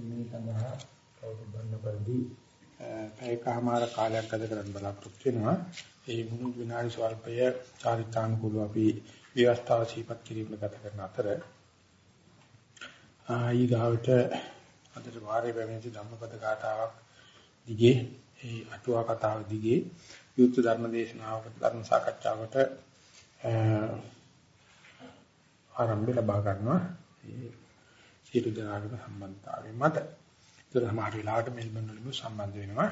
මේ සඳහා කවුරු බන්න පරිදි පැයකමාර කාලයක් ගත කරන්න බලාපොරොත්තු වෙනවා. ඒ මුළු විනාඩි ස්වල්පය චාරිත්‍රානුකූලව අපි ව්‍යවස්ථාව සිහිපත් කිරීමට ගත කරන අතර ඊගාවට අදට වාරේ පැමිණි ධම්මපද ගාථාවක් දිගේ ඒ අටුවා කතාව දිගේ යුත් ධර්ම දේශනාවකට ධර්ම සාකච්ඡාවකට ආරම්භය ලබා ගන්නවා. ඒ සියලු දෙනාගේම සම්බන්ධතාවය මත. ඒතර සමහර වෙලාවට මෙල්බන් වලින් සම්බන්ධ වෙනවා.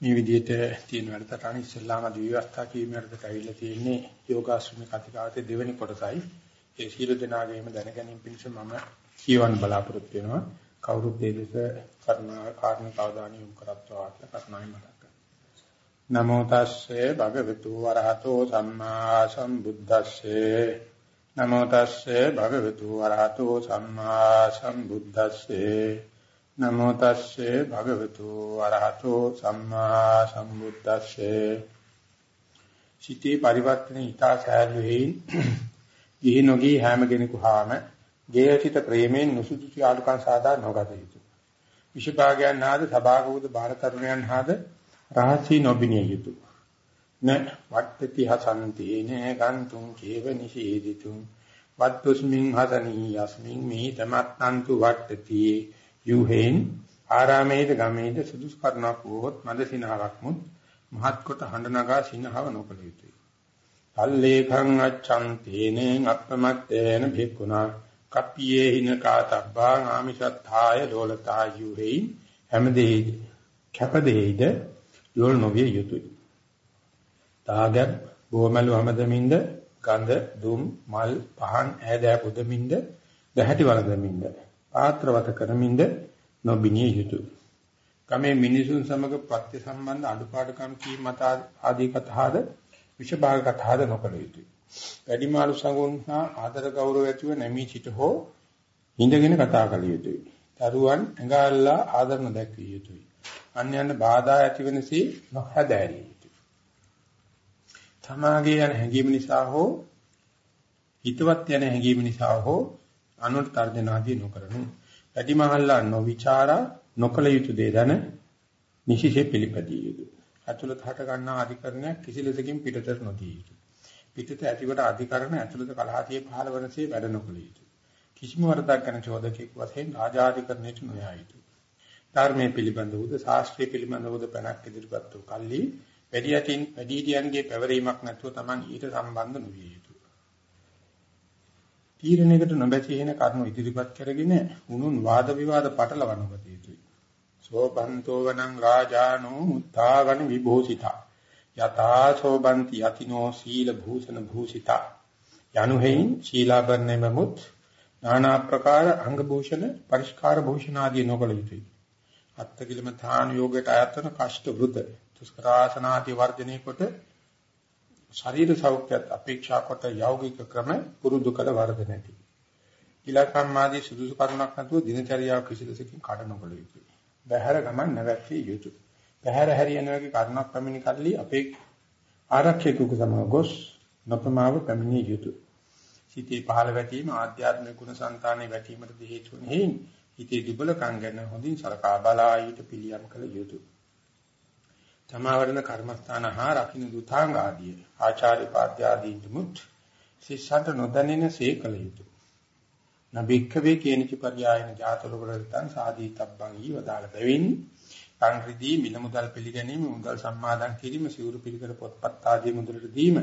මේ විදිහට තියෙන වැඩතරණ ඉස්සල්ලාම දිව්‍යවස්ථා කීමකට ඇවිල්ලා තියෙන්නේ යෝගාශ්‍රම කතිකාවතේ දෙවෙනි කොටසයි. ඒ සියලු දෙනාගේම දැනගැනීම පිණිස මම කියවන්න බලාපොරොත්තු වෙනවා. කවුරුත් ඒ දෙස කරුණා කාරණා කවදානි යොමු කරත්වා කියලා කරුණායි මතක් නමෝ තස්සේ භගවතු වරහතෝ සම්මා සම්බුද්දස්සේ නමෝ තස්සේ භගවතු වරහතෝ සම්මා සම්බුද්දස්සේ නමෝ තස්සේ භගවතු වරහතෝ සම්මා සම්බුද්දස්සේ සිතේ පරිවර්තන ඊතා සෑල්ුෙහි ගිහි නොගී හැම කෙනෙකු හාම ගේයසිත ප්‍රේමයෙන් නුසුදුසු ආලුකම් සාදා නොගත යුතුය. විෂභාගයන් නාද සභාගෝද බාලතරුණයන් හාද රහසී නොබිනිය යුතුය. න වට්ටති හසන්තේන ගන්තුං කේව නිශීදිතුං වත්තුස්මින් හසනී යස්මින් මිහි තමත්තන්තු වට්ටති යුහෙන් ආරාමේද ගමේද සුදුස් කරනක් වූහොත් මද සිනාවක් මුත් මහත් කොට හඬ නගා සිනහව නොකළ යුතුය. තල්ලේඛං අච්ඡන්තේන අප්‍රමත්තේන භික්ඛුනා කප්පියේ හින කාතබ්බා ආමිෂත්ථාය ලෝලතා යුහෙයි හැමදේ කැපදේයිද යොල් නොවිය යුතුය. තාගත් බොමලු හැමදමින්ද ගඳ දුම් මල් පහන් ඈදෑ පුදමින්ද දැහැටි වළඳමින්ද පාත්‍රවත කරමින්ද නොබිනිය යුතුය. කමේ මිනිසුන් සමග ප්‍රත්‍ය සම්බන්ධ අඩුපාඩුකම් කීම මත ආදී කතාද විෂභාග කතාද නොකළ යුතුය. වැඩිමාළු සංගුණ හා ආදර ගෞරව ඇතිව නැමී සිට හෝ හිඳගෙන කතා කළ යුතුය. දරුවන් ඇඟාල්ලා ආදරණ දැක්විය යුතුය. අන්‍යයන් බාධා ඇතිවෙනසේ නොහැදෑරිය යුතුය. තමාගේ යන හැඟීම නිසා හෝ හිතවත් යන හැඟීම නිසා හෝ අනුන්ට තර්ජනාදී නොකරනු. වැඩිමහල්ලා නොවිචාරා නොකල යුතු දේ දන නිසිසේ පිළිපදිය යුතුය. අතුලත හට ගන්නා අධිකරණයක් කිසිලෙසකින් පිටතට නොදිය යුතුය. පිටත ඇතිවට අධිකරණ ඇතුළත කලහතිය පහළ වනසේ වැඩ නොකළ යුතුය. කිසිම වරදක් ගැන චෝදකෙක් වශයෙන් රාජාධිකරණයට නොයා යුතුය. ධර්මයේ පිළිබඳවද ශාස්ත්‍රයේ පිළිබඳවද පැනක් ඉදිරිපත් වූ කල්ලි වැඩි යටින් වැඩිහිටියන්ගේ පැවරීමක් නැතුව Taman ඊට සම්බන්ධ නොවිය යුතුය. තීරණයකට නොබැසී එන කරුණු ඉදිරිපත් කරගෙන උනුන් වාද විවාද පටලවනගත යුතුය. සෝපන්තෝ වනං රාජානෝ මුත්තාගණ විභූසිතා යතා සෝබන්ති යතිනෝ සීල භූෂණ භූසිතා යනුහෙයින් ශීලාභරණෙමමුත් নানা ප්‍රකාර අංග භූෂණ පරිස්කාර භූෂණ ආදී නොකළ යුතුය. අත්තකිලම ථාන යෝගයට අයතන කෂ්ඨ වෘත දුෂ්කරාසන ආදී වර්ධනය කොට ශරීර සෞඛ්‍යත් අපේක්ෂා කොට යෞගික ක්‍රම පුරුදු කළ වර්ධ නැති. ඉලක්කම් ආදී සුදුසු කරුණක් නැතුව දිනචරියාව කිසිලෙසකින් කඩ නොකළ යුතුය. බහැර ගමන් නැවැත්විය යුතුය. බහැර හැරියන වගේ කරුණක් පැමිණි කල්ලි අපේ ආරක්ෂකයෙකු සමග ගොස් නොපමාව පැමිණිය යුතුය. සිතේ පහළ වැටීම ආධ්‍යාත්මික ගුණ సంతානේ වැටීමට හේතු වෙන්නේ හිතේ දුබලකම් ගැන හොඳින් සලකා බලා ඊට පිළියම් කළ යුතුය. සමාවර්ණ කර්මස්ථාන හා රකින්න දුතාංග ආදී ආචාර්ය පාද්‍යාදීන් මුත් ශිෂ්‍යන්ට නොදැනෙන සේකල යුතුය. නබික්කවේ කේනච පర్యాయන ජාතලවලතන් සාදී තබ්බන් ඊවදාල බැවින් සංෘදී මිල මුදල් පිළිගැනීම මුදල් සම්මාදන් කිරීම සිවුරු පිළිකර පොත්පත් ආදී මුදලට දීම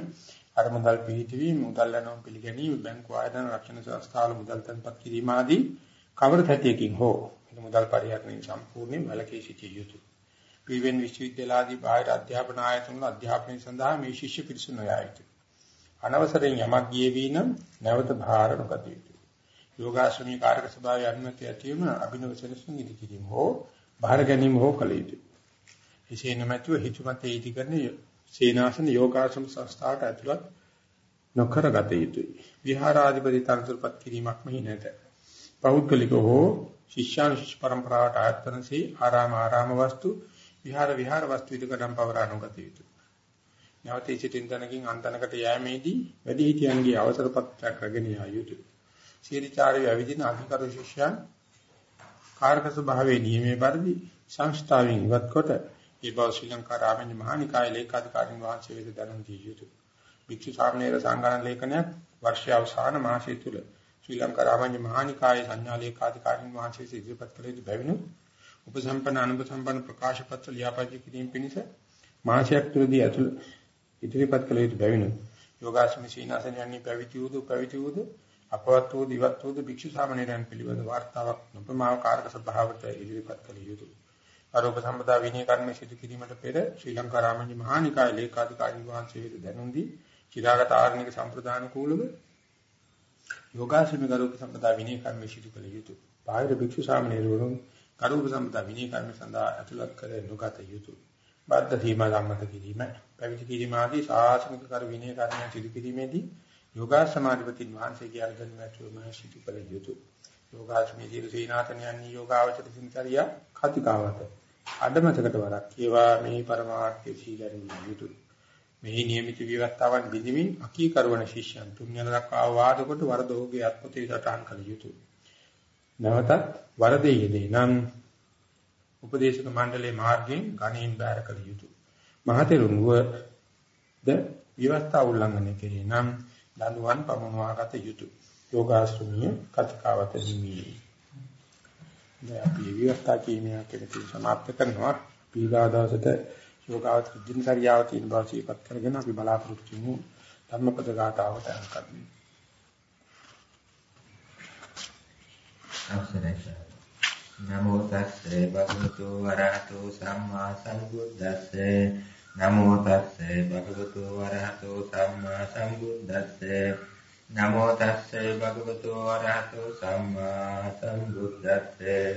අර මුදල් පිළිwidetildeවීම මුදල් යනවා පිළිගැනීම බැංකු ආයතන රක්ෂණ සංස්ථාවල මුදල් තැන්පත් කිරීම ආදී කවර තැතියකින් හෝ මුදල් පරිහරණය සම්පූර්ණයෙන් වැළකී සිටිය යුතුය. පීවෙන් විශ්වවිද්‍යාලාදී බාහිර අධ්‍යාපන ආයතන වල අධ්‍යාපනය සඳහා මේ ශිෂ්‍ය පිරිස නොයා යුතුය. අනවසරයෙන් යමක් ගියේ වීනම් නැවත භාර නොගත යුතුය. යෝගාශ්‍රමී කාර්ක සභාවේ අනුමැතිය ඇතිවම අභිනව සෙනසුන් ඉදි කිරීම හෝ බාහිර ගැනීම හෝ කළ යුතුය. එසේ නොමැතිව හිතුමතේ ඉදි කරන සේනාසන යෝගාශ්‍රම සංස්ථාවට ඇතුළත් නොකර ගත යුතුය. විහාරාධිපති තනතුරුපත් කිරීමක් මෙහි නැත. පෞද්ගලික හෝ ශිෂ්‍යානුශිෂ්‍ය પરම්පරාවට ආයතනසේ ආරාම ආරාම වස්තු විහාර විහාර වස්තු විදකඩම් පවරා නොගත යුතුය. නැවතී සිටින් තනකින් අන්තනකට යෑමේදී වැඩිහිටියන්ගේ අවසර පත්‍රයක් රැගෙන යා යුතුය. සීරිචාරී ඇවිදින අධිකරු ශිෂ්‍යයන් කාර්ක ස්වභාවයේ නියමයේ පරිදි සංස්ථාවෙන් ඉවත් කොට ඒ බව ශ්‍රී ලංකා රාමඤ්ඤ මහානිකායේ ලේකාධිකාරීන් වහන්සේ වෙත දැනුම් දී යුතුය. භික්ෂු සාමණේර සංගණන ලේඛනයක් වර්ෂය අවසාන මාසය තුල ශ්‍රී ලංකා රාමඤ්ඤ මහානිකායේ සංඥා ලේකාධිකාරීන් වහන්සේ ඉදිරිපත් කළ යුතු බැවිනු උපසම්පන්න අනුපසම්පන්න ප්‍රකාශ පත්‍ර ලියාපදිංචි කිරීම පිණිස මාසයක් තුලදී ඇතුළ ඉදිරිපත් කළ යුතු බැවිනු යෝගාශ්‍රම සීනාසනයන්හි පැවිදි වූ පැවිදි වූ අපවත් වූ දිවත් වූ භික්ෂු සාමණේරයන් පිළිබඳ වාර්තාවක් නොපමාව කාර්ක සභාවට ඉදිරිපත් කළ යුතුය. ආරෝප සම්පදා විනය කර්ම සිදු කිරීමට පෙර ශ්‍රී ලංකා රාමඤ්ඤ මහානිකාය ලේකාධිකාරී වහන්සේ වෙත දැනුම් දී චිරාගත ආරණික සම්ප්‍රදාන කූලව යෝගාශ්‍රමික ආරෝප සම්පදා විනය කර්ම සිදු කළ යුතුය. බාහිර භික්ෂු සාමණේරවරුන් ආරෝප සම්පදා විනය කර්ම සඳහා ඇතුළත් කර නොගත යුතුය. බද්ධ සීමා සම්මත කිරීම පැවිදි කිරීම ආදී ශාසනික කර විනය කර්ම සිදු කිරීමේදී යෝගා සමාධිපතින් වහන්සේගේ අර්ධන වැටුම සිදු කළ යුතුය. යෝගාශ්‍රමී දීර්ඝ සීනාතනයන් යෝගාවචර සින්තරිය කතිකාවත අඩමතකට වරක් ඒවා මේ පරමාර්ථය සීලරින් යුතුය. මෙහි નિયમિત විවස්ථාවන් බිඳිමින් අකී කරවන ශිෂ්‍යයන් තුන්වන දක්වා ආවාද කොට වරදෝගේ අත්පොතේ සටහන් කළ යුතුය. නැවතත් වරදේයේදී නම් උපදේශක මණ්ඩලයේ මාර්ගයෙන් ගණයෙන් බැහැර කළ යුතුය. මහතෙරුණුව ද විවස්ථා උල්ලංඝනය කෙරේ නම් දඬුවම් පමුණවාගත යුතුය. යෝගාශ්‍රමීය කතිකාවත නිමී. දැන් අපි විවස්ථා කීමේ කෙරෙහි සමාප්ත කරනවා. පීඩාදාසට යෝගාවත දිනචරියාව තියෙන බව සිහිපත් කරගෙන අපි බලාපොරොත්තු වෙමු ධම්මපද ගාථාවට අනුකම්පිත. අවසරයි. නමෝ තස්සේ භගවතු වරහතෝ සම්මා සම්බුද්දස්සේ. නමෝ තස්සේ භගවතු වරහතෝ සම්මා සම්බුද්දස්සේ. නමෝ තස්සේ භගවතු වරහතෝ සම්මා සම්බුද්දස්සේ.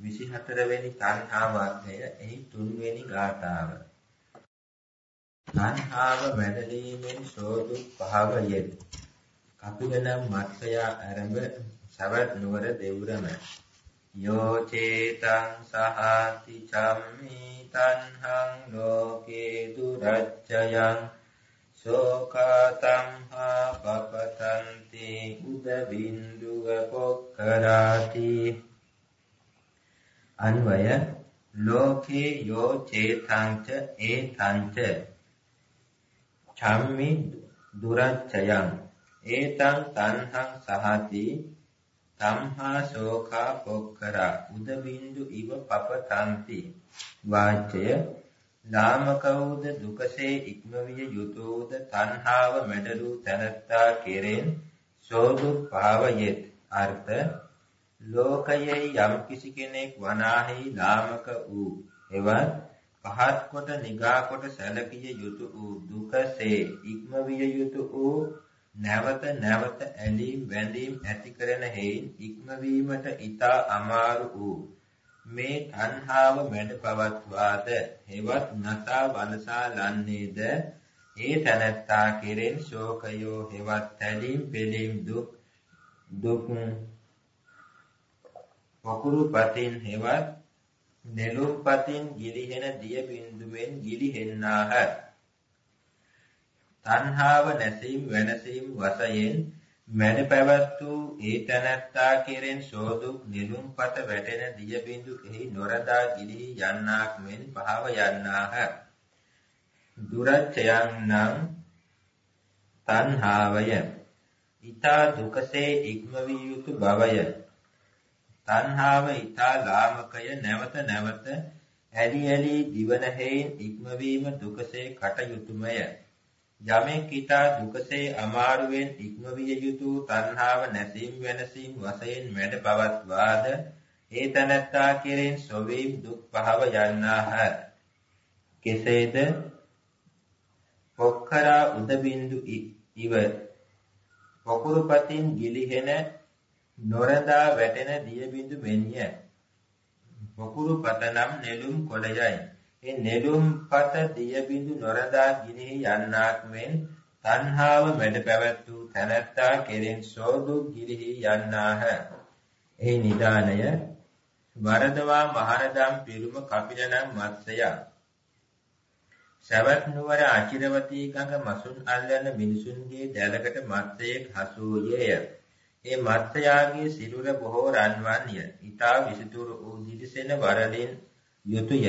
24 වෙනි තණ්හා වර්ගය එහි 3 වෙනි ගාථාව. තණ්හාව වැඩලීමෙන් සෝදු පහව යෙද කපිලනම් මත්සයා ආරම්භ සවැත් නුවර දෙවුරම. යෝ චේතං සහති චම්මි තණ්හං ලෝකේ දුරච්චයං ශෝකතං හා පපතන්ති උද බින්දුව පොක්කරාති. අන්වය ලෝකේ යෝ චේතංච ඒතංච. චම්මි දුරච්චයං ඒතං තණ්හං සහති සම්හා ශෝකා පොක්කරා උද බින්දු ඉව පපතන්ති. වාචය ලාමකවුද දුකසේ ඉක්මවිය යුතුයද තණ්හාව මැඩලූ තනත්තා කෙරෙන් සෝදුක් පාවයෙත්. අර්ථ ලෝකයේ යම් කිසි කෙනෙක් වනාහි ලාමක වූ එවත් පහත් කොට නිගා කොට සැලකිය යුතු වූ දුකසේ ඉක්මවිය යුතු වූ නැවත නැවත ඇලීම් බැඳීම් ඇති කරන හේයින් ඉක්මවීමට ඊතා අමාරු වූ මේ තණ්හාව මැඩ පවත්වාද හෙවත් නසා වලසා ලන්නේද? ඒ තනත්තා කෙරෙන් ශෝකයෝ හෙවත් ඇලීම් බෙලීම් දුක් දුක් වකුරු පතින් හෙවත් නෙළුම් පතින් ගිලිහෙන දිය බින්දුවෙන් ගිලිහෙන්නාහ. තණ්හාව නැසීම වෙනසීම වශයෙන් මැඩ පැවැත් වූ ඒ තනත්තා කෙරෙන් සෝදුක් නිලුම්පත වැටෙන දිය බිඳු එහි නොරදා ගිලී යන්නාක් මෙන් පහව යන්නාහ. දුරච්චයන් නම් තණ්හාවය. ඊතා දුකසේ ඉක්මවිය යුතු බවය. තණ්හාව ඊතා ලාමකය. නැවත නැවත ඇලි ඇලි දිවන හේයින් ඉක්මවීම දුකසේ කටයුතුමය යමෙක් ඊතා දුකසේ අමාරුවෙන් ඉක්මවිය යුතු තණ්හාව නැසීම වෙනසීම වශයෙන් වැඩ පවත්වාද ඒ තනත්තා කෙරෙන් සොවීම් දුක් පහව යන්නාහ. කෙසේද? පොක්කරා උද බින්දු ඉව. පොකුරුපතින් ගිලිහෙන නොරදා වැටෙන දිය බින්දු මෙන්ය. පොකුරුපත නම් නෙළුම් කොළයයි. ඒ නෙළුම්පත දිය බිඳු නොරදා ගිනිහි යන්නාක් මෙන් තණ්හාව මැඩ පැවැත් වූ තැනැත්තා කෙරෙන් සෝදුක් ගිලිහි යන්නාහ. එහි නිදානය වරදවා මහරදම් පිරුම කපිලනම් මත්සය. සවැත් නුවර අචිරවතී ගඟ මසුන් අල්ලන මිනිසුන්ගේ දැලකට මත්ස්‍යයෙක් හසු වූයේය. ඒ මත්ස්‍යයාගේ සිරුර බොහෝ රන්වන්ය. ඊතා විසිතුරු වූ දිලිසෙන වරලින් යුතුය.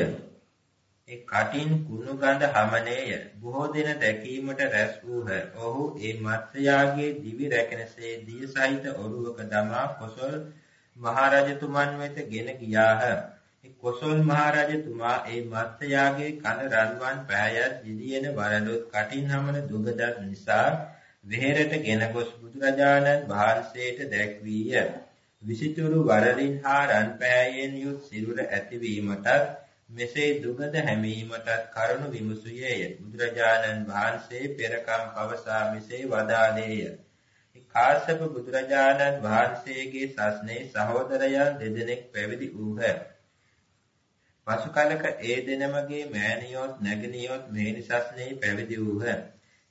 ඒ කටින් කුණු ගඳ හමනේය. බොහෝ දින දැකීමට රැස් වූහ. ඔහු ඒ මත්ස්‍යයාගේ දිවි රැකෙනසේ දිය සහිත ඔරුවක දමා කොසල් මහරජතුමන් වෙත ගෙන ගියාහ. කොසල් මහරජතුමා ඒ මත්ස්‍යයාගේ කන රන්වන් පෑයත් දිදියන වරලොත් කටින් හමන දුගදත් නිසා වෙහෙරට ගෙන ගොස් බුදුරජාණන් වහන්සේට දැක්වීය. විසිතුරු වරලින් හා රන් පෑයෙන් යුත් සිරුර ඇතිවීමටත් මෙසේ දුගද හැමීමටත් කරුණ විමුසුයේය. බුදුරජාණන් වහන්සේ පෙරකම් පවසා මෙසේ වදාළේය. කාශ්‍යප බුදුරජාණන් වහන්සේගේ සස්නේ සහෝදරයන් දෙදෙනෙක් පැවිදි වූහ. පසු කලක ඒ දෙනමගේ මෑණියොත් නැගණියොත් මෙහෙණිසස්නේ පැවිදි වූහ.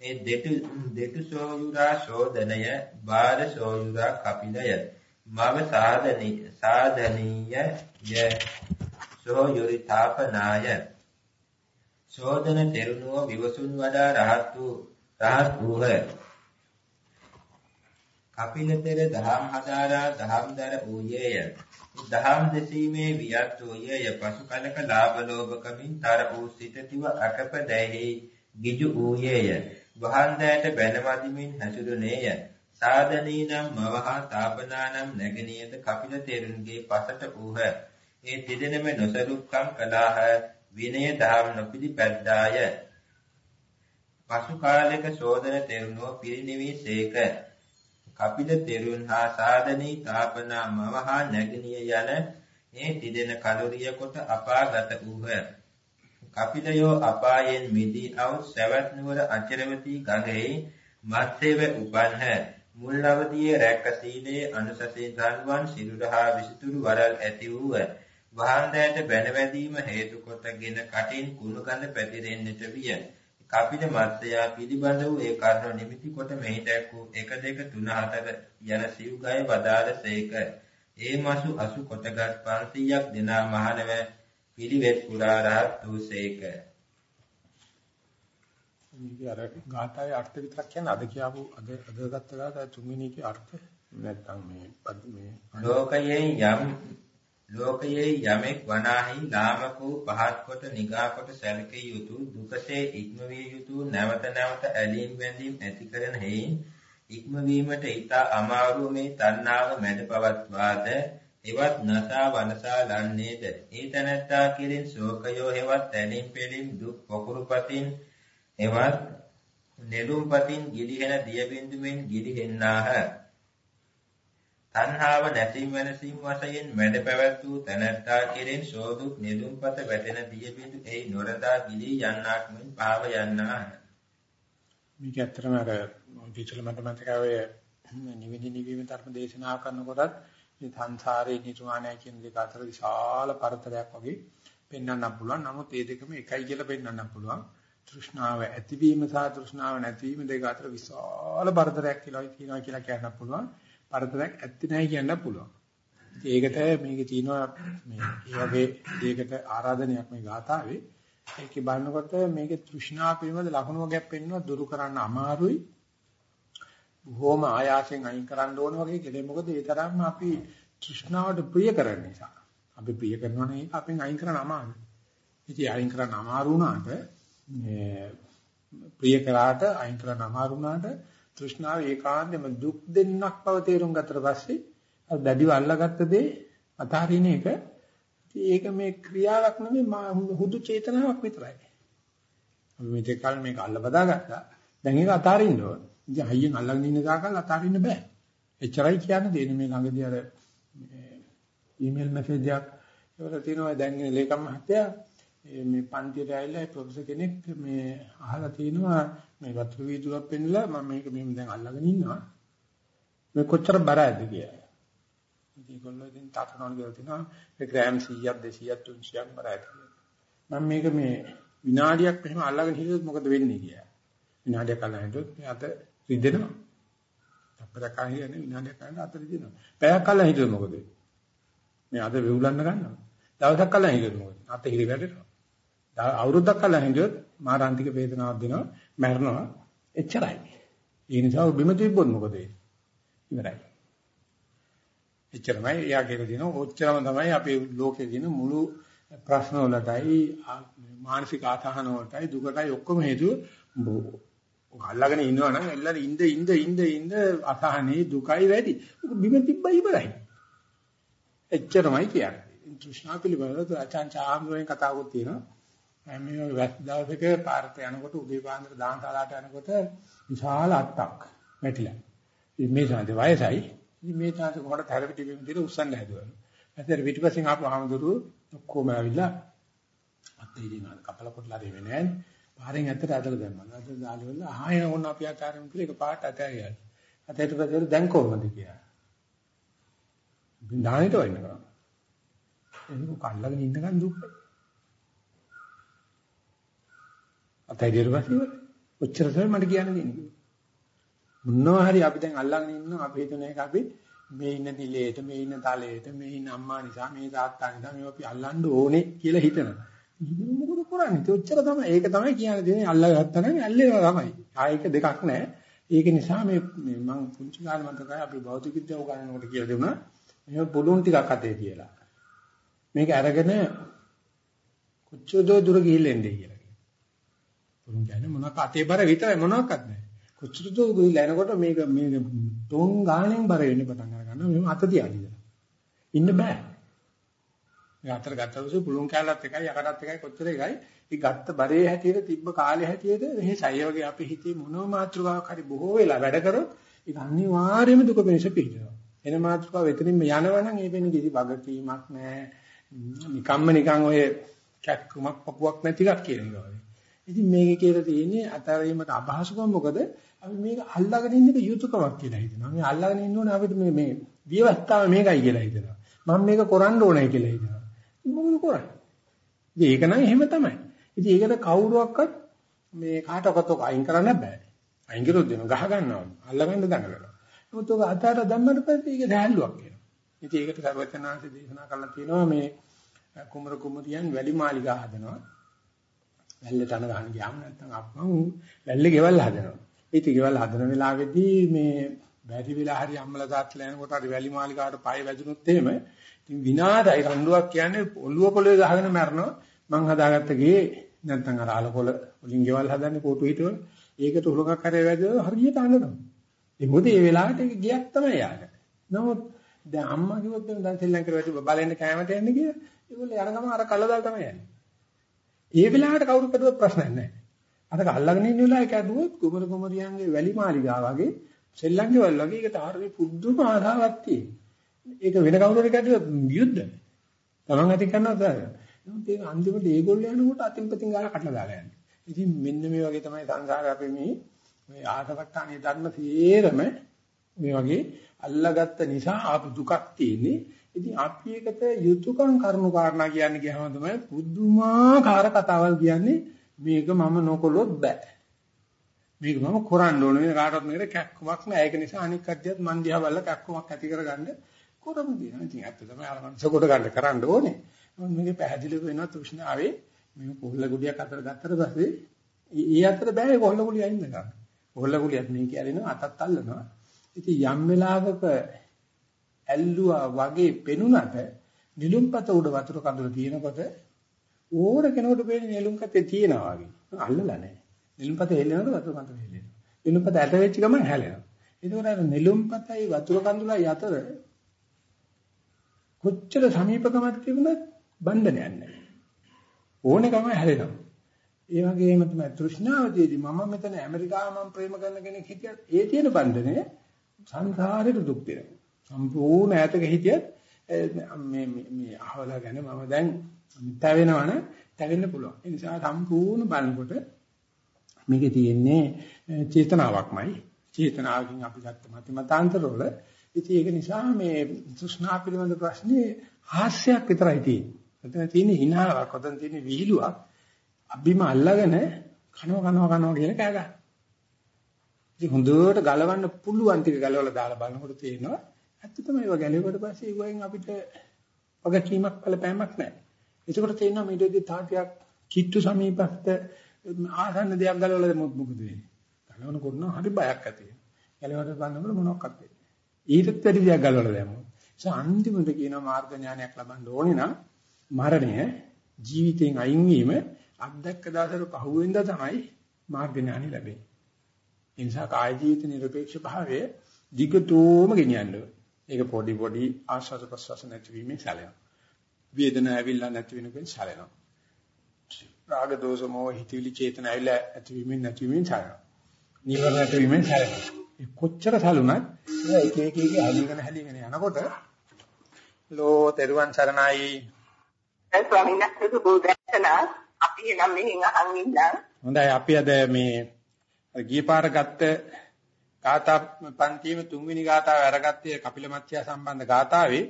ඒ දෙතු දෙතු සෝයුරා ශෝධනය බාල සෝයුරා කපිලය මව සාධනී සාධනීය ය සෝයුරි තාපනාය ශෝධන තෙරුණුව විවසුන් වඩා රහත් වූ රහත් වූහ. කපිලතර දහම් හදාරා දහම්දර වූයේය. දහම් දෙසීමේ වියත් වූයේය. පසු කලක ලාභ ලෝභකමින් තර වූ සිටතිව අකප දැහි ගිජු වූයේය. වහන්දෑට බැනවදිමින් හැසිරුණේය. සාදනී නම් මවහා තාපනා නම් නැගණියද කපිල තෙරුන්ගේ පසට වූහ. ඒ තිදෙනම නොසරුක්කම් කළාහ විනය දහම් නොපිළිපැද්දාය පසු කාලයක ශෝධන තෙරුණෝ පිරිනිවී සේක කපිල තෙරුන් හා සාදනී තාපනා මවහා නැගණිය යන ඒ තිදෙන කලුරිය කොට අපාගත වූහ. කපිලයෝ අපායෙන් මිදී අවු සවැත් නුවර අචරවතී ගඟෙහි මත්සේව උපන්හ. මුල් අවදියේ රැක සීලේ අනුසසී ධර්මවන් සිරුරහා විසිතුරු වරල් ඇති වූව. වහන්දෑට බැනවැදීම හේතු කොටගෙන කටින් කුණු කඳ පැතිරෙන්නට විය. කපිල මත්සයා පිළිබඳ වූ ඒ කර්ණ නිමිති කොට මෙහි දැක්වූ 1 2 3 4 යන සිව්ගය වදාළසේක. ඒ මාසු අසු කොටගත් 500ක් දෙනා මහණව පිළිවෙත් පුරා රහත් වූසේක. මේක අර ගාථාවේ අර්ථ විතරක් කියන්නේ අද කියපු අද අද ගත්ත ගාථා තුන්වෙනි එකේ අර්ථ නැත්තම් මේ මේ ලෝකයේ යම් ලෝකයේ යමෙක් වනාහි ලාමකෝ පහත් කොට නිගා කොට සැලකිය යුතු දුකසේ ඉක්මවිය යුතු නැවත නැවත ඇලීම් බැඳීම් ඇති කරන හේයින් ඉක්මවීමට ඊට අමාරු මේ තණ්හාව මැද පවත්වාද එවත් නසා වනසා ලන්නේද? ඒ තනත්තා කිරින් ශෝකයෝ හෙවත් තැනින් පෙලින් දුක් පොකුරුපතින් එවත් නෙළුම්පතින් ගිලිහෙන දිය බින්දුවෙන් ගිලිහෙන්නාහ. තණ්හාව නැසීම වෙනසීම වශයෙන් මැඩ පැවැත් වූ තැනැත්තා කෙරෙන් සෝදුක් නිදුම්පත වැටෙන දිය බිඳු එයි නොරදා ගිලී යන්නාක් මෙන් පාව යන්නා මේක ඇත්තටම අර විචල මට මතකයි නිවිදි නිවීම ධර්ම දේශනා කරනකොටත් මේ සංසාරේ නිර්වාණය කියන දෙක අතර විශාල පරතරයක් වගේ පෙන්වන්න පුළුවන්. නමුත් මේ දෙකම එකයි කියලා පෙන්වන්න පුළුවන්. තෘෂ්ණාව ඇතිවීම සහ තෘෂ්ණාව නැතිවීම දෙක අතර විශාල පරතරයක් කියලා කියනවා කියලා කියන්න පුළුවන්. පරතරයක් ඇත්තේ නැහැ කියන්න පුළුවන්. ඒකට මේකේ තියෙනවා මේ ඒ වගේ දෙයකට ආරාධනයක් මේ ගාථාවේ. ඒකේ බලනකොට මේකේ තෘෂ්ණා පිළිබඳ ලකුණු වර්ගයක් පෙන්වනවා දුරු කරන්න අමාරුයි. බොහොම ආයාසයෙන් අයින් කරන්න ඕන වගේ කෙලෙ මොකද ඒ තරම්ම අපි තෘෂ්ණාවට ප්‍රිය කරන නිසා. අපි ප්‍රිය කරනවා නේ අපෙන් අයින් කරන්න අමාරුයි. ඉතින් අයින් කරන්න අමාරු වුණාට මේ ප්‍රිය කරාට අයින් කරන්න අමාරු වුණාට තෘෂ්ණාව ඒකාන්තෙම දුක් දෙන්නක් බව තේරුම් ගත්තට පස්සේ අර දැඩිව අල්ලාගත්ත දේ අතහරින එක ඒක මේ ක්‍රියාවක් නෙමෙයි හුදු චේතනාවක් විතරයි. අපි මේ කල් මේක අල්ල බදාගත්තා. දැන් ඒක අතහරින්න ඕන. ඉතින් හයියෙන් අල්ලගෙන ඉන්න දාකල් අතහරින්න බෑ. එච්චරයි කියන්න දෙන්නේ මේ ළඟදී අර ඊමේල් මැසේජ් එකක් ඒවල තියෙනවා දැන් ලේකම් මහත්තයා මේ පන්තියට ඇවිල්ලා ප්‍රොෆෙසර් කෙනෙක් මේ අහලා තිනවා මේ වතුර වීදුරක් පෙන්නලා මම මේක මෙහෙම දැන් අල්ලගෙන ඉන්නවා මේ කොච්චර බරයිද කියලා. ඉතින් ඒගොල්ලෝ ඉතින් තාතනවල කියලා තිනවා ඒ ග්‍රෑම් 100ක් 200ක් 300ක් බරයිද මම මේක මේ විනාඩියක් මෙහෙම අල්ලගෙන හිටියොත් මොකද වෙන්නේ කියලා. විනාඩියක් අල්ලගෙන හිටියොත් මේ අත රිදෙනවා. තප්පරක් අහින්නේ විනාඩියක් අල්ලගෙන අත රිදෙනවා. පැයක් අල්ලගෙන හිටියොත් මොකද වෙන්නේ? මේ අත වෙවුලන්න ගන්නවා. දවසක් අල්ලගෙන හිටියොත් මොකද? අත හිරි වැටෙනවා. අවුරුද්දක් කලින් හිටියොත් මාරාන්තික වේදනාවක් දෙනවා මැරෙනවා එච්චරයි. ඒ නිසා බිම තිබ්බොත් මොකද වෙන්නේ? ඉවරයි. එච්චරමයි එයා කියලා දිනවා ඔච්චරම තමයි අපේ ලෝකේ දින මුළු ප්‍රශ්න වලටයි මානසික ආතහන වලටයි දුකටයි ඔක්කොම හේතුව ඔක අල්ලගෙන ඉන්නවා නම් එල්ලන ඉඳ ඉඳ ඉඳ ඉඳ අසහනේ දුකයි වැඩි. ඔක බිම තිබ්බයි ඉවරයි. එච්චරමයි කියන්නේ. තෘෂ්ණා පිළිබඳව ආචාන් චාම්රෙන් කතාවකුත් තියෙනවා. මේ වැස් දවසක පාරට යනකොට උදේ පාන්දර දානශාලාවට යනකොට විශාල අත්තක් වැටිලා. මේ සාන්ති වයසයි. මේ තාන්ත කොහොමද තැරපි ටිකෙන් දින උස්සන්න හැදුවා. ඇත්තට පිටිපස්සෙන් ආපු ආමඳුරු ඔක්කොම ඇවිල්ලා අත්තේ දිනවා. කපල කොටලා දෙන්නේ නැහැ. පාරෙන් ඇත්තට ඇදලා දැම්මා. අද දාලි වල ආයෙ ඕන අපි අතාරින් කියලා එක පාට අතෑරියා. අතේට පස්සේ දැන් කොහොමද කියලා. බින්දානෙට වයින් කරා. ඒක කල්ලාගෙන ඉන්නකන් දුක්යි. අතේට පස්සේ ඔච්චර තමයි මට කියන්න දෙන්නේ. මොනවා හරි අපි දැන් අල්ලගෙන ඉන්නවා අපි හිතන එක අපි මේ ඉන්න දිලේට මේ ඉන්න තලයට මේ ඉන්න අම්මා නිසා මේ තාත්තා නිසා මේවා අපි අල්ලන්න ඕනේ කියලා හිතනවා. මොකද කරන්නේ? ඒ ඔච්චර තමයි. ඒක තමයි කියන්නේ දෙන්නේ අල්ලගත්තා නම් ඇල්ලේවා තමයි. ආයෙක දෙකක් නැහැ. ඒක නිසා මේ මම පුංචි කාලේ මතකයි අපි භෞතික විද්‍යාව උගන්වනකොට කියලා දුන්නා. මේ පුළුන් ටිකක් අතේ කියලා. මේක අරගෙන කොච්චර දුර ගිහිල්ලා එන්නේ කියලා. පුළුන් කියන්නේ මොනවාක් අතේ බර විතරයි මොනවාක්වත් නැහැ. කොච්චර දුර ගිහිල්ලා එනකොට මේක මේ ටෝන් ගාණෙන් බර වෙන්න පටන් අර ගන්නවා. මෙහෙම අත තියාගෙන. ඉන්න බෑ. මේ අතර ගත්තොත් පුළුන් කැලලත් එකයි යකටත් එකයි කොච්චර එකයි. ඒ ගත්ත බරේ හැටියට තිබ්බ කාලේ හැටියට මේ සය වගේ අපි හිතේ මොනෝ මාත්‍රකාවක් හරි බොහෝ වෙලා වැඩ කරොත් ඒක අනිවාර්යයෙන්ම දුක වෙනස පිළිනවා. එන මාත්‍රකාව එතනින්ම යනවනම් ඒ වෙන්නේ කිසි වගකීමක් නැහැ. නිකම්ම නිකන් ඔය කැක්කුමක් පපුවක් නැති එකක් කියන එක වගේ. ඉතින් මේකේ කියලා තියෙන්නේ අතරීමට අපහසුකම මොකද අපි මේක අල්ලාගෙන ඉන්න එක යුතුයකමක් කියලා හිතනවා. මේ අල්ලාගෙන ඉන්න ඕනේ අපිට මේ මේ විවස්ථාව මේකයි කියලා හිතනවා. මම මේක කරන්න ඕනේ කියලා හිතනවා. මොකද කරන්නේ? ඉතින් ඒක නම් එහෙම තමයි. ඉතින් ඒකට කවුරුවක්වත් මේ කාටවත් ඔක අයින් කරන්න බෑ. අයින් කරොත් දෙන ගහ ගන්නවා. අල්ලගන්න දඟලනවා. නමුත් ඔක අතට දැම්මට පස්සේ ඒක දැහැල්ලුවක් වෙනවා. ඉතින් ඒකට සර්වචනාංශ දේශනා කරලා තියෙනවා මේ කුමර කුමරියන් වැලි මාලිගා හදනවා. වැල්ලට අන ගහන ගියාම නැත්තම් අප්පන් වැල්ලේ ගෙවල් හදනවා. ඉතින් ගෙවල් හදන වෙලාවේදී මේ බැරි වෙලා හරි අම්මලා තාත්තලා යනකොට හරි වැලි මාලිගාවට පය වැදුනොත් එහෙම ඉතින් විනාදයි රණ්ඩුවක් කියන්නේ ඔළුව පොළවේ ගහගෙන මැරනවා. මං හදාගත්ත ගේ නැත්නම් අර අලකොල වලින් ගෙවල් හදන්නේ කොටු හිටවල ඒකට උලකක් හරි වැදලා හරියට අඬනවා. ඒ මොකද ඒ වෙලාවට ඒක ගියක් තමයි යාට. නමුත් දැන් අම්මා කිව්වොත් දැන් ශ්‍රී ලංකාවේ වැටි බලෙන් කැමරට එන්නේ කියලා ඒගොල්ලෝ යන ගම අර කළදාල් තමයි යන්නේ. ඒ වෙලාවට කවුරු කඩුවත් ප්‍රශ්නයක් නැහැ. අර අල්ලගෙන ඉන්න වෙලාවේ කැඩුවොත් කුමර කුමරියන්ගේ වැලි මාලිගා වගේ සෙල්ලංගේ වල වගේ ඒකට ආරේ පුදුම ආසාවක් තියෙනවා. ඒක වෙන කවුරුහරි කැඩුවොත් යුද්ධ. තමන් අතින් කරනවා තමයි. නමුත් ඒක අන්තිමට ඒගොල්ලෝ යනකොට අතින් පතින් ගාලා කඩලා දාලා යන්නේ. ඉතින් මෙන්න මේ වගේ තමයි සංසාරේ අපි මේ මේ ආසවට්ටානේ ධර්ම තේරම මේ වගේ අල්ලාගත්ත නිසා ආපු දුකක් තියෙන්නේ. ඉතින් අපි ඒකට යුතුයකම් කරුණු කාරණා කියන්නේ ගියාම තමයි පුදුමාකාර කතාවල් කියන්නේ මේක මම නොකොලොත් බෑ. මේක මම කරන්න ඕනේ. මේ කාටවත් මේකට කැක්කමක් නෑ. ඒක නිසා අනික් කට්ටියත් මන් දිහා බලලා කැක්කමක් ඇති කරගන්න කරමු දිනවා. ඉතින් ඇත්ත තමයි අර මනස කොට ගන්න කරන්න ඕනේ. මොකද මේකේ පැහැදිලිව වෙනවා තෘෂ්ණාවේ මේ කොල්ල ගුඩියක් අතර ගත්තට පස්සේ ඒ අතර බෑ කොල්ල ගුඩිය අයින් කරන්න. කොල්ල ගුඩියත් මේ කියලිනවා අතත් අල්ලනවා. ඉතින් යම් වෙලාවක ඇල්ලුවා වගේ පෙනුනට නිලුම්පත උඩ වතුර කඳුල තියෙනකොට ඕන කෙනෙකුට පේන්නේ නිලුම්පතේ තියෙනවා වගේ. අල්ලලා නැහැ. නිලුම්පත හෙල්ලෙනකොට වතුර කඳුල හෙල්ලෙනවා. නිලුම්පත ඇට වෙච්ච ගමන් හැලෙනවා. ඒකෝර අර නිලුම්පතයි වතුර කඳුලයි අතර කොච්චර සමීපකමක් තිබුණත් බන්ධනයක් නැහැ. ඕනේ ගම හැලෙනවා. ඒ වගේම තමයි තෘෂ්ණාවදීදී මම මෙතන ඇමරිකාව මම ප්‍රේම කරන කෙනෙක් හිටියත් ඒ තියෙන බන්ධනේ සංසාරෙට දුක් දෙනවා. සම්පූර්ණ ඈතක හිටියත් මේ මේ අහවලා ගැන මම දැන් තැවෙනවනේ තැවෙන්න පුළුවන්. ඒ නිසා සම්පූර්ණ බලනකොට මේකේ තියෙන්නේ චේතනාවක්මයි. චේතනාවකින් අපි ගත්ත මත මතාන්තරවල ඉතින් ඒක නිසා මේ තෘෂ්ණා පිළිබඳ ප්‍රශ්නේ හාස්‍යයක් විතරයි තියෙන්නේ. එතන තියෙන්නේ හිනාවක්, ඔතන තියෙන්නේ විහිළුවක්. අබිම අල්ලගෙන කනවා කනවා කනවා කියලා කෑ ගන්න. ඉතින් හොඳට ගලවන්න පුළුවන් ටික ගලවලා දාලා බලනකොට තේරෙනවා ඇත්ත තමයි ඒවා ගැලෙවට පස්සේ ඒවෙන් අපිට වගකීමක් බලපෑමක් නැහැ. ඒකෝට තේරෙනවා මේ දෙවි තාටියක් කිට්ටු සමීපස්ත ආසන්න දෙයක් ගලවලා මොකද වෙන්නේ? ගලවන කරනවා හරි බයක් ඇති වෙනවා. ගලවලා බලනකොට මොනවක්වත් වෙන්නේ. ඊටත් වැඩි දෙයක් ගලවලා දැම්මොත්. ඒ අන්තිමට කියන මාර්ග ඥානයක් ලබන්න ඕනේ නම් මරණය ජීවිතයෙන් අයින් වීම අත්දැක්ක දාසට පහුවෙන්ද තමයි මාර්ග ඥානෙ ලැබෙන්නේ. ඒ නිසා කාය ජීවිත නිර්පේක්ෂ භාවය දිගටම ගෙනියන්න ඕනේ. ඒක පොඩි පොඩි ආශාස ප්‍රසවාස නැතිවීමෙන් සැලෙනවා. වේදනාව ඇවිල්ලා නැති වෙනකන් සැලෙනවා. රාග දෝෂ මොහ හිතවිලි චේතන ඇවිල්ලා ඇතිවීමෙන් නැතිවීමෙන් සැලෙනවා. නීවරණ නැතිවීමෙන් සැලෙනවා. ඒ කොච්චර සැලුණත් එක එක එක හැලිගෙන හැලිගෙන යනකොට ලෝ තෙරුවන් සරණයි. ඒ ස්වාමීන් වහන්සේ සුබෝදේශනා අපි එනම් මෙහෙන් අහන් ඉන්නම්. හොඳයි අපි අද මේ ගිය පාර ගත්ත ගාථා පන්තිම තුන්වෙනි ගාථාව අරගත්තේ කපිල මත්යා සම්බන්ධ ගාථාවේ.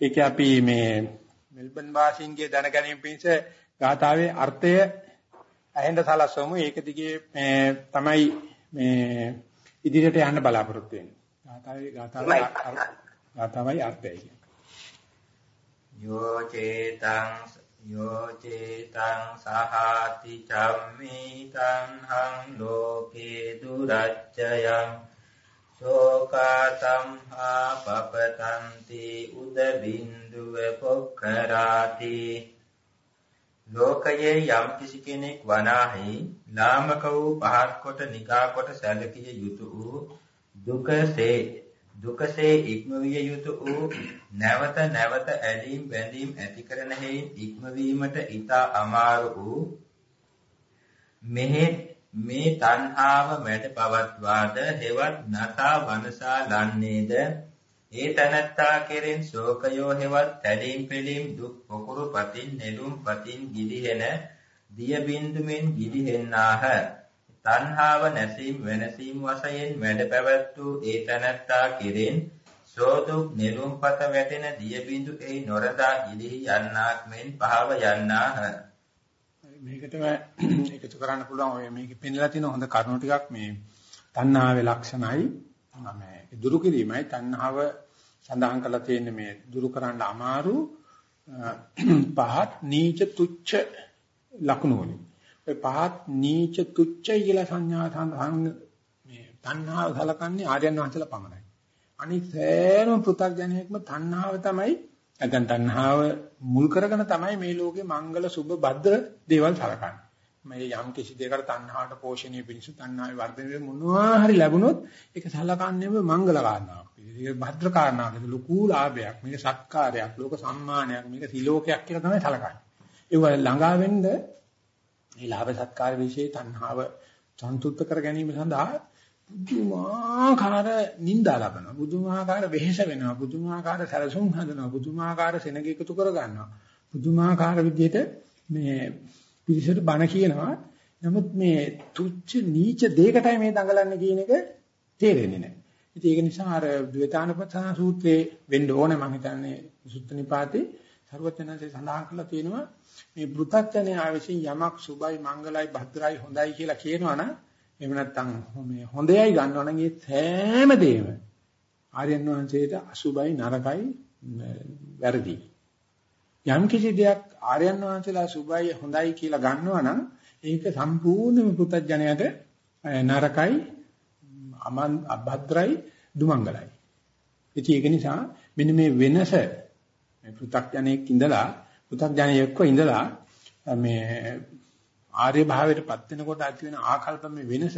ඒක අපි මේ මෙල්බන් වාසීන්ගේ දැන ගැනීම පිණිස ගාථාවේ අර්ථය ඇහෙන්න සලස්වමු. ඒක දිගේ මේ තමයි මේ ඉදිරියට යන්න බලාපොරොත්තු වෙන්නේ. ගාථාවේ ගාථාවේ ගාථාවයි අර්ථය කියන්නේ. යෝ චේතං යෝ චේතං සහාති චම්මිතං හං ලෝකේ දුරච්චයං ශෝකාතම්හා පපතන්ති උද බින්දුව පොක්කරාති. ලෝකයේ යම් කිසි කෙනෙක් වනාහි ලාමක වූ පහත් කොට නිකා කොට සැලකිය යුතු වූ දුකසේ දුකසේ ඉක්මවිය යුතු වූ නැවත නැවත ඇලීම් බැඳීම් ඇති කරන හේයින් ඉක්මවීමට ඊට අමාරු වූ මෙහි මේ තණ්හාව මැඩ පවත්වාද හෙවත් නසා වනසා ලන්නේද ඒ තනත්තා කෙරෙන් ශෝකයෝ හෙවත් තැලීම් පෙලීම් දුක් පොකුරු පතින් නෙළුම් පතින් ගිලිහෙන දිය බින්දුමින් ගිලිහෙන්නාහ. තණ්හාව නැසීම වෙනසීම වශයෙන් වැඩ පැවැත් වූ ඒ තනත්තා කෙරෙන් සෝදුක් නිරුම්පත වැටෙන දිය බිඳු එයි නොරදා ගිලිහි යන්නාක් මෙන් පහව යන්නාහ. මේකටම එකතු කරන්න පුළුවන්. ඔය මේකේ පෙන්නලා තියෙන හොඳ කරුණු ටිකක් මේ තණ්හාවේ ලක්ෂණයි. මේ දුරු කිරීමයි. තණ්හාව සඳහන් කරලා තියෙන මේ දුරු කරන්න අමාරු පහත් නීච තුච්ච ලක්ෂණ වලින්. ඔය පහත් නීච තුච්ච කියලා සංඥා සඳහන් මේ තණ්හාව සලකන්නේ ආර්යයන් වහන්සේලා පමණයි. අනිත් සෑම පෘථග්ජනයෙක්ම තණ්හාව තමයි නැත්නම් තණ්හාව මුල් කරගෙන තමයි මේ ලෝකේ මංගල සුබ භද්‍ර දේවල් සලකන්නේ. මේ යම් කිසි දෙයකට තණ්හාවට පෝෂණය පිණිස තණ්හාවේ වර්ධනය මොනවා හරි ලැබුණොත් ඒක සලකන්නේම මංගල කාරණාවක්. ඒක භද්‍ර කාරණාවක්. ලොකු ලාභයක්. මේක සත්කාරයක්, ලෝක සම්මානයක්, මේක සිලෝකයක් කියලා තමයි සලකන්නේ. ඒක ළඟා වෙන්න මේ ලාභ සත්කාර વિશે තණ්හාව සන්තුෂ්ත කර ගැනීම සඳහා පුදුමාකාර නිന്ദා ලබනවා පුදුමාකාර වෙහෙස වෙනවා. පුදුමාකාර සැලසුම් හදනවා පුදුමාකාර සෙනග එකතු කර ගන්නවා. පුදුමාකාර විදිහට මේ පිරිසට බණ කියනවා. නමුත් මේ තුච්ච නීච දෙයකටයි මේ දඟලන්නේ කියන එක තේරෙන්නේ නැහැ. ඉතින් ඒක නිසා අර ද්වේතානුපස්සන සූත්‍රයේ වෙන්න ඕනේ මම හිතන්නේ සුත්ත නිපාතේ. සර්වඥාන්සේ සඳහන් කරලා තියෙනවා මේ පෘථග්ජනය ආවිසින් යමක් සුබයි මංගලයි භද්‍රයි හොඳයි කියලා කියනවනම් එහෙම නැත්නම් මේ හොඳයයි ගන්නවනම් ඒ සෑම දෙයක්ම ආර්යයන් වහන්සේට අසුබයි නරකයි වැරදි. යම් කිසි දෙයක් ආර්යයන් වහන්සේලා සුබයි හොඳයි කියලා ගන්නවනම් ඒක සම්පූර්ණයෙන්ම පුතඥයට නරකයි අමන් අභද්‍රයි දුමංගලයි. ඉතින් ඒක නිසා මෙන්න මේ වෙනස මේ පෘථග්ජනයෙක් ඉඳලා පෘථග්ජනයෙක්ව ඉඳලා මේ ආර්ය භාවයටපත් වෙනකොට ඇති වෙන ආකල්පමේ වෙනස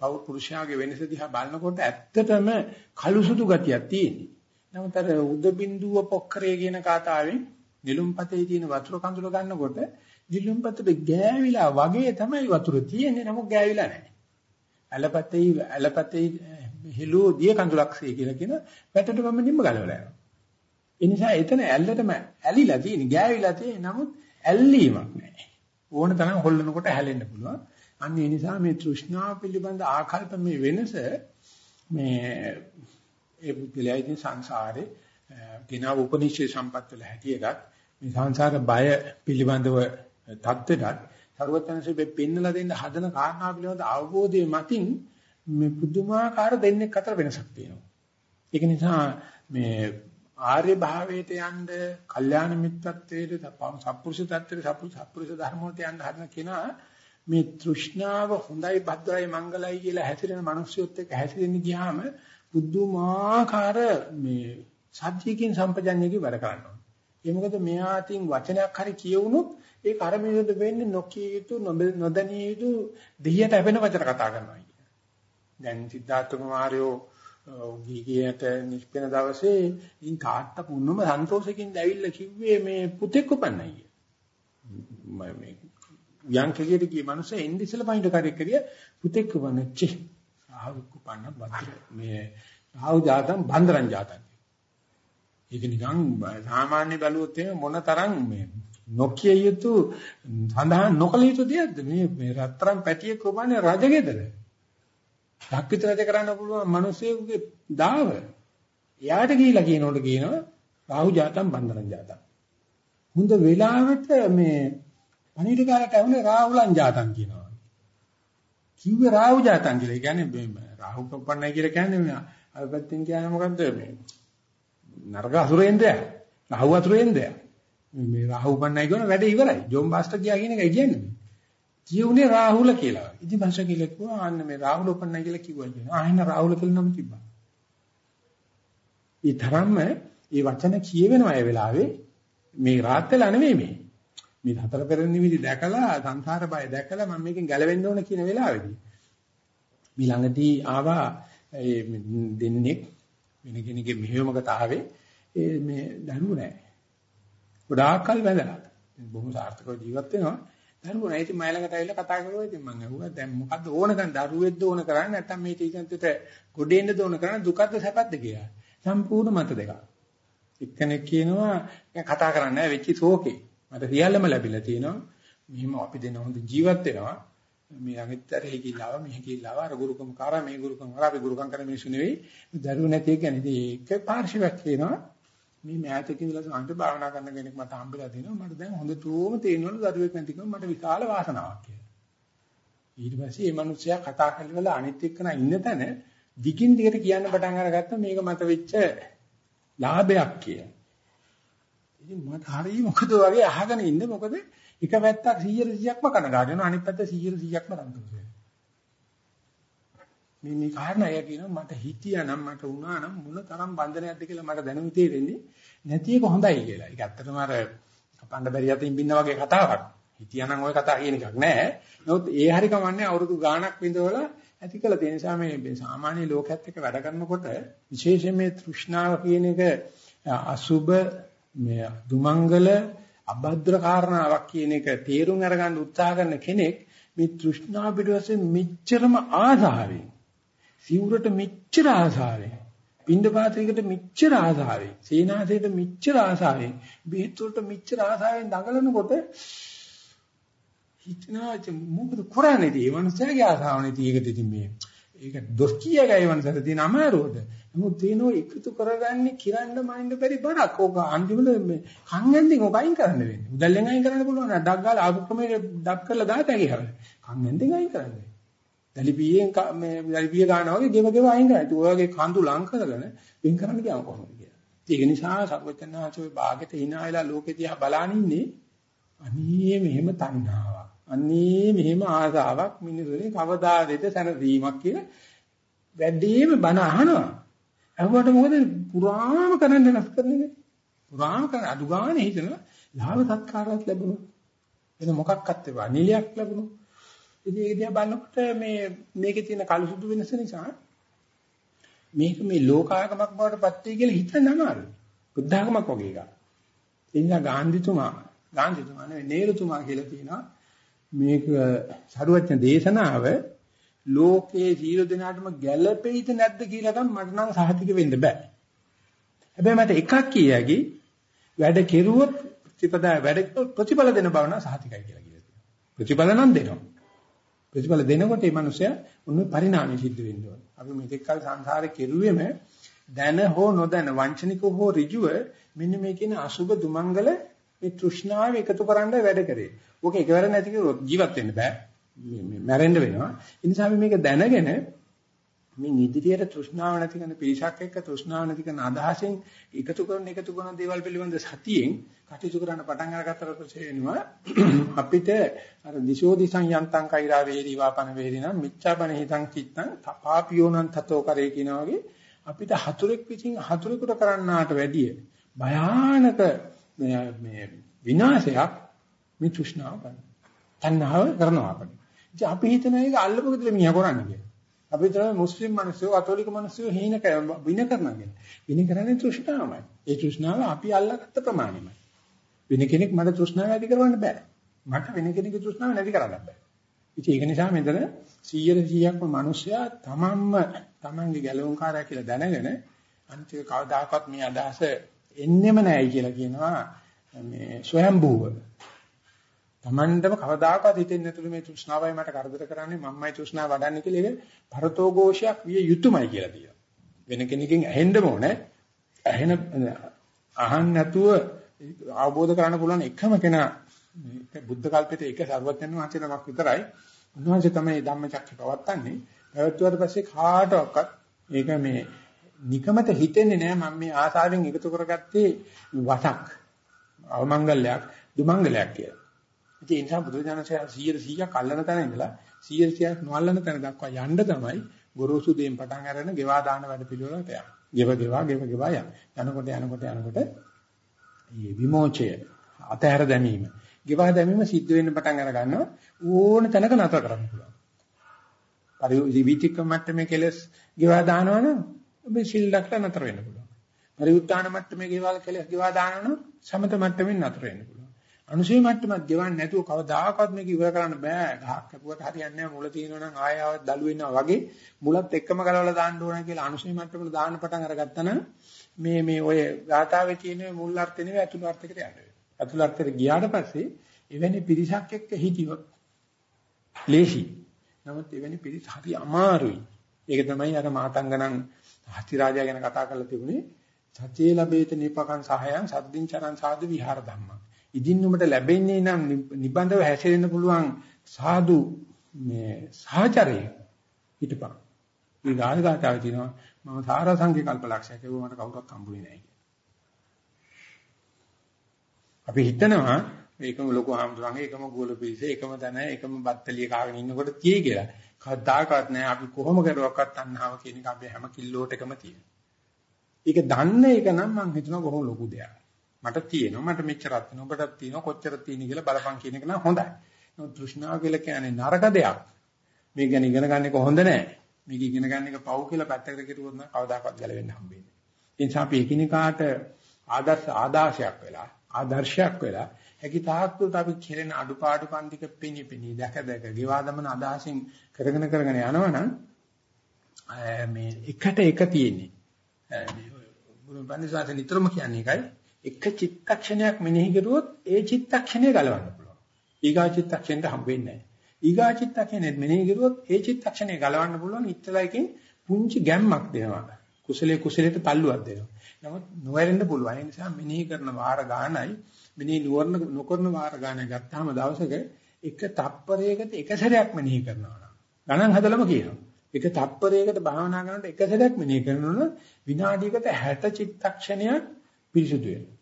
පෞ පුරුෂයාගේ වෙනස දිහා බලනකොට ඇත්තටම කළු සුදු ගතියක් තියෙනවා. නමුත් අර උද බින්දුව පොක්කරේ කියන කාතාවෙන් නිලුම්පතේ තියෙන වතුර කඳුල ගන්නකොට නිලුම්පතට ගෑවිලා වගේ තමයි වතුර තියෙන්නේ නමුත් ගෑවිලා නැහැ. ඇලපතේ ඇලපතේ හිලු දිය කඳුලක්සේ කියලා කියන පැටට ගම නිම්ම ගලවලා යනවා. ඒ නිසා එතන ඇල්ලටම ඇලිලා තියෙන ගෑවිලා තියෙන නමුත් ඇල්ලීමක් නැහැ. ඕන තරම් හොල්ලනකොට හැලෙන්න පුළුවන්. අන්න ඒ නිසා මේ තෘෂ්ණාව පිළිබඳ ආකල්ප මේ වෙනස මේ ඒ පුද්ගලයා ඉතින් සංසාරේ දිනව උපනිෂේ සම්පත් වල හැටියටත් මේ සංසාර බය පිළිබඳව தත්ත්වයටත් සර්වඥන්සේ මේ පෙන්නලා දෙන්න හදන කාරණා පිළිබඳ අවබෝධය මතින් මේ පුදුමාකාර දෙන්නෙක් අතර වෙනසක් තියෙනවා. ඒක නිසා මේ ආර්ය භාවයට යන්න, කල්යාණ මිත්‍රත්වයට, සත්පුරුෂ tattweට, සත්පුරුෂ ධර්ම වලට යන්න හදන කෙනා මේ තෘෂ්ණාව හොඳයි භද්‍රයි මංගලයි කියලා හැසිරෙන මිනිස්සුත් එක්ක හැසිරෙන්න ගියාම බුද්ධමාකාර මේ සත්‍යකින් සම්පජන්‍යකින් වැඩ කරනවා. ඒ මොකද මෙයාටින් වචනයක් හරි කියවුනොත් ඒක අර මිනිහට වෙන්නේ නොකිය යුතු නොදැනිය යුතු දෙහියට අපෙන වචන කතා කරනවා කියන. දැන් සිද්ධාර්ථ කුමාරයෝ ගිහියට නිෂ්පෙන දවසේ ඉන් තාත්තා පුන්නම සන්තෝෂකින් ඇවිල්ලා කිව්වේ මේ පුතෙක් උපන්නයි කිය. මේ යංකගියට ගිය මනුස්සයා එන්නේ ඉස්සලා පයින්ට කාර්යයක් කරිය පුතෙක් උපන්නච්චි. ආවු උපන්න බද්ද මේ ආවු ජාතම් බන්දරන් ජාතම්. ඒක නිකන් සාමාන්‍ය බැලුවොත් එහෙම මොන තරම් මේ නොකිය යුතු සඳහන් නොකළ යුතු දෙයක්ද මේ මේ රත්තරන් පැටියෙක් කොබන්නේ රජගෙදර. ශක්තිත රජ කරන්න පුළුවන් මිනිස්සෙකුගේ දාව. එයාට ගිහිලා කියනකොට කියනවා රාහු ජාතම් බන්දරන් ජාතම්. හොඳ වෙලාවට මේ පණිවිඩකාරට ඇහුනේ රාහුලන් ජාතම් කියනවා. කිව්වේ රාහු ජාතම් කියලා. ඒ කියන්නේ රාහු කොපන්නයි කියලා කියන්නේ අර පැත්තෙන් කියන්නේ මොකද්ද මේ නරක අසුරේන්ද්‍රය. රාහු අසුරේන්ද්‍රය. මේ රාහු උපන්නයි කියන වැඩ ඉවරයි. ජෝන් බාස්ටර් ගියා කියන එකයි කියන්නේ. කියුනේ රාහුල කියලා. ඉතින් භාෂා කියලා කිව්වා අන්න මේ රාහුල උපන්නයි කියලා කිව්වා කියනවා. ආයෙන රාහුල කියලා නම තිබ්බා. ඒ තරම්ම මේ වචන කියවෙනවා ඒ වෙලාවේ මේ රාත් වෙලා නෙමෙයි මේ. මේ හතර පෙර නිවිදි දැකලා සංසාර බය දැකලා මම මේකෙන් ගැලවෙන්න ඕන කියන වෙලාවේදී මේ ළඟදී ආවා දෙන්නේ වෙන කෙනෙක්ගේ මෙහෙයුමකට ආවේ ඒ මේ දරුවෝ නැහැ. ගොඩාක් කල් වැඳලා. බොහොම සාර්ථකව ජීවත් වෙනවා. දරුවෝ නැහැ. ඉතින් මයි ළඟට ඇවිල්ලා කතා කරුවා. ඉතින් මම අහුවා දැන් මොකද්ද ඕනකන් දරුවෙක්ද ඕන කරන්නේ නැත්නම් මේ ටීචර්ට ගොඩේන්නද ඕන කරන්නේ දුකද්ද සැපද්ද කියලා. සම්පූර්ණ මත දෙකක්. එක්කෙනෙක් කියනවා කතා කරන්නේ නැහැ වෙච්ච ශෝකේ. මට සියල්ලම ලැබිලා තියෙනවා. මෙහිම අපි දෙන හොඳ ජීවත් වෙනවා. මේ අනිත්තර හේකිලාව මෙහි කිලාව අර ගුරුකම් කරා මේ ගුරුකම් කරා අපි ගුරුකම් කරන මිනිස්සු නෙවෙයි දරුවෝ නැති එක කියන්නේ ඒක පාර්ශවයක් කියනවා මේ මෑතක ඉඳලා සංඝ භාවනා කරන කෙනෙක් මට හම්බෙලා තිනවා මට දැන් හොඳටම තේරෙනවලු දරුවෙක් නැතිකම මට විශාල වාසනාවක් කියලා. ඊට පස්සේ මේ මිනිස්සයා කතා කරලා අනිත් එක්කන ඉන්න තැන දිගින් දිගට කියන්න පටන් අරගත්තා මේක මට වෙච්ච ලාභයක් කියලා. ඉතින් මට හරිය මොකද වගේ අහගෙන ඉන්න. මොකද එක පැත්තක් 100%ක්ම කනගාටු වෙනවා. අනිත් පැත්ත 100%ක්ම සන්තෝෂ වෙනවා. මේ මේ කාරණා එයා කියනවා මට හිතියානම් මට වුණා නම් මොන තරම් බන්ධනයක්ද කියලා මට දැනුම් තේරෙන්නේ නැති එක හොඳයි කියලා. ඒක ඇත්තටම අර කපන්න බැරි යතින් බින්න වගේ කතාවක්. හිතියානම් ওই කතා කියන එකක් නෑ. නමුත් ඒ හරි කමන්නේ අවුරුදු ගාණක් විඳවලා ඇති කළ තියෙන නිසා මේ සාමාන්‍ය ලෝකයේත් එක්ක වැඩ කරනකොට විශේෂයෙන් මේ තෘෂ්ණාව කියන එක අසුබ මේ දුමංගල අභද්‍ර කාරණාවක් කියන එක තේරුම් අරගන්න උත්සාහ කරන කෙනෙක් මේ තෘෂ්ණා පිටවසේ මෙච්චරම ආසාවෙන් සිවුරට මෙච්චර ආසාවෙන් පින්දපාතයකට මෙච්චර ආසාවෙන් සීනාසයට මෙච්චර ආසාවෙන් බේත් වලට මෙච්චර ආසාවෙන් දඟලනකොට හිතනවා මොකද කරන්නේ මේ මනුස්සයාගේ ආසාවනේ තියෙකට ඉතින් මේ ඒක දොස් කියගයි මනසට තියෙන අමාරුවට. නමුත් තේනෝ එකතු කරගන්නේ කිරන්න මයින්ඩ් බැරි බරක්. ඕක අන්තිමට මේ කන් ඇන්දෙන් ඕක අයින් කරන්න වෙන්නේ. උදැල්ලෙන් අයින් කරන්න පුළුවන් නේද? ඩක් ගාලා ආපු ක්‍රමයේ ඩක් කරලා දාත හැකි හරි. කන් ඇන්දෙන් අයින් කරන්න. දලිපියෙන් මේ දලිපිය ගන්නවා වගේ ගෙව ගෙව අයින් කරනවා. ඒ වගේ කඳු ලං කරගෙන වෙන් කරන්න ගියාම කොහොමද කියලා. ඒක නිසා සර්වචනාචෝයි භාගෙට hina වෙලා ලෝකෙ දිහා බලන ඉන්නේ අනේ මෙහෙම තණ්හාවක්. අන්නේ මෙහෙම ආසාවක් මිනිසුනේ කවදාදෙද සැනසීමක් කියලා වැඩිම බන අහනවා. අහුවට මොකද පුරාම කරන්න වෙනස් කරන්නේ. පුරාම කරන අඩු ගානේ හිතනවා ලාභ සත්කාරات ලැබුණා. එන මොකක්වත් ඒවා නිලයක් ලැබුණා. ඉතින් ඒක දිහා බලනකොට මේ මේකේ තියෙන කළු සුදු වෙනස නිසා මේක මේ ලෝකාගමක් බවට පත් වෙයි කියලා හිතන්න අමාරුයි. බුද්ධාගමක් වගේ එකක්. ඒ නිසා ගාන්ධිතුමා ගාන්ධිතුමා නෙවෙයි නේරුතුමා කියලා තියෙනවා මේක සරුවච්ච දේශනාව ලෝකයේ සීල දෙනාටම ගැළපෙයිද නැද්ද කියලා නම් මට නම් සහතික වෙන්න බෑ. හැබැයි මට එකක් කියකි වැඩ කෙරුවොත් ප්‍රතිපදා වැඩ ප්‍රතිඵල දෙන බව නම් සහතිකයි කියලා කියලා තියෙනවා. ප්‍රතිඵල නම් දෙනවා. ප්‍රතිඵල දෙනකොට මේ මිනිසයා උන්ව පරිණාමය සිද්ධ වෙන්න ඕන. අපි මෙතෙක් කල සංසාරේ කෙරුවෙම දැන හෝ නොදැන වංචනික හෝ ඍජුව මෙන්න මේ කියන අසුබ දුමංගල මේ තෘෂ්ණාව එකතු කරන්න වැඩ කරේ. ඕක එකවර නැති කිව්වොත් ජීවත් වෙන්න බෑ. මේ මැරෙන්න වෙනවා. ඒ නිසා අපි මේක දැනගෙන මින් ඉදිරියට තෘෂ්ණාව නැති කරන පිරිසක් එක්ක තෘෂ්ණාව නැති කරන අදහසෙන් එකතු කරන එකතු කරන දේවල් පිළිබඳ සතියෙන් කටයුතු කරන්න පටන් අරගත්තට පස්සේ වෙනවා අපිට අර දිශෝ දිසං යන්තං කෛරා වේරි වාපන වේරි නම් මිච්ඡාපන හිතං චිත්තං තපාපියෝනං තතෝ කරේ කියනා වගේ අපිට හතුරෙක් විසින් හතුරෙකුට කරන්නාට වැඩිය භයානක මේ විනාශයක් මේ තෘෂ්ණාව කරන. තණ්හාව කරනවා අපිට. ඉතින් අපි හිතන එක අල්ලපු ගෙදර මියා කරන්නේ කියලා. අපි තමයි මුස්ලිම් මිනිස්සු කතෝලික මිනිස්සු හීන වින කරනවා කියන්නේ. වින කරන්නේ තෘෂ්ණාවමයි. ඒ තෘෂ්ණාව අපි අල්ලගත්ත ප්‍රමාණයමයි. වෙන කෙනෙක් මට තෘෂ්ණාව ඇති කරවන්න බෑ. මට වෙන කෙනෙකුගේ තෘෂ්ණාව නැති කරන්න බෑ. ඉතින් ඒක නිසා මෙතන 100%ක්ම මිනිස්සයා තමන්ම තමන්ගේ ගැලවුම්කාරය කියලා දැනගෙන අන්තිම කවදාකවත් මේ අදහස එන්නෙම නැහැ කියලා කියනවා මේ ස්වයම්බූව. Tamandම කවදාකවත් හිතෙන්නේ නැතුළු මේ තෘෂ්ණාවයි මට කරදර කරන්නේ මම්මයි තෘෂ්ණාව වඩන්නේ කියලා ඒක පරතෝഘോഷයක් විය යුතුයමයි කියලා කියනවා. වෙන කෙනකින් ඇහෙන්න ඕනේ. ඇහෙන අහන්න නැතුව අවබෝධ කරගන්න පුළුවන් එකම කෙනා බුද්ධ කල්පිතේ එක සර්වඥ වහන්සේ නමක් විතරයි. උන්වහන්සේ තමයි ධම්මචක්ක පවත්තන්නේ. පැවැත්වුවාට පස්සේ කාටවත් මේක මේ නිකමත හිතෙන්නේ නෑ මම මේ ආසාවෙන් එකතු කරගත්තේ වසක් අවමංගල්‍යයක් දුමංගලයක් කියලා. ඉතින් ඒ නිසා බුදුරජාණන්සේ 100 100ක් අල්ලන තැන ඉඳලා 100 100ක් නොඅල්ලන තැන දක්වා යන්න තමයි ගොරෝසු දෙයින් පටන් අරගෙන ගෙවා දාන වැඩ පිළිවෙලට යනවා. ගෙව ගෙවා ගෙව ගෙවා යන. යනකොට යනකොට යනකොට මේ විමෝචය අතහැර දැමීම ගෙවා දැමීම සිද්ධ වෙන්න පටන් අර ගන්නවා ඕන තැනක නතර කරන්න පුළුවන්. පරිවිතික මට්ටමේ කෙලස් ගෙවා දානවනම් ඔබ සිල් දක්ලා නතර වෙන්න පුළුවන්. පරිඋත්තාන මට්ටමේ ගෙවල් කෙලස් ගෙවා දානවනම් සමත මට්ටමින් නතර වෙන්න පුළුවන්. අනුශේ මට්ටමක් ගෙවන්නේ නැතුව කවදාකවත් මේක ඉවර කරන්න බෑ. ගහක් කැපුවට හරියන්නේ නැහැ. මුල තියෙනවා නම් ආයාවත් දළු වෙනවා වගේ මුලත් එක්කම ගලවලා දාන්න ඕන කියලා අනුශේ මට්ටමට දාන්න පටන් අරගත්තා නම් මේ මේ ඔය ගාථාවේ තියෙන මුල් අර්ථය නෙවෙයි අතුල අර්ථයකට යන්න වෙනවා. අතුල අර්ථයට ගියාට පස්සේ එවැනි පිරිසක් එක්ක හිටියොත් ලේසි. නමුත් එවැනි පිරිස හරි අමාරුයි. ඒක තමයි අර මාතංගණන් හති රාජා ගැන කතා කරලා තිබුණේ. සත්‍යේ ලැබේත නිපකං සහයං සද්දින් චරං සාදු විහාර ධම්මං. ඉදින් නුඹට ලැබෙන්නේ නම් නිබඳව හැසිරෙන්න පුළුවන් සාදු මේ සහචරය හිටපන්. මේ ගාල්ගාතාවේ තියෙනවා මම සාරසංඛ්‍ය කල්පලක්ෂයක් ඒව මට කවුරක් හම්බුනේ නැහැ අපි හිතනවා ඒකම ලොකු ආම්තුරන්ගේ එකම ගෝල පිළිස එකම දන එකම බත්තලිය කාගෙන ඉන්නකොට tie කියලා. කවදාකවත් නැහැ අපි කොහොම කරුවක්වත් අන්නහව කියන එක අපි හැම කිල්ලෝට එකම තියෙනවා. ඒක දන්න එක නම් මම හිතනවා බොහොම ලොකු දෙයක්. මට තියෙනවා මට මෙච්චරක් තියෙනවා ඔබටත් තියෙනවා කොච්චරද තියෙන කියලා බලපං කියන එක නම් හොඳයි. නමුත් තෘෂ්ණාව කියලා කියන්නේ නරක දෙයක්. මේක ගැන ඉගෙන ගන්න එක හොඳ නෑ. මේක ඉගෙන ගන්න එක පව් කියලා පැත්තකට කෙරුවොත් නම් කවදාකවත් ගැලවෙන්න හම්බෙන්නේ. ඒ නිසා අපි එකිනෙකාට ආදර්ශ ආදාශයක් වෙලා ආදර්ශයක් වෙලා හැකි තාක් දුරට අපි කෙරෙන අඩුපාඩු පන්තික පෙනී පෙනී දැක දැක ගෙවා දමන අදහසින් කරගෙන කරගෙන යනවනම් මේ එකට එක තියෙන්නේ. මේ ගුරු පන්දිසාස නිතරම කියන්නේ ඒකයි එක චිත්තක්ෂණයක් මෙනෙහි කරුවොත් ඒ චිත්තක්ෂණය ගලවන්න පුළුවන්. ඊගා චිත්තක්ෂණයට හම්බ වෙන්නේ නැහැ. ඊගා චිත්තක්ෂණය මෙනෙහි කරුවොත් ඒ චිත්තක්ෂණය ගලවන්න පුළුවන් ඉතලයිකින් පුංචි ගැම්මක් දෙනවා. කුසලයේ කුසලයට තල්ලුවක් දෙනවා. නමුත් නොවැරෙන්න පුළුවන්. ඒ නිසා මෙනෙහි කරන වාර ගානයි මෙනෙහි නොවරන නොකරන වාර ගානයි ගත්තාම දවසක එක තප්පරයකට එක සැරයක් මෙනෙහි කරනවා නම් ගණන් හදලම කියනවා. එක තප්පරයකට භාවනා කරනකොට එක සැරයක් මෙනෙහි කරනොත් විනාඩියකට 60 චිත්තක්ෂණයක් පිරිසුදු වෙනවා.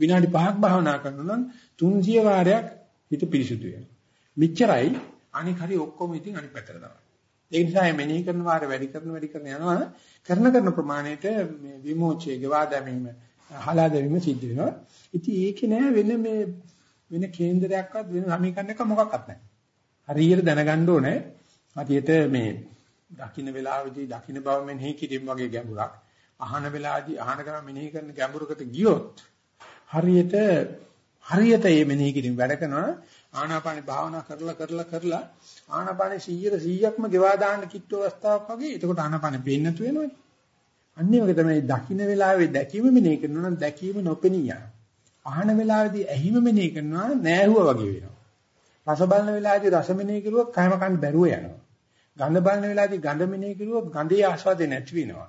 විනාඩි 5ක් භාවනා කරනවා නම් 300 වාරයක් හිත පිරිසුදු වෙනවා. මෙච්චරයි අනික හරි ඔක්කොම ඉතින් අනිත් පැත්තට තමයි. ඒ නිසා මේ මෙනෙහි කරන වාර වැඩි කරන වැඩි කරන යනවා කරන කරන ප්‍රමාණයට මේ විමෝචයේ ගවා දැමීම හලා දැමීම සිද්ධ වෙනවා. ඉතින් ඒකේ නෑ වෙන මේ වෙන කේන්දරයක්වත් වෙන සමීකරණයක මොකක්වත් නැහැ. හරියට දැනගන්න ඕනේ. හරියට මේ දකින්න වෙලාවේදී දකින්න බව මෙනෙහි කිරීම වගේ ගැඹුරක්. අහන වෙලාවේදී අහන ගමන් මෙනෙහි කරන ගැඹුරකට ගියොත් හරියට හරියට මේ මෙනෙහි කිරීම වැඩ කරනවා. ආනාපානේ භාවනා කරලා කරලා කරලා ආනාපානේ 100 100ක්ම ගෙවා දාන්න කිට්ටු අවස්ථාවක් වගේ. එතකොට ආනාපානේ පේන්නේ නැතු වෙනවනේ අන්නේ වගේ තමයි දකින්න වෙලාවේ දැකීම මෙනෙහි කරනවා නම් දැකීම නොපෙනී යනවා. අහන වෙලාවේදී ඇහිම මෙනෙහි කරනවා නෑහුවා වගේ වෙනවා. රස බලන වෙලාවේදී රස මෙනෙහි කරුවොත් කයම කන්න බැරුව යනවා. ගඳ බලන වෙලාවේදී ගඳ මෙනෙහි කරුවොත් ගඳේ ආස්වාදේ නැති වෙනවා.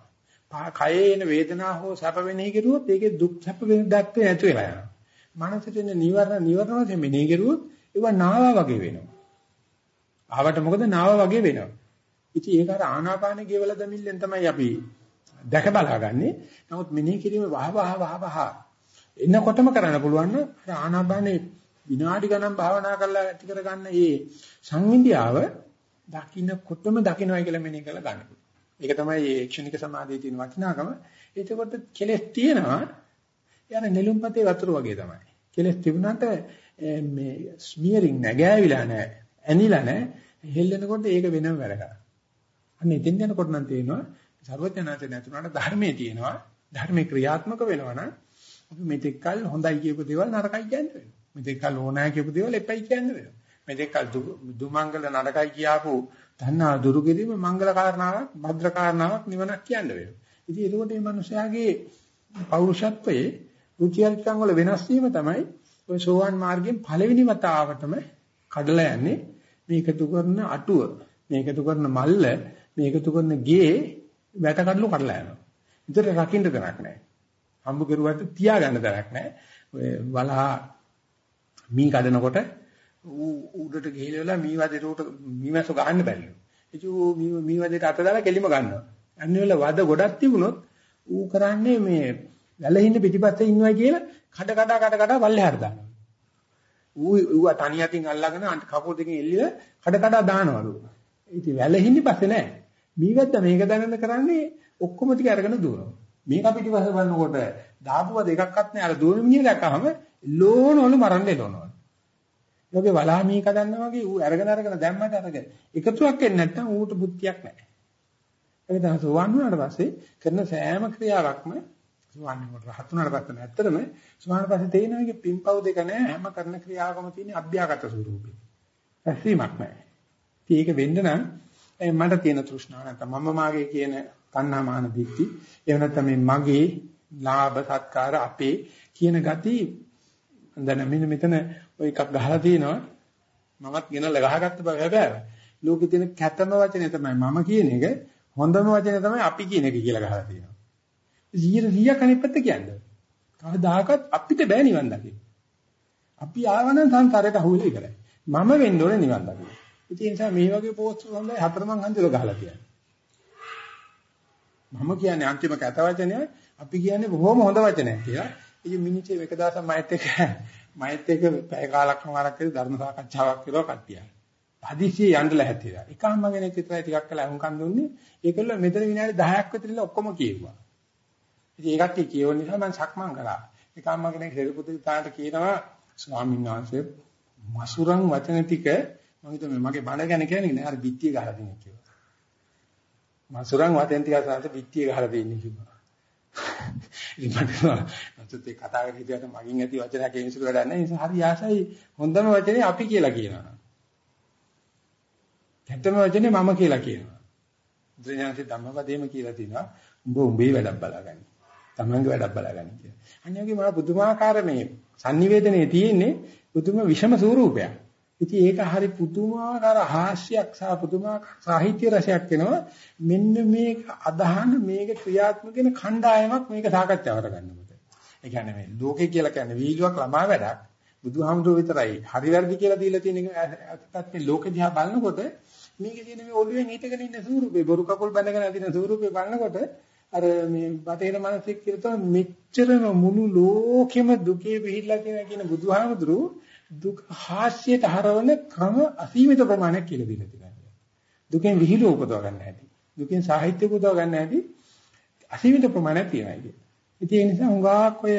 කයේ එන වේදනාව හෝ සැප වෙනෙහි කෙරුවොත් ඒකේ දුක් සැප වෙන දැක්කේ නැතු වෙලා යනවා. මනසට එන නිවර්ණ නිවර්ණ වශයෙන් මෙනෙහි කෙරුවොත් ඒව නාවා වගේ වෙනවා. ආවට මොකද නාවා වගේ වෙනවා. ඉතින් ඒක අර ආනාපාන ගෙවල දෙමිල්ලෙන් තමයි අපි දැක බලාගන්නේ. නමුත් මෙනෙහි කිරීම වහ වහ වහ වහ එන්නකොටම කරන්න පුළුවන් නම් අර ආනාපානේ විනාඩි ගණන් භාවනා කරලා ඇති කරගන්න මේ සංවිඳියාව දකින්නකොටම දකින්නයි කියලා මෙනෙහි කරලා ගන්න පුළුවන්. ඒක තමයි මේ ක්ෂණික සමාධියේ තියෙන වටිනාකම. එතකොට කෙලස් තියෙනවා. යන නෙළුම්පතේ වතුර වගේ තමයි. කෙලස් තිබුණාට මේ ස්මියරින් නැගෑවිලා නැහැ. ඇනිලා නැහැ. හෙල්ලෙනකොට ඒක වෙනම වැඩ කරනවා. අන්න එතෙන් යනකොට නම් තේරෙනවා සර්වඥාන්සේ නැතුණාට ධර්මයේ තියෙනවා. ධර්මේ ක්‍රියාත්මක වෙනවා නම් අපි මෙතෙක් කල් හොඳයි කියපු දේවල් නරකයි කියන්නේ වෙනවා. මෙතෙක් කල් ඕනෑ කියපු දේවල් එපයි කියන්නේ වෙනවා. මෙතෙක් කල් දුමංගල නරකයි කියාපු තණ්හා දුරු කිරීම මංගල කාරණාවක්, භද්‍ර කාරණාවක් නිවනක් කියන්න වෙනවා. ඉතින් ඒකෝට මේ මිනිස්යාගේ පෞරුෂත්වයේ රුචියල්කම් වල වෙනස් වීම තමයි ඔය සෝවාන් මාර්ගයෙන් පළවෙනි වතාවටම කඩලා යන්නේ මේකතු කරන අටුව මේකතු කරන මල්ල මේකතු කරන ගේ වැට කඩලු කඩලා යනවා. විතර රකින්න දරක් නැහැ. හම්බ කරුවට තියාගන්න දරක් නැහැ. ඔය වලහා මී කඩනකොට උඩට ගිහිල්ලා මී වදේට උට මීමැස්ස ගහන්න බැරිලු. ඉතින් ඌ මී වදේට අත දාලා කෙලිම ගන්නවා. අන්න වෙල වද ගොඩක් තිබුණොත් ඌ කරන්නේ මේ වැලහින්න පිටිපස්සේ ඉන්නවා කියලා කඩ කඩ කඩ කඩ වල්ලෙහාට දානවා. ඌ ඌ තනියකින් අල්ලගෙන කකුල් දෙකෙන් එල්ලලා කඩ කඩ දානවලු. ඉතින් වැලහින්නේ පස්සේ නෑ. මීවැද්ද මේක දැනන්න කරන්නේ ඔක්කොම ටික අරගෙන දුවනවා. මේක පිටිපස්ස බලනකොට දාපුව දෙකක්වත් නෑ අර දුවන මිනිහ දැක්කම ලෝනවලු මරන්න එළවනවා. ලෝකේ වලාමී කදන්නා වගේ ඌ අරගෙන අරගෙන දැම්මට අරගෙන එකතුවක් එන්නේ නැත්නම් ඌට බුද්ධියක් නැහැ. ඒක තමයි සෝවන් වුණාට පස්සේ කරන සෑම ක්‍රියාවක්ම සෝවන් වුණාට රහත් වුණාට පස්සේ ඇත්තටම සෝවන් පස්සේ තේින එක පිම්පව් දෙක නැහැ හැම කරන ක්‍රියාවකම තියෙන අභ්‍යාගත ස්වරූපේ. ඇසීමක් නැහැ. ඉතින් ඒක වෙන්න නම් මට තියෙන තෘෂ්ණාව නැත්නම් මම මාගේ කියන තණ්හා මාන දික්ටි එහෙම නැත්නම් මේ මගේ ලාභ සත්කාර අපේ කියන gati දැන් මෙන්න මෙතන ඔය එකක් ගහලා තිනවා මමත් ගෙනල්ලා ගහගත්ත බව හැබැයි ලෝකේ තියෙන කැතම වචනේ තමයි මම කියන එක. හොඳම වචනේ තමයි අපි කියන එක කියලා ගහලා තියෙනවා. 100 100 කණිත් පැත්ත කියන්නේ. කවදාකවත් අපිට බෑ නිවන් දකින්න. අපි ආවනම් සංසාරයට අහුවෙලා ඉවරයි. මම වෙන්න ඕනේ නිවන් දකින්න. ඉතින් ඒ නිසා මේ වගේ පෝස්ට් හොඳයි හතරමං හන්දිල ගහලා තියෙනවා මම කියන්නේ අන්තිම කැත වචනය අපි කියන්නේ බොහොම හොඳ වචනයක් කියලා. ඉතින් මිනිස්සේ එක දවසක් මයිත් එක්ක මයිත් එක්ක පැය කාලක් වමාරක් විතර ධර්ම සාකච්ඡාවක් කරුවා කට්ටිය. හදිසියෙ යන්නලා හැටිලා. එකම මගෙන විතරයි ටිකක් කළා වුන්කන් දුන්නේ. ඒකල මෙතන විනාඩි 10ක් විතරලා ඔක්කොම කියෙව්වා. ඉතින් ඒ කට්ටිය කියවන නිසා මම සක්මන් කරා. එකම මගෙන කෙරපුතු තාට කියනවා ස්වාමීන් වහන්සේ මසුරන් වචන ටික මම හිතුවේ මගේ බණ ගැන කියන්නේ නෑ අර පිටිය ගහලා දෙන්නේ කියලා. මසුරන් වචන ටික අසාරට පිටිය ගහලා දෙන්නේ කිව්වා. ඉතින් මට ඒ කතා කරලා හිටියට මගින් ඇති වචනයක් ඒ මිනිස්සුන්ට වැඩක් නැහැ. ඒ නිසා හරි ආසයි හොඳම වචනේ අපි කියලා කියනවා. කැතම වචනේ මම කියලා කියනවා. බුදුරජාණන්සේ ධම්මපදේම කියලා තිනවා. උඹ උඹේ වැඩක් බලාගන්න. තමන්ගේ වැඩක් බලාගන්න කියලා. අනිවාර්යයෙන්ම මා පුදුමාකාර මේ sannivedanaye තියෙන්නේ පුදුම විෂම ස්වරූපයක්. ඉතින් ඒක හරි පුදුමාකාර හාස්‍යයක් සහ පුදුමාකාර සාහිත්‍ය රසයක් වෙනවා. මෙන්න මේක අදහන මේක ක්‍රියාත්මක වෙන කණ්ඩායමක් මේක සාකච්ඡාවට ගන්නකොට. ඒ කියන්නේ මේ ලෝකේ කියලා කියන්නේ වීලුවක් ළමා වැඩක්. බුදුහාමුදුරුවෝ විතරයි හරි වැරදි කියලා දීලා තියෙන එකත් මේ ලෝක දිහා බලනකොට මේකේ තියෙන මේ ඔළුවෙන් හිටගෙන ඉන්න ස්වරූපේ බොරු කකුල් බැඳගෙන අදින ස්වරූපේ බලනකොට අර මේ බටේර මානසික කියලා මෙච්චරම මුළු ලෝකෙම දුකේ පිහිල්ලා තියෙන කියන බුදුහාමුදුරුවෝ දුක් හාස්‍යයට හරවන ක්‍රම අසීමිත ප්‍රමාණයක් කියලා දීලා තියෙනවා. දුකෙන් විහිළු උපදව ගන්න හැටි. දුකෙන් සාහිත්‍ය උපදව ගන්න හැටි අසීමිත ප්‍රමාණයක් තියෙනවා ඉතින්. ඉතින් ඒ නිසා හුඟක් ඔය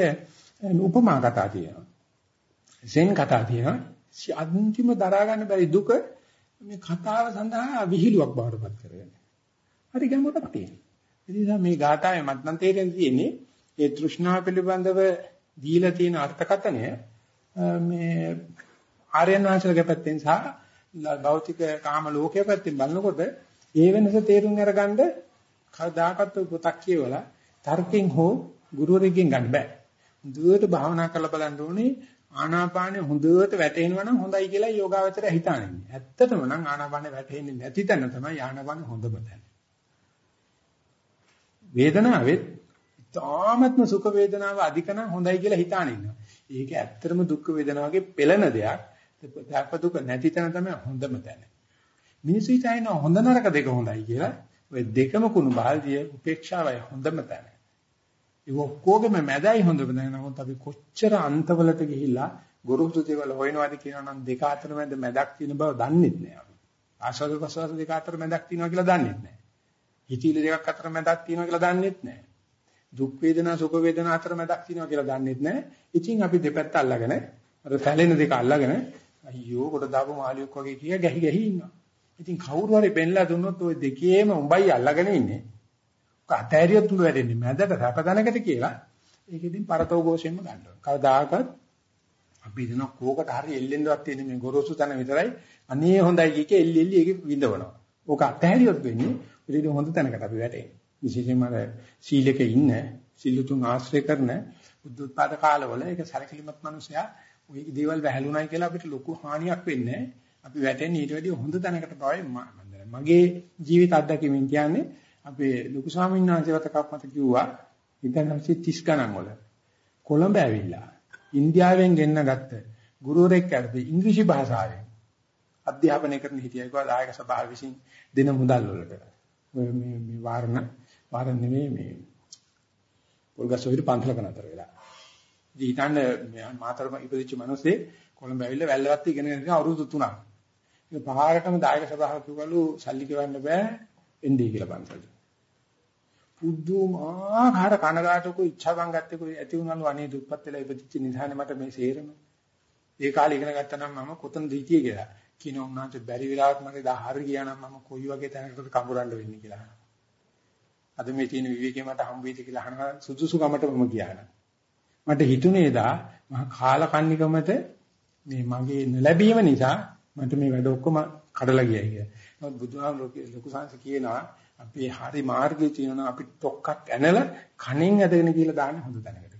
උපමා කතා තියෙනවා. සෙන් කතා තියෙනවා. අන්තිම දරා ගන්න බැරි දුක මේ කතාව සඳහා විහිළුවක් බවට පත් කරගෙන. හරි ගැඹුරක් තියෙනවා. ඒ නිසා මේ ගාථාවේ මත්නම් තේරෙන්න තියෙන්නේ ඒ තෘෂ්ණාව පිළිබඳව දීලා තියෙන අර්ථකථනය මේ ආර්යයන් වහන්සේලාගේ පැත්තෙන් සහ භෞතික කාම ලෝකයේ පැත්තෙන් බලනකොට ඒ වෙනස තේරුම් අරගන්න කවදාකවත් පොතක් කියවලා තර්කයෙන් හෝ ගුරුවරයෙක්ගෙන් ගන්න බෑ. හොඳට භාවනා කරලා බලන්න ඕනේ ආනාපානෙ හොඳට වැටෙනවා නම් හොඳයි කියලා යෝගාවචරය හිතානින්නේ. ඇත්තටම නම් ආනාපානෙ වැටෙන්නේ නැති තැන තමයි ආනාපානෙ හොඳම තැන. වේදනාවෙත් තාමත්ම සුඛ වේදනාව අධික නම් හොඳයි කියලා හිතානින්නවා. ඒක ඇත්තටම දුක් වේදනාවගේ පෙළෙන දෙයක්. දැක්ක දුක නැති තැන තමයි හොඳම තැන. මිනිස්සු හිතන හොඳ නරක දෙක හොඳයි කියලා. ඔය දෙකම කුණු බාල්දිය උපේක්ෂාවයි හොඳම තැන. ඒ ඔක්කොගෙම මැදයි හොඳම තැන. නමුත් අපි කොච්චර අන්තවලට ගිහිල්ලා ගුරුතු දේවල් හොයනවාද කියනවා නම් දෙක අතර මැද මැදක් තියෙන බව දන්නේ නැහැ අපි. ආශාද ප්‍රසවාස දෙක අතර මැදක් තියෙනවා කියලා දන්නේ නැහැ. හිතීල දෙකක් අතර මැදක් තියෙනවා කියලා දන්නේ නැහැ. දුක් වේදනා සුඛ වේදනා අතර මැදක් තියෙනවා කියලා දන්නෙත් නැහැ. ඉතින් අපි දෙපැත්ත අල්ලගෙන අර සැලෙන දෙක අල්ලගෙන අයියෝ කොට දාපු මාළියෙක් වගේ කිය ගැහි ගැහි ඉන්නවා. ඉතින් කවුරු හරි බෙන්ලා දුන්නොත් ওই දෙකේම උඹයි අල්ලගෙන ඉන්නේ. ඔක අතෑරියොත් උඹ වැඩෙන්නේ මැදට රැපදනකට කියලා. ඒක ඉතින් පරතෝ ഘോഷයෙන්ම ගන්නවා. කවදාකවත් අපි දෙන කෝකට හරි එල්ලෙන්නවත් තියෙන මේ ගොරෝසු තන විතරයි අනේ හොඳයි කික එල්ලෙල්ලි ඒක විඳවනවා. ඕක අතහැරියොත් වෙන්නේ ඉතින් හොඳ තැනකට අපි වැටෙන්නේ. විශේෂයෙන්ම අර සීලක ඉන්න සිල්ලුතුන් ආශ්‍රය කරන බුද්ධෝත්පාද කාලවල ඒක සැලකිලිමත් මිනිසයා ওই දේවල් වැහැලුණයි කියලා අපිට ලොකු හානියක් වෙන්නේ අපි වැටෙන්නේ ඊට වැඩිය හොඳ තැනකට තමයි මගේ ජීවිත අත්දැකීමෙන් කියන්නේ අපේ ලොකු ස්වාමීන් වහන්සේ වතකක් මත කිව්වා 1930 ගණන් වල. කොළඹ ඇවිල්ලා ඉන්දියාවෙන් ගෙන්න ගත්ත ගුරුවරෙක් ඇරදී ඉංග්‍රීසි භාෂාවෙන් අධ්‍යාපනය කරන හිටියයි කියලා දායක සභාව විසින් දෙන මුදල් වලට. මේ මේ වාරණ වාරණ නෙමෙයි මේ පොල්ගස්සෝවිර පන්සලක නතර වෙලා. ඉතින් හිතන්න මාතරම ඉපදිච්ච මිනිස්සේ කොළඹ ඇවිල්ලා වැල්ලවත් ඉගෙන ගන්න අවුරුදු 3ක්. ඒක පහරටම දායක සභාව කිව්වලු සල්ලි ගෙවන්න බෑ එන්නේ කියලා පන්සලට. පුදුමාකාර කනගාටුකෝ ඉච්ඡා බංගත්තේ කොයි ඇති වුණාලු අනේ දුප්පත් වෙලා ඉපදිච්ච නිසානේ මට මේ සේරම. ඒ කාලේ ඉගෙන ගත්තා නම් මම කොතනද හිටියේ කියලා. කියන උන්වහන්සේ බැරි වෙලාවට මට දා හරි ගියා නම් මම කොයි වගේ තැනකටද කඹරන්න වෙන්නේ කියලා. අද මේ තියෙන විවේකේ මට හම්බ වෙයිද කියලා අහනවා සුදුසුකමට මම කියනවා. මට හිතුනේ දා මහා කාලකන්නිකමට මේ මගේ නොලැබීම නිසා මට මේ වැඩ ඔක්කොම කඩලා ගියයි කියලා. නමුත් බුදුහාමුදුරුවෝ ලොකු සංස කියනවා අපි හරි මාර්ගයේ තියෙනවා අපි ටොක්ක්ක් ඇනලා කණෙන් ඇදගෙන කියලා දාන්න හොඳ තැනකට.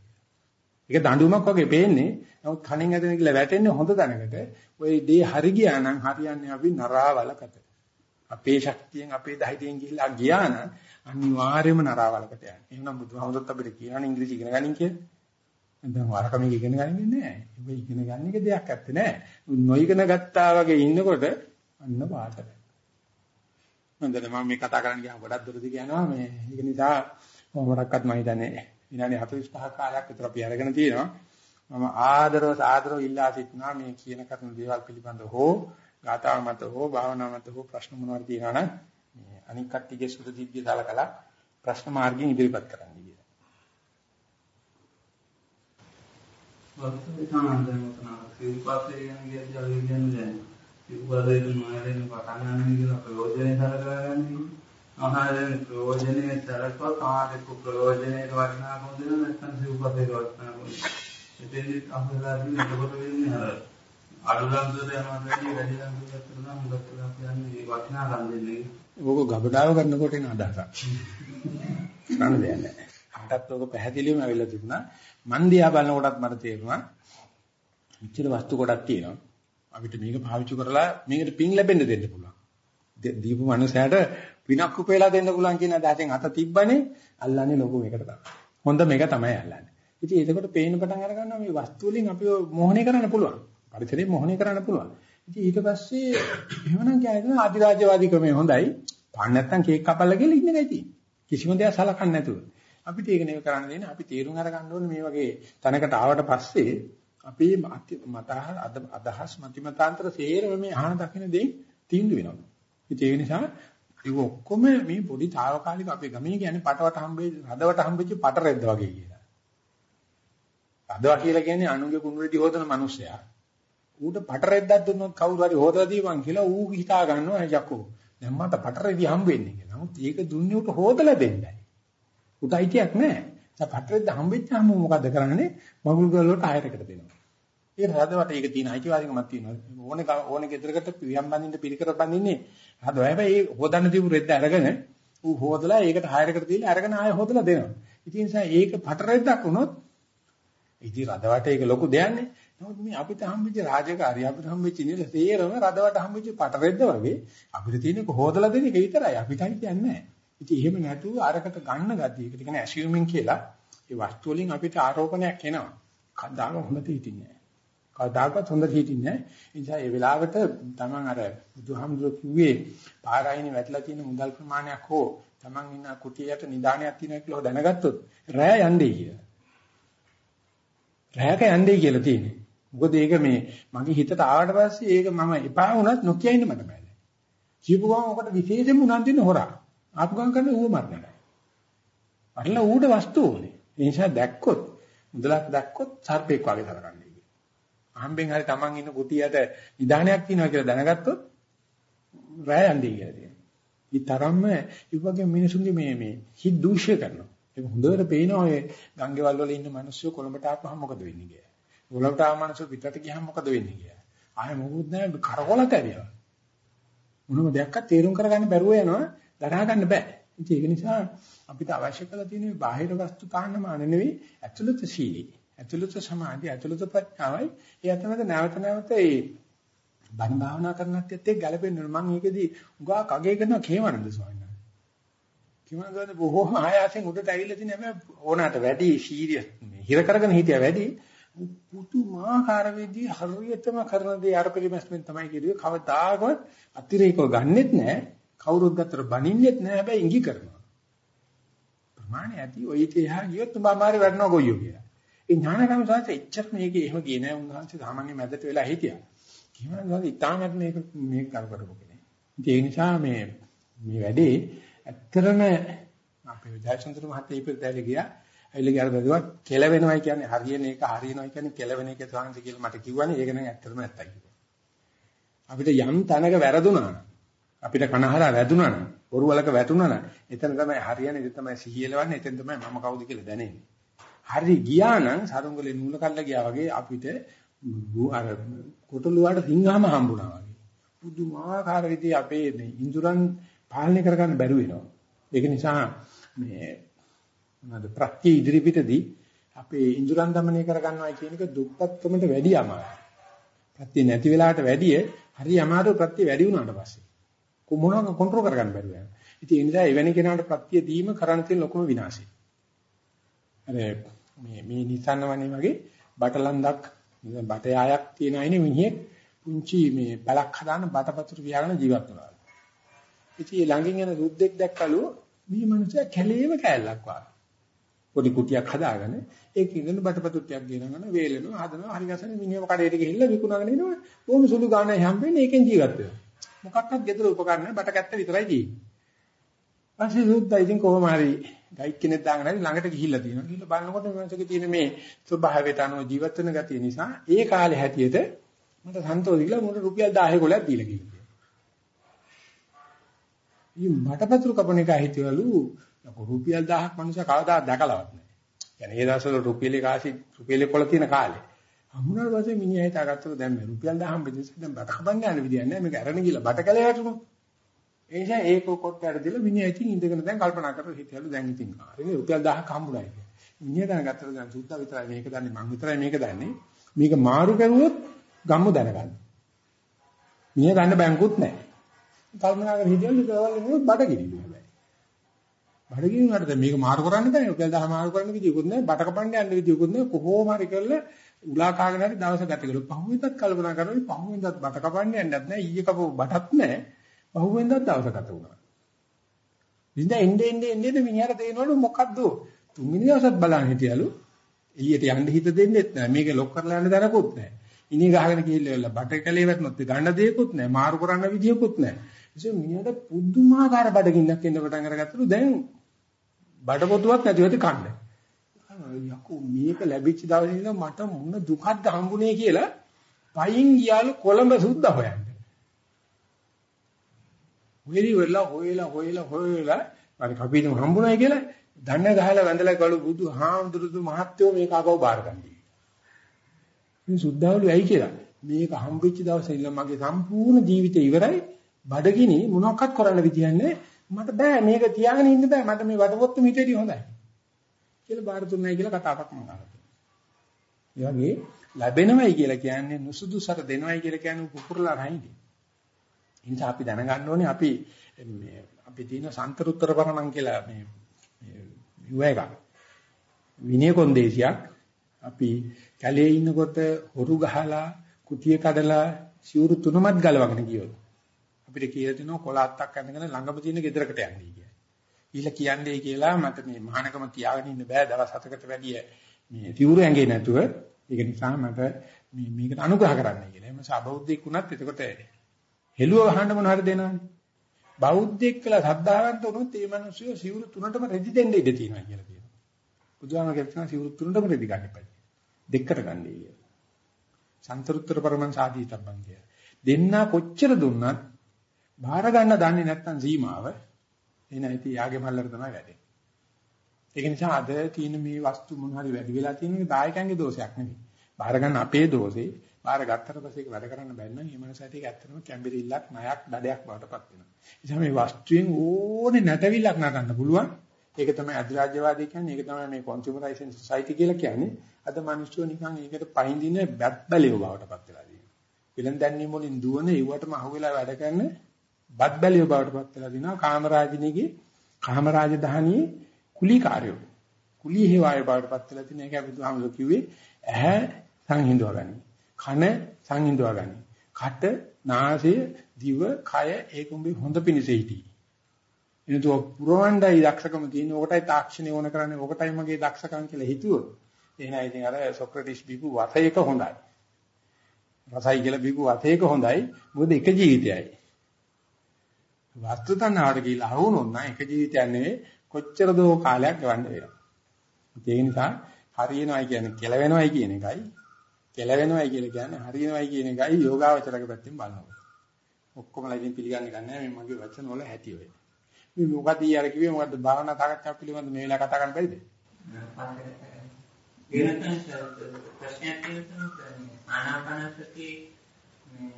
ඒක දඬුවමක් වගේ පේන්නේ. නමුත් කණෙන් ඇදගෙන කියලා වැටෙන්නේ හොඳ තැනකට. ওই දේ හරි ගියා නම් හරියන්නේ අපි නරාවලකට. අපේ ශක්තියෙන් අපේ ධෛර්යයෙන් ගිහිල්ලා ගියා නම් අනිවාර්යයෙන්ම නරාවලකට යන්නේ. එහෙනම් බුදුහාමුදුරුවෝ අපිට කියනවා ඉංග්‍රීසි ඉගෙන ගනින් කියලා. දැන් වරක මේක ඉගෙන ගන්නේ නැහැ. ඒක ඉගෙන ගන්න එක දෙයක් ඇත්තේ නැහැ. නොඉගෙන ගත්තා වගේ ඉන්නකොට අන්න පාට. හොඳට මම මේ කතා කරන්න ගියාම ගොඩක් දුරදි කියනවා මේ ඒක නිසා මොකක්වත් මම හිතන්නේ විනාඩි 45ක් කාලයක් විතර අපි අරගෙන තියෙනවා. මම ආදරව සාදරව ඉල්ලා සිටිනවා මේ කියන කරන දේවල් පිළිබඳව හෝ ගාථා මත හෝ භාවනා මත හෝ ප්‍රශ්න මොනවද තියෙනවා නම් මේ අනික් කට්ටියගේ සුදු දිග්ගය දාලා ප්‍රශ්න මාර්ගයෙන් ඉදිරිපත් කරන්න කියලා. වස්තු සමාන්තර මොතන සිව්පස්සේ යන කියද්දී අපි කියන්නේ සිව්පස්සේ නොයරෙන පටන් ගන්න කියන ප්‍රයෝජනේ සලකගන්නේ. ආහාරයෙන් ප්‍රයෝජනේ සලකව කාටක ප්‍රයෝජනේ වටිනාකම දෙන නැත්නම් සිව්පස්සේ වටිනාකම. එතෙන්දි අහලාදී එතකොට වෙන්නේ අර අඩු ලංසුර යනවා වැඩි වැඩි ලංසුර කරනවා මොකද කියන්නේ වටිනාකම් දෙන්නේ. ඕක ගබඩාව කරනකොට එන අදහසක්. ගන්න දෙයක් නැහැ. මටත් ඔක පැහැදිලිවම ඇවිල්ලා තිබුණා. මන් දිහා බලනකොටත් මට තේරුණා. මෙච්චර වස්තු කොටක් තියෙනවා. අපිට මේක පාවිච්චි කරලා මේකට පින් ලැබෙන්න දෙන්න පුළුවන්. දීපු මනුස්සයාට පිනක් උපේලා දෙන්න පුළුවන් කියන අදහසෙන් අත තිබ්බනේ අල්ලන්නේ ලොකු මේකට තමයි. හොඳ මේක තමයි අල්ලන්නේ. ඉතින් ඒකකොට පේන පටන් අර ගන්නවා මේ වස්තු වලින් අපිව මොහොනේ කරන්න පුළුවන්. පරිසරේ මොහොනේ කරන්න පුළුවන්. ඉතින් ඊට පස්සේ එහෙමනම් කියන්නේ අධිරාජ්‍යවාදී ක්‍රමය හොඳයි. පාන්න නැත්තම් කේක් කපලා ගිහලා ඉන්න එකයි තියෙන්නේ. කිසිම දෙයක් සලකන්නේ නැතුව. අපිට ඒක නෙවෙයි කරන්න දෙන්නේ. අපි තීරුම් අරගන්න ඕනේ මේ වගේ තැනකට ආවට පස්සේ අපි මත අදහස් මතිමතාන්තර සේරම මේ අහන දකින්න දෙයින් තීන්දුව වෙනවා. ඉතින් ඒ නිසා ඒක ඔක්කොම මේ පොඩි తాවකාලික අපේ ගමේ කියන්නේ පටවට හම්බෙයි රදවට හම්බෙච්ච පට රෙද්ද වගේ කියලා. රදවා කියලා කියන්නේ අනුගේ කුණුරෙදි හොදන මිනිස්සයා. ඌට පට රෙද්දක් දුන්නොත් කවුරු හරි හොදලා දීපන් කියලා ඌ හිතා ගන්නවා යකෝ. දැන් මට පට රෙදි හම්බෙන්නේ කියලා. නමුත් ඒක දුන්නේ ඌට හොදලා දෙන්නයි. උට අයිතියක් නැහැ. දැන් පටරෙද්ද හම්බෙච්චාම මොකද කරන්නේ? මගුල් ගල් වලට ආයතකට දෙනවා. ඒ රදවට ඒක තියෙන අයිතිවාසිකමක් තියෙනවා. ඕනේ ඕනේ ගෙදරකට පියම් බඳින්න පිළිකර බඳින්නේ. හද හැබැයි ඒ හොදන්න දීපු රෙද්ද අරගෙන ඌ හොදලා ඒකට හයරකට දීලා අරගෙන ආය හොදලා දෙනවා. ඉතින් ඒ නිසා ඒක පටරෙද්දක් වුණොත් ඉතින් රදවට ඒක ලොකු දෙයක්නේ. නමුත් මේ අපිට හම්බෙච්ච රාජකාරිය අපිට හම්බෙච්ච නිල තේරම රදවට හම්බෙච්ච පටරෙද්ද වගේ අපිට තියෙනක හොදලා දෙන එක විතරයි. අපිට හිතන්නේ නැහැ. ඉතින් එහෙම නැතුව අරකට ගන්න ගතිය. ඒකට කියන්නේ ඇසියුමින් කියලා. ඒ වස්තු වලින් අපිට ආරෝපණයක් එනවා. කද්දාම හොඳට හිටින්නේ නැහැ. කවදාකවත් හොඳ හිටින්නේ නැහැ. ඒ නිසා ඒ වෙලාවට Taman අර බුදුහාමුදුරුවෝ කිව්වේ පාරායිනේ වැටලා තියෙන මුදල් ප්‍රමාණයක් හෝ Taman ඉන්න කුටියට නිදානයක් තියෙනවා කියලා දැනගත්තොත් රෑ යන්නේ කියලා. රෑක යන්නේ කියලා තියෙන්නේ. මොකද ඒක මේ මගේ හිතට ආවට පස්සේ ඒක මම එපා වුණත් නොකිය ඉන්න මට බෑ. ජීපු ගමන් ඔකට විශේෂයෙන්ම උනන් දෙන්න හොරා. ආපු ගමන් කරන්නේ ඌව මරණයි. අරලා ඌට වස්තු ඕනේ. ඒ නිසා දැක්කොත් මුදලක් දැක්කොත් සර්පෙක් වගේ තරකන්නේ කියලා. අහම්බෙන් හරි Taman ඉන්න කුටියට නිදානයක් තියෙනවා කියලා දැනගත්තොත් රෑ යන්නේ කියලා තියෙනවා. ඒ තරම්ම ඒ වගේ මිනිසුන්ගේ මේ මේ හිත දූෂ්‍ය කරනවා. ඒක හොඳට පේනවා ඔය ගංගේවල් වල ඉන්න මිනිස්සු කොළඹට ආපුවම මොකද වෙන්නේ කියලා. කොළඹට ආව මිනිස්සු පිටට ගියහම මොකද වෙන්නේ කියලා. ආයෙ මොකුත් නැහැ කරකොලක ඇවිල්ලා. මොනම දෙයක්වත් තේරුම් කරගන්න බැරුව යනවා දරා ගන්න බෑ. ඒක නිසා අපිට අවශ්‍ය කරලා තියෙන මේ බාහිර වස්තු කාණ්ඩමාන නෙවෙයි ඇතුළත සීලී. ඇතුළත සමාධිය, ඇතුළත ප්‍රඥාවයි. ඒ අතරමැද නැවත නැවත ඒ බණ භාවනා කරනත් එක්ක ගැළපෙන්න මම මේකෙදි උගා කගේ කරන කේමනන්ද ස්වාමීන් වහන්සේ. කේමනන්ද බොහෝ ආයාසෙන් උඩට ඇවිල්ලා තියෙන හැම ඕනකට වැඩි සීරියස් හිර කරගෙන හිටියා වැඩි පුදුමාකාර වෙදී හරියටම කරන දේ අර පිළිමස්මෙන් තමයි කිව්වේ කවදාකවත් අතිරේකව ගන්නෙත් නැහැ කවුරුත් ගත්තට බනින්නෙත් නැහැ හැබැයි ඉඟි කරනවා. ප්‍රමාණය ඇති. ඔය ඉතිහා ගියොත් උඹ මාරේ වැඩනවා ගොයියෝ කියලා. ඒ ඥානකම සාහිත්‍ය එච්චර මේකේ එහෙම ගියේ නැහැ උන්වහන්සේ සාමාන්‍ය මැදට වෙලා හිටියා. කියනවා ඉතාමත් මේක මේක කර කරපු කෙනෙක්. ඒ නිසා මේ මේ වැඩේ ඇත්තරම අපේ ජයචන්ද්‍ර මහත්තයා ඉපදෙලා ගියා. ඇවිල්ලා ගියාට බැලුවා කෙලවෙනවයි කියන්නේ හරියන එක හරියනවයි කියන්නේ කෙලවෙන එක සාංශ කියලා මට කිව්වනේ ඒක නම් ඇත්තටම ඇත්තයි කිව්වා. අපිට යම් තැනක වැරදුනා නම් අපිට කනහරා වැදුනා නම් ඔරුවලක වැටුණා නම් එතන තමයි හරියන එක තමයි සිහියලවන්නේ එතෙන් තමයි මම කවුද කියලා දැනෙන්නේ. හරි ගියා නම් සරුංගලේ නූල කල්ල ගියා වගේ අපිට අර කොටලුවාට සිංහම හම්බුණා වගේ. පුදුමාකාර විදිහේ අපේ ඉන්ද්‍රයන් පාලනය කරගන්න බැරුව වෙනවා. ඒක නිසා මේ මොනවාද ප්‍රත්‍ය ඉදිරි පිටදී අපේ ඉඳුරන් দমনය කරගන්නවා කියන එක දුප්පත්කමට වැඩි අමාරුයි. ප්‍රත්‍ය නැති වෙලාවට වැඩිය හරි අමාරු ප්‍රත්‍ය වැඩි වුණාට පස්සේ කොහොමනම් කන්ට්‍රෝල් කරගන්න බැරුව යනවා. ඉතින් ඒ නිසා එවැනි කෙනාට ප්‍රත්‍ය දීම කරන්න තියෙන ලොකුම විනාශය. අර මේ මේ නිසන්න වනේ වගේ බටලන්දක් බට යායක් තියෙන අයනේ මිනිහෙක් පුංචි මේ පැලක් හදාන බටපතුරු වියාගෙන ජීවත් වෙනවා. ඉතින් ළඟින් යන රුද්දෙක් දැක්කලු මේ මිනිහා කැලේම කෑල්ලක් වගේ. පොඩි කුටියක් හදාගෙන ඒක ඉඳන් බටපතුට්ටියක් ගෙනගෙන වේලනවා හදනවා හරි ගසන මිනිහම කඩේට ගිහිල්ලා විකුණගෙන එනවා. බොහොම සුළු ගාණක් හම්බෙන්නේ ඒකෙන් ජීවත් වෙනවා. මොකක්වත් ගෙදර උපකරණ බට කැත්ත විතරයි තියෙන්නේ. ඊපස්සේ සුද්දා ඉතින් කොහොම හරි ගයිඩ් කෙනෙක් දාගෙන හරි ළඟට ගිහිල්ලා තියෙනවා. ගිහිල්ලා බලනකොට මේ මනසකේ තියෙන මේ ස්වභාවයට අනුව ජීවත් වෙන ගතිය නිසා ඒ කාලේ හැටියට මට සන්තෝෂිකලා මොන රුපියල් 10 ගොල්ලක් දීලා කිව්වා ඊ මටපතුරු කපන එක හිතවලු රුපියල් 1000ක් මිනිසා කවදා දැකලවත් නැහැ. يعني ඒ දවස්වල රුපියලේ කාසි රුපියලේ කොළ තියෙන කාලේ. හම්බුනාට පස්සේ මිනිහා හිතාගත්තලු දැන් මේ රුපියල් 1000 බෙදෙන්න දැන් බට කපන්න යන විදියක් නැහැ. මේක අරගෙන ගිහලා බට කැලේ වැටුණා. ඒ නිසා ඒක කොට්ටයට දීලා මිනිහා ඉතින් ඉඳගෙන දැන් කල්පනා කරලා හිටියලු දැන් ඉතින් හරිනේ රුපියල් 1000ක් හම්බුනායි කියලා. මිනිහා දැනගත්තලු දැන් සුද්දා විතරයි මේක දන්නේ මං විතරයි මේක දන්නේ. මේක මාරු කරුවොත් ගම්මු දැනගන්න. මිනිහා ගන්න බැංකුත් නැහැ. කල්පනා කරලා හිටියලු ඒවල් බඩ ගිනිනවා. බඩගින් වලට දැන් මේක මාරු කරන්න බෑ. රුපියල් 10 මාරු කරන්න විදියකුත් නැහැ. බට කපන්න යන්න විදියකුත් නැහැ. කොහොම හරි කරලා උලා කාගෙන හරි දවස ගත කළා. පහුවෙන්දත් කල්පනා කරනවා පහුවෙන්දත් බට කපන්න යන්නත් නැහැ. ඊයේ කපපු බටත් නැහැ. පහුවෙන්දත් දවස ගත වුණා. ඉතින් එන්නේ එන්නේ එන්නේ මිනිහට තේරෙනවලු මොකද්ද? තුන්වෙනි දවසත් බලන්න හිටියලු. එළියට යන්න හිත දෙන්නෙත් නැහැ. මේක ලොක් කරලා යන්න දරකුත් නැහැ. ඉනි ගහගෙන ගිහිල්ලා බට කැලේ වැටුනොත් ගන්න දෙයක්වත් නැහැ. මාරු කරන්න විදියකුත් නැහැ. ඉතින් මිනිහට පුදුමාකාර බඩගින්නක් එන්න පටන් අරගත්තලු. දැන් බඩ පොතුවක් නැතිවද කන්න. යකෝ මේක ලැබිච්ච දවසේ ඉඳන් මට මොන දුකක්ද හම්බුනේ කියලා පයින් ගියාලු කොළඹ සුද්ධ හොයන්න. වෙලි වෙලා හොයලා හොයලා හොයලා අර කපිනු හම්බුනායි කියලා දන්න ගහලා වැඳලා කළු බුදු හාමුදුරුදු මහත්වෝ මේක ආපහු බාර ගන්නදී. මේ සුද්ධවලු ඇයි කියලා මේක හම්බෙච්ච දවසේ ඉඳන් මගේ සම්පූර්ණ ජීවිතේ ඉවරයි බඩගිනි මොනවක්වත් කරන්න විදියක් නැහැ මට බෑ මේක තියාගෙන ඉන්න බෑ මට මේ වටපොත්තු මිටේදී හොඳයි කියලා බාර දුන්නයි කියලා කතාවක් මම අහලා තියෙනවා. ඒ වගේ ලැබෙනවයි කියලා කියන්නේ නුසුදුසර දෙනවයි කියලා කියන්නේ කුකුරලා රහිනේ. ඒ නිසා අපි දැනගන්න ඕනේ අපි මේ අපි තියෙන සන්තරුත්තර පරණම් කියලා මේ යුව එක. විනය කොන්දේසියක් අපි කැලේ ඉන්නකොට හොරු ගහලා කුටිය කඩලා සිවුරු තුනමත් ගලවගෙන ගියොත් අපිට කියලා දෙනවා කොළ අත්තක් අඳගෙන ළඟම තියෙන ගෙදරකට යන්නේ කියලා. ඊළ කියන්නේ කියලා මට මේ මහානකම තියාගෙන ඉන්න බෑ දවස් හතකට වැඩිය මේ සිවුරු ඇඟේ නැතුව ඒක නිසා මට මේ මේකට අනුග්‍රහ කරන්න කියලා. එහම සබෞද්ධෙක් වුණත් එතකොට හෙළුව වහන්න මොන හරි දෙනවනේ. බෞද්ධෙක් කියලා සද්ධාවන්ත වුණොත් මේ මිනිස්සු සිවුරු තුනටම රෙදි දෙන්න ඉඩ තියෙනවා කියලා කියනවා. බුදුහාම කියනවා සිවුරු තුනටම රෙදි ගන්න එපා. දෙකට ගන්නයි කියලා. සන්තරුත්තර පරමං සාදීතබ්බන් කිය. දෙන්නා කොච්චර දුන්නත් බාර ගන්න දන්නේ නැත්නම් සීමාව එන ඉතින් යාගේ මල්ලට තමයි වැඩේ. ඒක නිසා අද තියෙන මේ වස්තු මොන හරි වැඩි වෙලා තියෙන එක දායකයන්ගේ දෝෂයක් නෙවෙයි. බාර ගන්න අපේ දෝෂේ. බාර ගත්තට පස්සේ ඒක වැඩ කරන්න බැන්න නම් මේ මනසට ඒක ඇත්තටම කැම්බිරිල්ලක් ණයක් දඩයක් බවටපත් වෙනවා. ඒ නිසා මේ වස්තුවෙන් ඕනේ නැටවිලක් නටන්න පුළුවන්. ඒක තමයි අධිරාජ්‍යවාදී කියන්නේ. ඒක තමයි මේ කන්සියුමරයිසේෂන් සොසයිටි කියලා කියන්නේ. අද මිනිස්සු නිකන් ඒකට පහඳින බැත් බැලියව බවටපත් වෙලා තියෙනවා. විලන් දැන්නීම් වලින් දුවන ඒවටම අහුවෙලා වැඩ කරන බත් බැලියව බවටපත් වෙලා දිනවා. කාමරාජිනීගේ කාමරාජධානියේ කුලීකාරයෝ. කුලී හේවාය බවටපත් වෙලා තියෙන එක බුදුහාමුදුරු කිව්වේ ඇහැ සංහිඳුවා ගනි. කන සංහිඳුවා ගනි. කට, නාසය, දිව, කය ඒකුඹේ හොඳ පිණිස හිටී. එනතු පුරවණ්ඩයි දක්ෂකම තියෙන ඕකටයි තාක්ෂණය ඕන කරන්නේ ඕකටයි මගේ දක්ෂකම් කියලා හිතුවොත් එහෙනම් ඉතින් අර සොක්‍රටිස් බිපු වතේක හොඳයි. රසයි කියලා බිපු වතේක හොඳයි. මොකද එක ජීවිතයයි. වස්තු තණ්හාවට කියලා අහුනොත් නම් එක ජීවිතයක් නෙවෙයි කොච්චර දෝ කාලයක් ගවන්න වෙනවා. ඒ නිසා හරියනවයි කියන්නේ කෙලවෙනවයි කියන එකයි කෙලවෙනවයි කියලා කියන්නේ හරියනවයි කියන එකයි යෝගාවචරක පැත්තෙන් බලනවා. ඔක්කොමලා ඉතින් පිළිගන්නේ නැහැ මේ මගේ වචන වල හැටි වෙයි. මේ මොකද ඊයර කිව්වේ මොකද්ද භාවනා සාකච්ඡාවක් පිළිබඳ මේ වෙලාව කතා කරන්න බැරිද? ඊළඟ ප්‍රශ්නයක් තියෙනවා ආනාපානසති මේ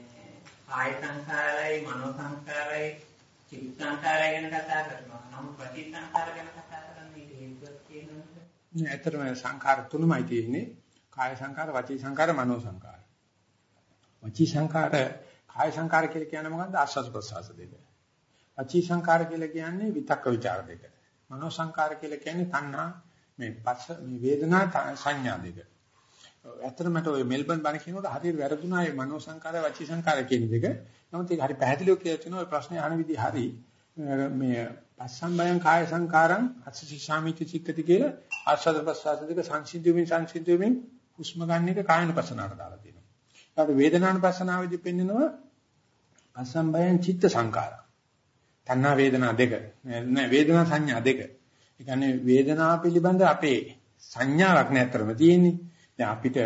කාය සංකාරයි මනෝ සංකාරයි චිත්ත සංකාරය ගැන කතා කරනවා. නමුත් ප්‍රති සංකාර ගැන කතා කරන්නේ හේතුවක් තියෙනවද? නෑ ඇත්තටම සංඛාර තුනමයි තියෙන්නේ. කාය සංකාර, වචී සංකාර, මනෝ සංකාර. වචී සංකාර, කාය සංකාර කියලා කියන්නේ මොකද්ද? ආස්වාද ප්‍රසආස දෙක. වචී සංකාර කියලා කියන්නේ විතක්ක ਵਿਚාර දෙක. මනෝ සංකාර කියලා කියන්නේ තණ්හා මේ පස්ස මේ වේදනා සංඥා දෙක. ඇත්තටම මට ওই මෙල්බන් බණ කියනකොට හරියට වැරදුනා ඒ මනෝ සංකාරය වචී සංකාරය කියන දෙක. නමුත් ඒක හරි පැහැදිලිව කියලා තියෙනවා ඔය ප්‍රශ්නේ අහන විදිහ හරි මේ පස්සම්බයං කාය සංකාරං අස්සසීසාමිති චිත්තති කියලා ආස්වාද ප්‍රසවාස දෙක සංසිද්ධුමින් සංසිද්ධුමින් හුස්ම ගන්න එක කායනුපසනාවට දාලා තියෙනවා. ඊට වේදනානුපසනාවේදී පෙන්නනවා පස්සම්බයං චිත්ත සංකාරං. තණ්හා වේදනා දෙක. නෑ වේදනා සංඥා දෙක. ඒ කියන්නේ වේදනා පිළිබඳ අපේ සංඥාවක් නෑතරම තියෙන්නේ. දැන් අපිට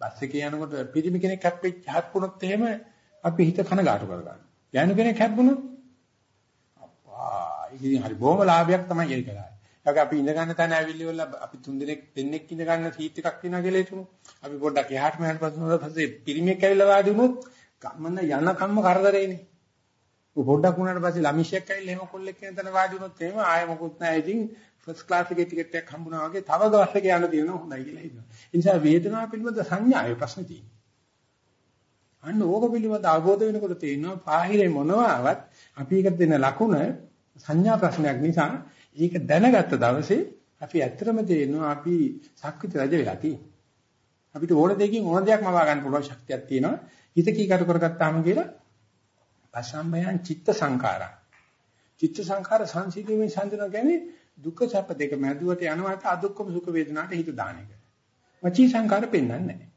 බස් එකේ යනකොට පිරිමි කෙනෙක් හැප්පෙච්ච හත්ුනොත් එහෙම අපි හිත කනගාටු කරගන්නවා. යන කෙනෙක් හැප්පුණොත් අප්පා ඉතින් හරි බොහොම ලාභයක් තමයි ඒක කරන්නේ. ඒක අපි ඉඳ ගන්න තැන ඇවිල්ලි වල අපි තුන් දෙනෙක් දෙන්නෙක් ඉඳ ගන්න සීට් එකක් තියෙනවා කියලා හිතමු. අපි පොඩ්ඩක් එහාට මෙහාට පස්සේ පිරිමියෙක් ඇවිල්ලා වාඩි වුණොත් ගමන යන කම්ම කරදරේනේ. පොඩ්ඩක් වුණාට පස්සේ ළමිෂයක් ඇවිල්ලා එහෙම කොල්ලෙක් කියන තැන වාඩි වුණොත් එහෙම ආයෙ මොකුත් නැහැ. ඉතින් ෆස්ට් ක්ලාස් එකේ ටිකට් එකක් හම්බුනා වගේ තව දවස් එකේ යන්න තියෙනවා හොඳයි කියලා හිතනවා. ඒ නිසා වේදනාව පිළිබඳ සංඥාවේ ප්‍රශ්න තියෙනවා. අන්න ඕක පිළිබඳ අවබෝධ වෙනකොට තේරෙනවා පාහිරේ මොනවාවත් අපි එකට දෙන ලකුණ සංඥා ප්‍රශ්නයක් නිසා ඒක දැනගත්ත දවසේ අපි ඇත්තටම තේරෙනවා අපි සක්විත රජ වෙලා තියෙන්නේ. අපිට ඕන දෙයකින් ඕන දෙයක් මවා ගන්න පුළුවන් ශක්තියක් තියෙනවා. හිත කීකට කරගත්තාම කියලා පසම්බයං චිත්ත සංඛාරා. චිත්ත සංඛාර සංසිද්ධියෙන් සංදිනවා කියන්නේ දුක්ඛ සැප දෙක මැදුවට යනවාට අදුක්කම සුඛ වේදනාට හිත දාන එක. වචී සංඛාර පෙන්වන්නේ නැහැ.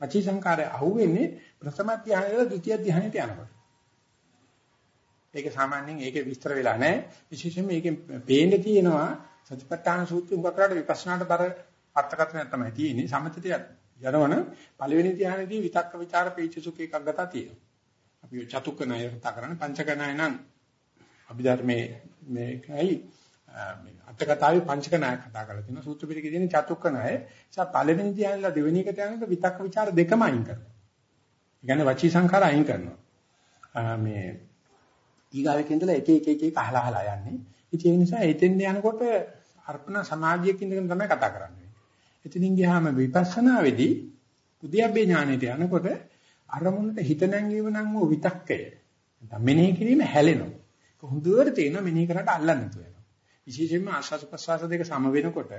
වචී සංඛාරය අහුවෙන්නේ ප්‍රථම ධානයේද ද්විතිය ධානයට යනකොට. ඒක සාමාන්‍යයෙන් ඒකේ විස්තර වෙලා නැහැ. විශේෂයෙන්ම ඒකේ පේන්න තියෙනවා සතිපට්ඨාන සූත්‍රය උගක් කරලා විපස්සනාට බර අර්ථකථනයක් තමයි තියෙන්නේ. සමථයට යනවන පළවෙනි ධානයේදී විතක්ක ਵਿਚාර පීච සුඛ එකක් ගතා තියෙනවා. අපි චතුක්ක ණය කතා කරන්නේ පංචක ණය නම් අභිධර්මයේ මේකයි මේ අටකතාවේ පංචක ණය කතා කරලා තියෙනවා සූත්‍ර පිටකේ තියෙන චතුක්ක ණය නිසා පළවෙනි ධ්‍යානලා දෙවෙනි එකට යනකොට විතක්ක ਵਿਚාර දෙකම අයින් කරනවා. ඒ කියන්නේ වචී සංඛාර අයින් කරනවා. මේ ඊගාවෙක ඉඳලා එක එක එක එක අහලා අහලා යන්නේ. ඉතින් ඒ නිසා එතෙන් යනකොට අර්පණ සමාධියක ඉඳගෙන තමයි කතා කරන්නේ. එතනින් ගියාම විපස්සනාවේදී උද්‍යප්පේ ඥානෙට යනකොට අරමුණට හිත නැංගීම නම් වූ විතක්කය. නැත්නම් මෙනෙහි කිරීම හැලෙනවා. හොඳට තේනවා මෙනෙහි කරාට අල්ලන්නේ නැතුව යනවා. විශේෂයෙන්ම ආස්වාද ප්‍රසවාස දෙක සම වෙනකොට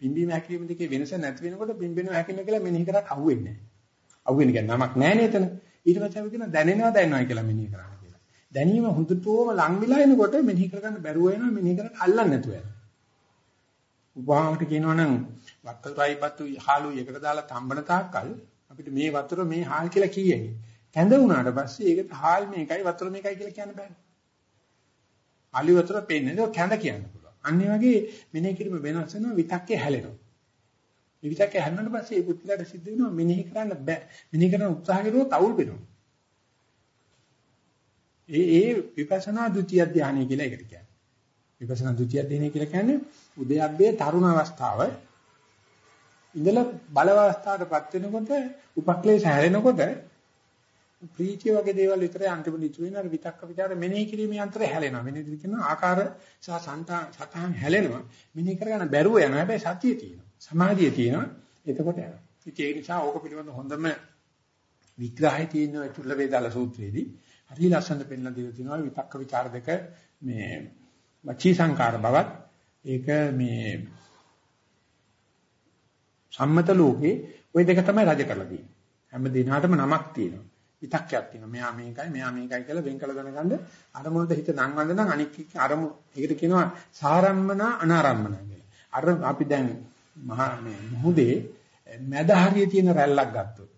පිම්බීම හැකිලිම දෙකේ වෙනස නැති වෙනකොට පිම්බෙනවා හැකිලිම කියලා මෙනෙහි කරත් අහුවෙන්නේ නැහැ. අහුවෙන්නේ කියන්නේ නමක් නැහැ නේද එතන. ඊට පස්සේ අපි කියන දැනෙනවා දැනනවා කියලා මෙනෙහි කරන්න කියලා. දැනීම හුදුටුවම ලං වෙලා එනකොට මෙනෙහි කරගන්න බැරුව වෙනවා මෙනෙහි කරත් අල්ලන්නේ නැතුව යනවා. උපමාවට කියනවනම් වතුරයි බතු හාලු එකට දාලා තම්බන තාක්කල් අපිට මේ වතුර මේ හාල් කියලා කියයි. කැඳ වුණාට පස්සේ ඒකට හාල් මේකයි වතුර මේකයි කියලා කියන්න බෑ. අලි වතුර පෙන්නේ ඒක කැඳ කියන්න පුළුවන්. අන්න ඒ වගේ මෙනෙහි කිරීම වෙනස් වෙනවා විතක්කේ හැලෙනවා. මේ විතක්කේ හැලෙනාට පස්සේ ඒ පුත්ලට සිද්ධ වෙනවා මෙනෙහි කරන්න බෑ. මෙනෙහි කරන උත්සාහ කරුවොත් අවුල් වෙනවා. ඒ ඒ විපස්සනා ဒုတိ ය ධානය කියලා එකට කියන්නේ. විපස්සනා ဒုတိ ය ධානය කියලා කියන්නේ උදයබ්බේ තරුණ අවස්ථාව ඉඳලා බල අවස්ථාවටපත් වෙනකොට උපක්ලේශ හැරෙනකොට ප්‍රීතිය වගේ දේවල් විතරයි අන්තිමට ඉතු වෙන අර විතක්ක ਵਿਚාර මෙනෙහි කිරීමේ යන්ත්‍රය හැලෙනවා. මෙනෙහි කියන ආකාර සහ සංතාන සතහන් හැලෙනවා. මෙනෙහි කරගන්න බැරුව යනවා. හැබැයි සතිය තියෙනවා. සමාධිය තියෙනවා. එතකොට යනවා. ඉතින් ඒ නිසා ඕක පිළිබඳ හොඳම විග්‍රහය තියෙනවා චුල්ල වේදාල සූත්‍රයේදී. හරි ලස්සනට පෙන්ලා දීලා තියෙනවා විතක්ක ਵਿਚාර දෙක මේ වචී සංකාර බවත්. ඒක මේ සම්මත ලෝකේ ওই දෙක තමයි රජ කරලා තියෙන්නේ. හැම දිනාටම නමක් තියෙනවා. විතක්කයක් තියෙනවා. මෙයා මේකයි මෙයා මේකයි කියලා වෙන් කළ දැනගන්න අරමුණට හිත නංවන්න නම් අනික් අරමුණ ඒකට කියනවා සාරම්මන අනාරම්මන කියලා. අර අපි දැන් මහා මේ මුහුදේ මැද හරිය තියෙන රැල්ලක් ගත්තොත්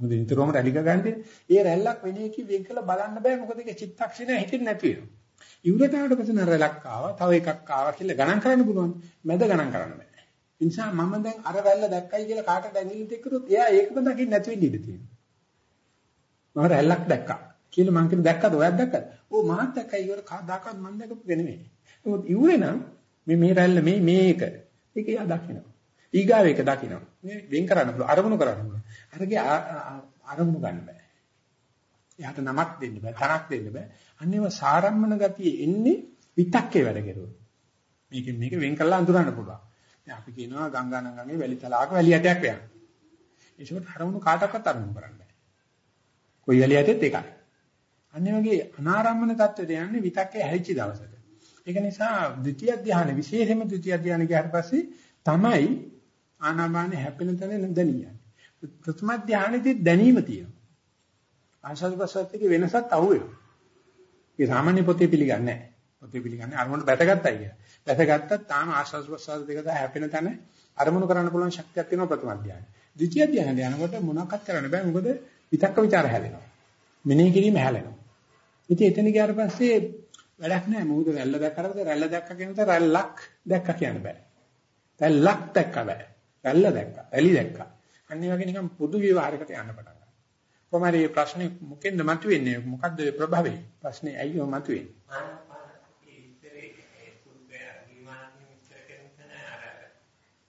මොකද නිතරම රැලික ගන්නදී ඒ රැල්ලක් වෙන එකකින් වෙන් කළ බලන්න බෑ මොකද ඒක චිත්තක්ෂණය හිතෙන්නේ නැති වෙනවා. ඉවරට ආවට පස්සේ රැල්ලක් ආවා තව එකක් ආවා කියලා ගණන් කරන්න පුළුවන්. මැද ගණන් කරන්න බෑ. ඒ නිසා මම දැන් අර රැල්ල දැක්කයි කියලා කාටද ඇඟිලි දෙක කරොත් එයා ඒකම දකින්න නැති වෙන්න ඉඩ තියෙනවා. මම රැල්ලක් දැක්කා කියලා මං කියන දැක්කද ඔයත් දැක්කද? ඕ මහත් දැක්කයි ඉවර කවදාකවත් මං දැකපු නෙමෙයි. මොකද ඉුවේ නම් මේ මේ රැල්ල මේ මේක ඒක යා දකිනවා. ඊගාව එක දකිනවා. මේ වෙන් කරන්න පුළුවන් අරමුණු කරන්න පුළුවන්. අරගේ අරමුණු ගන්න බෑ. එයාට නමක් දෙන්න බෑ, තනක් දෙන්න බෑ. අන්නේව සාරම්මන ගතිය එන්නේ විතක්කේ වැඩ කෙරුවොත්. මේකෙන් මේක වෙන් කරලා අඳුරන්න පුළුවන්. දැන් අපි කියනවා ගංගානංගගේ වැලි තලාවක වැලි ඇටයක් වෙනවා. ඒකට අරමුණු කාටවත් අරමුණු කරන්න බෑ. කොයි වැලි ඇටෙත් එකයි. අන්නේ වගේ අනාරම්මන தත්ත්වයට යන්නේ විතක්කේ හැරිච්ච දවසට. ඒක නිසා ද්විතිය ධානය විශේෂයෙන්ම ද්විතිය ධානය ගියාට පස්සේ තමයි ආනාපානෙ හැපෙන තැන දැනියන්නේ. ප්‍රථම ධානයේදී දැනීම තියෙනවා. ආශාද ප්‍රසද්දක වෙනසක් අහුවෙනවා. ඒ සාමාන්‍ය පොතේ පිළිගන්නේ නැහැ. පොතේ පිළිගන්නේ අරමුණට බැටගත්තයි කියලා. බැටගත්තත් තාම ආශාද ප්‍රසද්ද දෙක දා හැපෙන තැන අරමුණු කරන්න පුළුවන් ශක්තියක් තියෙනවා ප්‍රථම ධානයේ. ද්විතිය ධානයේ යනකොට මොනවක්වත් කරන්න බෑ. මොකද විතක්ක ਵਿਚාර හැලෙනවා. මෙනෙහි කිරීම හැලෙනවා. ඉතින් එතන ගියාට පස්සේ වැඩක් නැහැ. මොකද රැල්ල දැක්කරද රැල්ල දැක්ක කියනත රැල්ලක් දැක්ක කියන්න බෑ. රැල්ලක් දැක්ක බෑ. රැල්ල දැක්ක. රැලි දැක්ක. අනිත් වගේ නිකන් පොදු විවහාරයකට යන්න පටන් ගන්නවා. කොහමද මේ ප්‍රශ්නේ මොකෙන්ද මතුවෙන්නේ? මොකද්ද ඒ ප්‍රභවය? ප්‍රශ්නේ ඇයි ඔය මතුවෙන්නේ?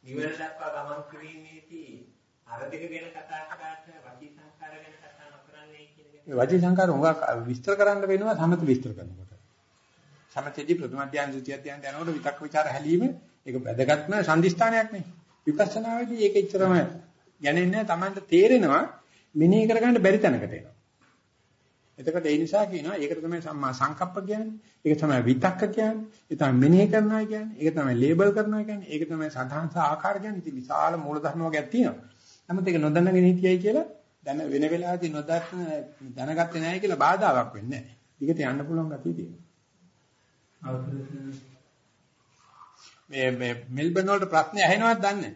නිවන දක්වා ගමන් කිරීමේදී අර දෙක ගැන කතා කරාට වචී සංස්කාර ගැන කතා නොකරන්නේ කියන එක. මේ වචී සංස්කාර උඟක් විස්තර කරන්න වෙනවා සමත විස්තර කරනකොට. සමතේදී ප්‍රථම ධ්‍යාන ද්විතිය ධ්‍යාන යනකොට විතක් ਵਿਚාර හැලීම ඒක වැදගත්ම සම්දිස්ථානයක් නේ. විපස්සනාවේදී ඒක එච්චරම යන්නේ තමන්ට තේරෙනවා මෙනෙහි කරගන්න බැරි තැනකට එනවා. එතකොට ඒ නිසා කියනවා ඒකට තමයි සම්මා සංකප්ප කියන්නේ. ඒක තමයි විතක්ක කියන්නේ. ඒ තමයි මෙනෙහි කරනවා කියන්නේ. ඒක තමයි ලේබල් කරනවා කියන්නේ. ඒක තමයි සදාංශ ආකාර කියන්නේ. ඉතින් විශාල මූල ධර්ම වර්ගයක් තියෙනවා. නමුත් ඒක නොදන්නගෙන හිටියයි කියලා දැන වෙන වෙලාවදී නොදන්න දැනගත්තේ නැහැ කියලා බාධාවක් වෙන්නේ නැහැ. ඊකට යන්න පුළුවන් ගතිය තියෙනවා. මේ මේ මෙල්බන් වලට ප්‍රශ්න ඇහෙනවද දන්නේ.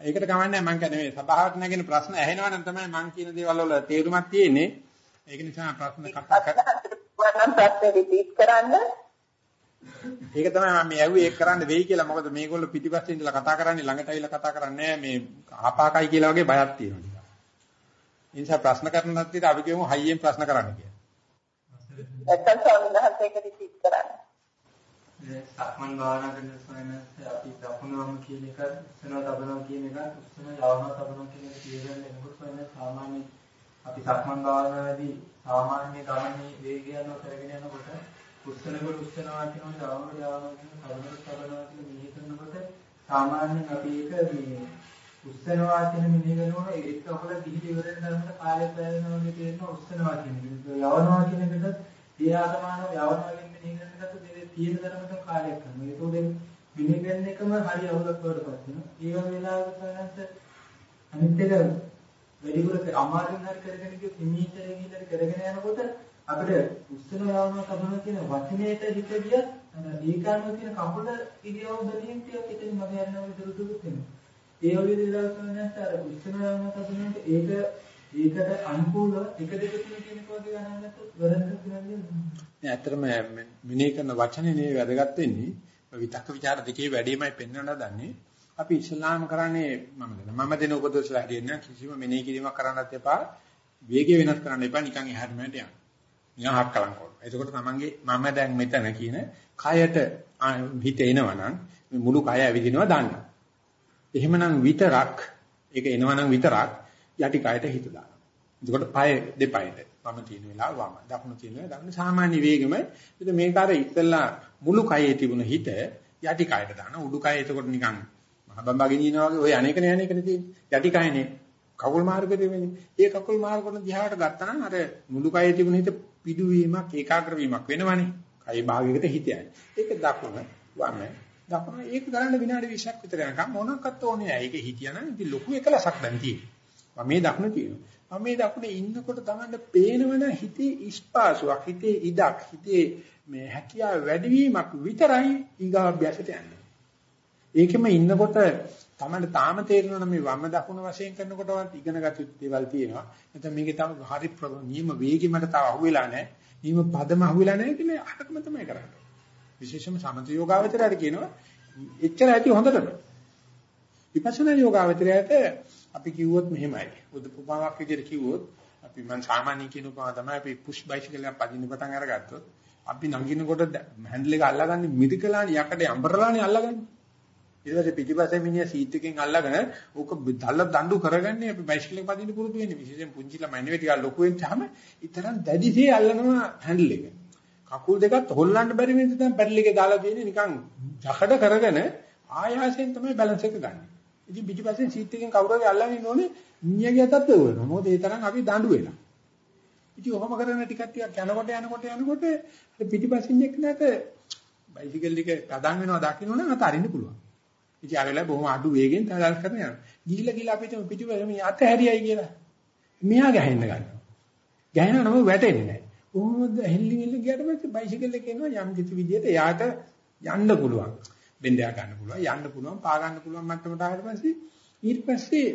ඒකට කමන්නේ මම කියන්නේ මේ සභාවට නැගෙන ප්‍රශ්න ඇහෙනවා නම් තමයි මම කියන දේවල් වල තේරුමක් තියෙන්නේ. ඒක නිසා ප්‍රශ්න කතා කරන්න ප්‍රශ්න රිපීට් කරන්න. ඒක තමයි මම මේ ඇහුවේ ඒක කරන්න වෙයි කියලා. මොකද මේගොල්ලෝ පිටිපස්සේ ඉඳලා කතා කරන්නේ ළඟට ඇවිල්ලා කතා කරන්නේ මේ ආපාකයි කියලා වගේ බයක් තියෙනවා. ඒ නිසා ප්‍රශ්න කරනත් විතර අපි කියමු හයියෙන් ප්‍රශ්න කරන්න කියලා. නැත්නම් ස්වාමීන් වහන්සේ ඒක රිපීට් කරන්න. සක්මන් භාවනා කරන සමයත් අපි දකුණවම කියන එක උස්සනවා තබනවා කියන එක උස්සන යවනවා තබනවා කියන එක කියගෙන එනකොට වෙන සාමාන්‍ය අපි සක්මන් භාවනාවේදී සාමාන්‍ය ගමනේ වේගය යනවා කරගෙන යනකොට උස්සනකොට උස්සනවා කියනකොට යවනවා යවනවා කියන තබනකොට තබනවා කියන මෙහෙ කරනකොට සාමාන්‍යයෙන් අපි ඒක මේ උස්සනවා කියන මෙහෙ කරනකොට ඒක අපල දිහි ඉවරෙන් කරනකොට කාලය පැයනවා වගේ තේරෙනවා උස්සනවා කියන එක. යවනවා කියන එකට ඒ ආසමානව යවනවා කියන මෙනෙහි කරනකොට මේ තියෙන ධර්මයට කාලයක් කරනවා. ඒකෝද මෙනෙහි කරන එකම හරි අවුලක් වඩපත් වෙනවා. ඒ වගේ වෙලාවක සනස අනිත් එක වැඩිපුර අමාරුන් හරි කරගෙන ගිය පිනීතරේ ගිහින් කරගෙන යනකොට අපිට උස්සන යවන කබන කියන වචනයට හිත ගියත් ඒකාන්ත කියන කකුල ඉරියව් බැලීම් ටිකක් එතන මම යනවා විතර දුක වෙනවා. ඒ වගේ දේවල් නැත්නම් අර උස්සන යවන කබනට ඒක ඒකට අනුකූලව එක දෙක තුන කියන කෝඩේ ගණන් ගත්තොත් වැරද්දක් නෑ. නෑ ඇත්තටම මිනේ කරන වචනේ නේ වැදගත් වෙන්නේ. විතක්ක ਵਿਚාර දෙකේ වැඩිමයි පෙන්වන්න දන්නේ. අපි ඉස්ලාම කරන්නේ මම දෙන මම දෙන උපදේශලා හරියන්නේ කිසිම මෙනෙහි කිරීමක් කරන්නත් එපා. වේගය වෙනස් කරන්න එපා නිකන් එහාට මෙහාට යන්න. නිකන් හක් කලං කරනවා. එතකොට තමන්ගේ මම දැන් මෙතන කියන කයට හිත එනවනම් මුළු කය ඇවිදිනවා දාන්න. එහෙමනම් විතරක් ඒක එනවනම් විතරක් යටි කයට හිත දානවා. එතකොට පය දෙපයට වම තියෙන වෙලාව වම. දකුණු තියෙන වෙලාව දකුණු. සාමාන්‍ය වේගෙම ඉතින් මේක අර ඉස්සෙල්ලා මුළු කයේ තිබුණ හිත යටි කයට දාන. උඩු කය එතකොට නිකන් මහ බම්බා ගෙනියනවා වගේ. ওই අනේකනේ අනේකනේ තියෙන්නේ. යටි කයනේ. කකුල් මාර්ගෙ දෙවෙන්නේ ඒ කකුල් මාර්ගවල දිහාට ගත්තා නම් අර මුළු කයේ තිබුණ හිත පිඩුවීමක් ඒකාග්‍ර වීමක් වෙනවනේ. කයි භාගයකට හිත යන්නේ ඒක දකුණ වම. දකුණ ඒක කරන්න විනාඩි 20ක් විතර යනකම් මොනක්වත් ඕනේ නැහැ. ඒක හිතියනම් ඉතින් ලොකු එකලසක් දැන් තියෙනවා. මම මේ දකුණ තියෙනවා. මම මේ දකුණේ ඉන්නකොට තමයි පේනවන හිතේ ඉස්පාසුවක් හිතේ ඉඩක් හිතේ මේ හැකියාව වැඩිවීමක් විතරයි ඊගාභ්‍යාසයට යන්නේ. ඒකෙම ඉන්නකොට තමයි තාම තේරෙනවා මේ වම දකුණ වශයෙන් කරනකොටවත් ඉගෙනගත් දේවල් තියෙනවා. නැත්නම් මේකේ තව හරි නියම වේගෙ මට තව අහුවෙලා නැහැ. නියම පදම අහුවෙලා නැහැ කියන්නේ අරකම තමයි කරන්නේ. විශේෂම සමථ යෝගාවචරයට කියනවා එච්චර ඇති හොඳටම. විපස්සනා යෝගාවචරයට අපි කිව්වොත් මෙහෙමයි. බුදු පුපාවක් විදිහට කිව්වොත් අපි මම සාමාන්‍ය කියන උපමාව තමයි අපි පුෂ් බයිසිකල් එකක් පදින්න පටන් අරගත්තොත් අපි නගිනකොට හැන්ඩල් එක අල්ලගන්නේ මිරිකලානේ යකඩේ අඹරලානේ අල්ලගන්නේ. ඊට පස්සේ පිටිපස්සේ මිනිහා සීට් එකෙන් අල්ලගෙන ඕක දල්ල දඬු කරගන්නේ අපි බයිසිකල් එක පදින්න පුරුදු වෙන්නේ. විශේෂයෙන් පුංචි ළමයි නෙවෙයි ටිකක් ලොකු වෙච්චාම ඊතරම් දැඩිසේ අල්ලනවා හැන්ඩල් එක. කකුල් දෙකත් හොල්ලන්න බැරි වෙන ඉතින් පැඩල් එකේ දාලා තියෙන්නේ නිකන් ජකඩ කරගෙන ආයාසයෙන් තමයි බැලන්ස් එක ගන්නේ. ඉතින් පිටිපස්සෙන් සීට් එකෙන් කවුරු හරි අල්ලගෙන ඉන්නෝනේ මිනිහගේ අතත් වෙනවා. මොකද ඒ තරම් අපි දඬු වෙලා. ඉතින් ඔහොම කරන ටිකක් ටිකක් යනකොට යනකොට යනකොට පිටිපස්සින් එක්ක නැත බයිසිකල් එක පදන් වෙනවා දකින්නොනම් අත අරින්න පුළුවන්. ඉතින් ආ වෙලාවේ බොහොම අඩු වේගෙන් තදල් කරන යනවා. ගිහිල්ලා ගිහිල්ලා අපිට පිටිපස්ස මේ අත හැරියයි කියලා. මෙහා ගහන්න ගන්නවා. ගහනවා නම් වැටෙන්නේ නැහැ. කොහොමද හෙල්ලි හෙල්ලි ගියට පස්සේ බයිසිකල් එකේ එනවා යම් කිසි විදියට එයාට යන්න පුළුවන්. බෙන්ඩයා ගන්න පුළුවන් යන්න පුළුවන් පා ගන්න පුළුවන් මට්ටමට ආවට පස්සේ ඊට පස්සේ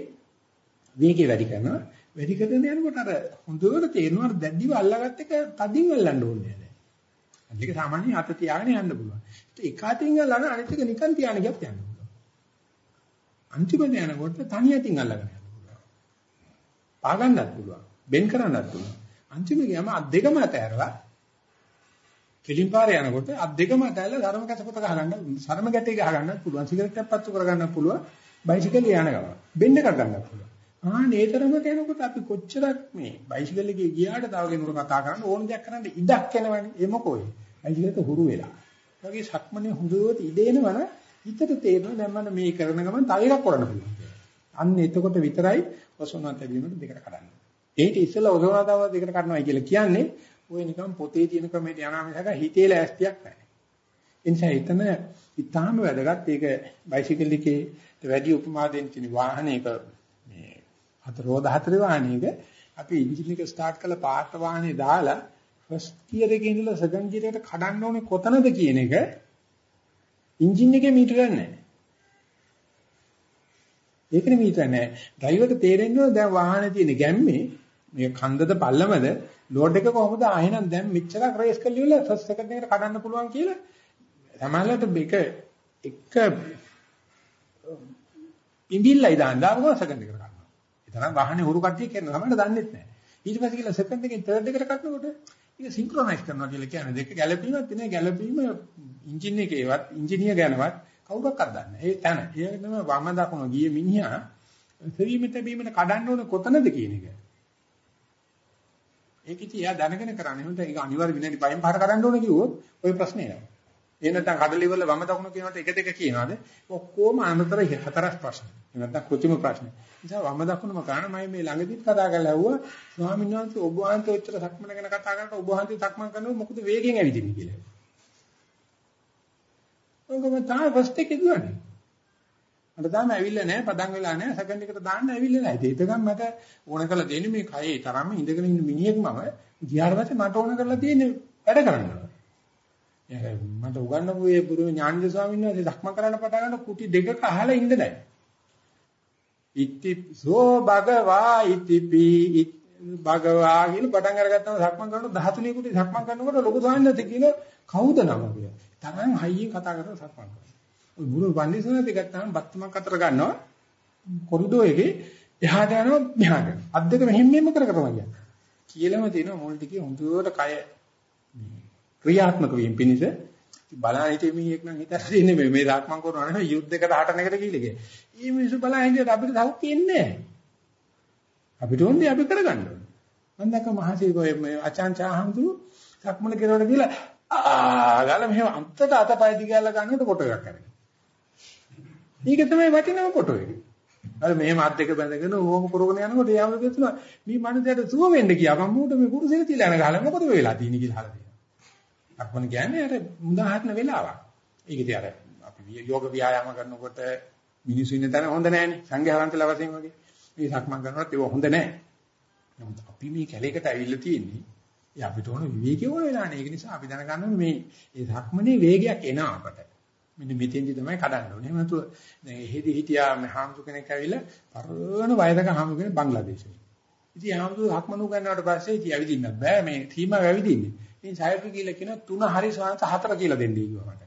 වේගය වැඩි කරනවා වැඩි කරගෙන යනකොට අර හොඳට තේරෙනවා අර දැඩිව අල්ලගත්ත එක තදින් අල්ලන්න ඕනේ නැහැ. අනික සාමාන්‍යයෙන් අත තියාගෙන යන්න පුළුවන්. ඒක එක අතින් අල්ලන අනිත් එක නිකන් තියාගෙන ගියත් යන්න පුළුවන්. අන්තිමට යනකොට තනි අතින් අල්ලගෙන යන්න පුළුවන්. පා ගන්නත් පුළුවන්. බෙන් කරන්නත් පුළුවන්. අන්තිමට ගියාම අත් දෙකම අතහැරලා කෙලින් පාරේ යනකොට අත් දෙකම අතහැරලා ධර්ම කැසපත ගහ ගන්න සරම ගැටේ ගහ ගන්නත් පුළුවන්. සිගරට් එකක් පත්තු කර ගන්නත් පුළුවන්. බයිසිකල් යන ගමන්. බෙන්ඩ් එකක් ගන්නත් පුළුවන්. ආනේ තරමට යනකොට අපි කොච්චරක් මේ බයිසිකල් එකේ ගියාට තව කෙනෙකුට කතා කරන්න ඕන දෙයක් කරන්න ඉඩක් එනවනේ. ඒ මොකෝයි බයිසිකලට හුරු වෙලා. වගේ සක්මනේ හුරුවට ඉඩ එනවන හිතට තේරෙනවා දැන් මම මේ කරන ගමන් තව එකක් කරන්න පුළුවන් අන්න එතකොට විතරයි ඔසවනවා තැබීමට දෙකට කඩන්නේ ඒක ඉස්සෙල්ලා ඔසවනවා තව දෙකට කඩනවා කියලා කියන්නේ ඔය නිකන් පොතේ තියෙන ක්‍රමයට යනවා මිසක හිතේ ලෑස්තියක් නැහැ. ඒ නිසා එතන ඉතාම වැදගත් ඒක බයිසිකල් එකේ වැඩි උපමා දෙන්න තියෙන වාහනයක මේ හතර රෝද හතර වාහනයක අපි එන්ජින් එක ස්ටාර්ට් කරලා පාට වාහනේ දාලා ෆස්ට් ගියර් එකේ ඉඳලා සෙකන්ඩ් ගියර් එකට කඩන්න ඕනේ කොතනද කියන එක එන්ජින් එකේ මීටර නැහැ. ඒකනේ මීටර නැහැ. ඩ්‍රයිවර්ට තේරෙන්නේ දැන් වාහනේ තියෙන ගැම්මේ මේ කන්දද පල්ලමද ලෝඩ් එක කොහොමද ආයෙනම් දැන් මෙච්චරක් රේස් කරලා ඉවරලා ෆස්ට් සෙකන්ඩ් එකට කඩන්න පුළුවන් කියලා සමහරවිට මේක එක ඉඹිල්ලයි දාන්න දාපුවා සෙකන්ඩ් එකට කඩනවා. ඒ තරම් වාහනේ හුරු කට්ටිය කරනවා සමහරවිට දන්නේ නැහැ. ඊට පස්සේ කියලා සෙකන්ඩ් එකෙන් තර්ඩ් එකට කඩනකොට ඒක සින්ක්‍රොනයිස් කරනවා කියලා කියන්නේ දෙක ගැළපීමක් නේ ගැළපීම එන්ජින් එකේවත් ඉන්ජිනියර් ගැනවත් කවුරක්වත් දන්නේ නැහැ. ඒ තැන. ඒක තමයි වම දකුණ ගියේ මිනිහා සෙවීමට බීමට කඩන්න ඕනේ කොතනද කියන එක. ඒක ඉතින් එයා දැනගෙන කරන්නේ. හොඳ ඒක අනිවාර්ය විනාඩි 5න් පහට කරන්න ඕනේ කිව්වොත් ওই ප්‍රශ්නේ එනවා. ඒ නැත්නම් කඩලි වල වම දකුණ කියනකොට එක දෙක කියනවාද? ඔක්කොම අනතර හතරක් ප්‍රශ්න. ඒ නැත්නම් කෘත්‍රිම ප්‍රශ්න. නිසා වම දකුණම කරන මම මේ ළඟදිත් කතා කරලා ඇහුවා ස්වාමීන් වහන්සේ ඔබ වහන්සේ ඔච්චර සක්මන ගැන කතා කරලා ඔබ වහන්සේ සක්මන් කරනකොට මොකද වේගෙන් ඇවිදින්නේ කියලා. ඔකම තමයි ෆස්ට් එකේ දුවන්නේ. මට තාම ඇවිල්ලා නැහැ, පදන් වෙලා නැහැ, සෙකන්ඩ් එකට දාන්න ඇවිල්ලා නැහැ. ඒක ගමන් මට ඕන කරලා දෙන්නේ මේ කයේ තරම්ම ඉඳගෙන ඉන්න මිනිහෙක් මම ගියාට පස්සේ මට ඕන කරලා තියෙන්නේ වැඩ කරන්න. මට උගන්වපු ඒ පුරු ඥානද ස්වාමීන් වහන්සේ ධක්ම කරන්න පටන් ගන්න කුටි දෙකක අහලා ඉන්න නැහැ. ඉති සෝ භගවා ඉතිපි භගවා කියලා පටන් අරගත්තම ධක්ම කරනකොට 13 කුටි ධක්ම කරනකොට ලොකු ස්වාමීන් වහන්සේ කියන කවුද නම කියලා. තරම් හයියෙන් කතා කරලා ධක්ම කරනවා. ඔය ගුරු පන්දිසනත් ගත්තාම බත්තුමක් අතර ගන්නවා කොරිඩෝ එකේ එහාට යනවා මෙහාට. අත් දෙක මෙහෙම මෙහෙම කර කර යනවා. කියලාම තියෙනවා මුල් ටිකේ හොඳට කය ක්‍රියාත්මක වීම පිණිස බලන හිතේ මිනිහෙක් නම් හිතලා ඉන්නේ මේ මේ ධක්මං කරනවා නෙවෙයි යුද්ධයකට හටන එකට කීලේ. ඊ මිනිස්සු බලන හිටියට අපිට සෞඛ්‍යෙන්නේ නැහැ. අපිට ඕනේ අපි කරගන්න ඕනේ. මම දැක්ක මහසී ගෝයේ මේ අචාන්චා හඳුරු සක්මන කෙරවට කියලා ආ ගාලා මෙහෙම අන්තට අතපය දිගාලා ගන්නකොට කොට එකක් කරගෙන. මේක තමයි වටිනම කොට එක. අර මෙහෙම අත් දෙක බැඳගෙන ඕම කරගෙන යනකොට යාම කියනවා මේ මනුස්සයාට සුව වෙන්න කියා මම මූට මේ පුරුෂයෙක් තියලා යන ගහලා මොකද වෙලා තියෙන්නේ කියලා අහලා තියෙනවා. අක්මන කියන්නේ අර මුදාහරන වෙලාවක්. ඒක ඉතින් අර අපි යෝග ව්‍යායාම කරනකොට මිනිස්සු ඉන්න තැන හොඳ නැහැනේ. සංඝයා වහන්සේලා වශයෙන් වගේ. මේ සක්මන් කරනකොට ඒක හොඳ නැහැ. නමුත් අපි මේ කැලේකට ඇවිල්ලා තියෙන්නේ ඒ අපිට ඕන විවේකී ඕන වෙලානේ. ඒක නිසා අපි දැනගන්න ඕනේ මේ ඒ සක්මනේ වේගයක් එන අපට. මෙන්න මෙතෙන්දි තමයි කඩන්න ඕනේ. එහෙම නැතුව දැන් එහෙදි හිටියා මේ හාමුදුර කෙනෙක් ඇවිල්ලා පරණ වයදක හාමුදුර කෙනෙක් බංග්ලාදේශේ. ඉතින් හාමුදුර සක්මනු ගන්නවට පස්සේ ඉතින් ඇවිදින්න බෑ මේ සීමාව ඇවිදින්නේ. ඉතින් සායපි කියලා කියන තුන හරි සාන්ත හතර කියලා දෙන්නේ කිව්වා මට.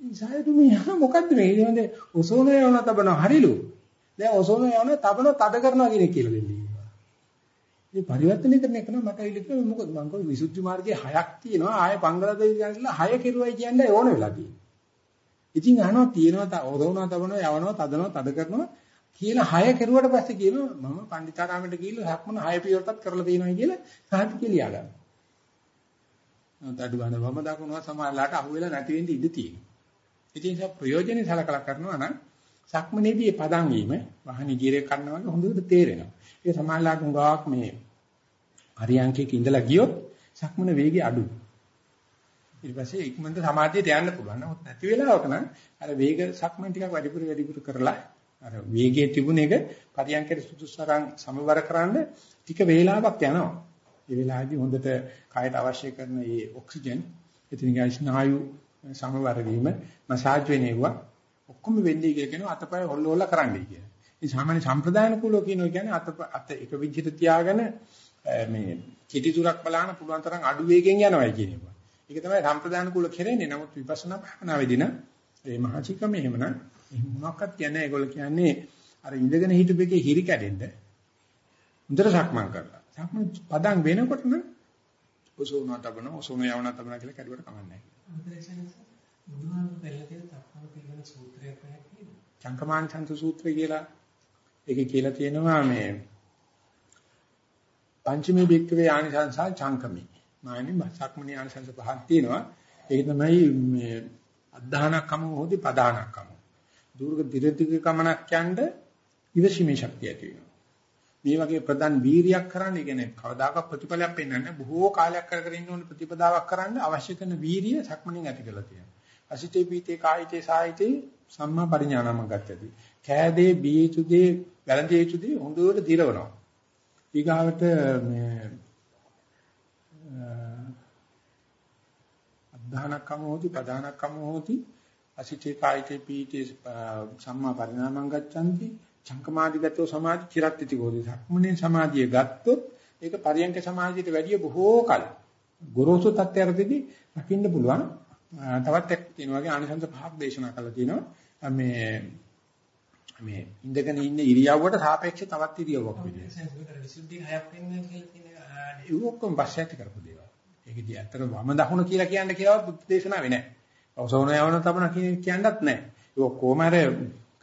සායතු මේ මොකද්ද මේ ඉතින් ඔසෝන යවන තබන හරිලු. දැන් ඔසෝන යවන තබන තද කරනවා කියන එක කියලා දෙන්නේ. මේ පරිවර්තනය කරන එක නම් මට ඉලිකම මොකද මම කිව්ව විසුද්ධි මාර්ගයේ හයක් තියෙනවා ආයේ බංගලාදේශ යනලා හය කෙරුවයි කියන්නේ ඕන වෙලා තියෙනවා. ඉතින් අහනවා තියෙනවා ඔසෝනවා තබනවා යවනවා තදනවා තද කරනවා කියලා හය කෙරුවට පස්සේ කියනවා මම පණ්ඩිතාරාමයට ගිහිල්ලා සක්මන හය පියවරටත් කරලා තියෙනවා කියලා සාහිත්‍ය ලියා ගන්න. නමුත් අඩුවන වම දකුණුව සමානලාට අහුවෙලා නැති වෙන්න ඉඩ තියෙනවා. ඉතින් ඒක ප්‍රයෝජනෙ සලකලා කරනවා නම් සක්මනේදී මේ පදන් වීම වහනි ගිරේ කරනවා වගේ හොඳට තේරෙනවා. ඒ සමානලාට උගාවක් මේ හරියංකයක ඉඳලා ගියොත් සක්මන වේගය අඩුයි. ඊට පස්සේ ඉක්මනට සමාධියට යන්න පුළුවන්. නමුත් නැති වෙලාවක නම් අර වේග සක්මන් ටිකක් වැඩිපුර වැඩිපුර කරලා අර වේගයේ තිබුණ එක පරියන්කයට සුදුසුතරම් සමවර කරන්න ටික වේලාවක් යනවා. ඒ වෙලාවේදී හොඳට කායට අවශ්‍ය කරන මේ ඔක්සිජන් එතන ගාන ස්නායු සමවර වීම මසාජ් වෙනවා ඔක්කොම වෙන්නේ කියලා කියනවා අතපය හොල්ල හොල්ල කරන්නයි කියලා. මේ සාමාන්‍ය සම්ප්‍රදායන කුලෝ කියනවා කියන්නේ අත අත එක විදිහට තියාගෙන මේ කෙටි දුරක් බලන්න පුළුවන් තරම් අඩු වේගෙන් යනවායි කියන එක. ඒක තමයි සම්ප්‍රදායන කුල කෙරෙන්නේ. නමුත් විපස්සනා භාවනාවේදී නම් මේ මහචිකම එහෙමනම් මොනක්වත් කියන්නේ ඒගොල්ලෝ කියන්නේ අර ඉඳගෙන හිටපෙකේ හිරි කැඩෙන්න හොඳට සක්මන් කරලා. සක්මන් පදන් වෙනකොට නම් ඔසෝනා තබන ඔසෝන යවන තබන කියලා කැඩුවට කමන්නේ නැහැ. චංකමාන සන්තු සූත්‍රය කියලා ඒකේ කියලා තියෙනවා මේ පංචමී බික්කවේ ආනිසංසා චංකමී. මානි සක්මණේ ආනිසංස පහක් තියෙනවා. ඒක තමයි මේ අද්ධානක්කම හොදි පදානක්කම. දුර්ග දිරතික ගමනක් යන්න ඉවසීමේ ශක්තිය ඇති වෙනවා. මේ වගේ ප්‍රධාන වීරියක් කරන්න, ඒ කියන්නේ කවදාකවත් ප්‍රතිඵලයක් පෙන්වන්නේ බොහෝ කාලයක් කර කර ඉන්න ඕන ප්‍රතිපදාවක් කරන්න අවශ්‍ය කරන වීරිය සක්මණෙන් ඇති කරලා තියෙනවා. අසිතේ පීතේ කායිතේ සායිතේ සම්මා පරිඥානම ගත්තදී. කෑදේ බීචුදේ වැළඳිය යුතුදී හොඳට දිරවනවා. ඊගාවට මේ අද්ධානක්කම හොති පදානක්කම හොති අසිතේ කායිතේ පීතේ සම්මා පරිණාමං ගච්ඡanti චංකමාදිගතෝ සමාධි චිරත්‍ත්‍ති ගෝධි. සක්මනේ සමාධිය ගත්තොත් ඒක පරියන්ක සමාධියට වැඩිය බොහෝ කල. ගොරෝසු තත්ත්වයකදී රකින්න පුළුවන්. තවත් එක් තියෙන වගේ ආනිසංස පහක් දේශනා කරලා තියෙනවා. මේ මේ ඉඳගෙන ඉන්න ඉරියව්වට සාපේක්ෂව තවත් ඉරියව්වක් විදියට. විසුද්ධි හයක් වෙනවා කියලා තියෙන ඒ ඔක්කොම පස්සට කරපු දේවල්. ඒකදී ඇත්තට වම දකුණ කියලා කියන්න කියලාවත් බුද්ධ දේශනාවේ නැහැ. ඔසවන යවන තබන කියන්නත් නැහැ. ඒක කොහොම හරි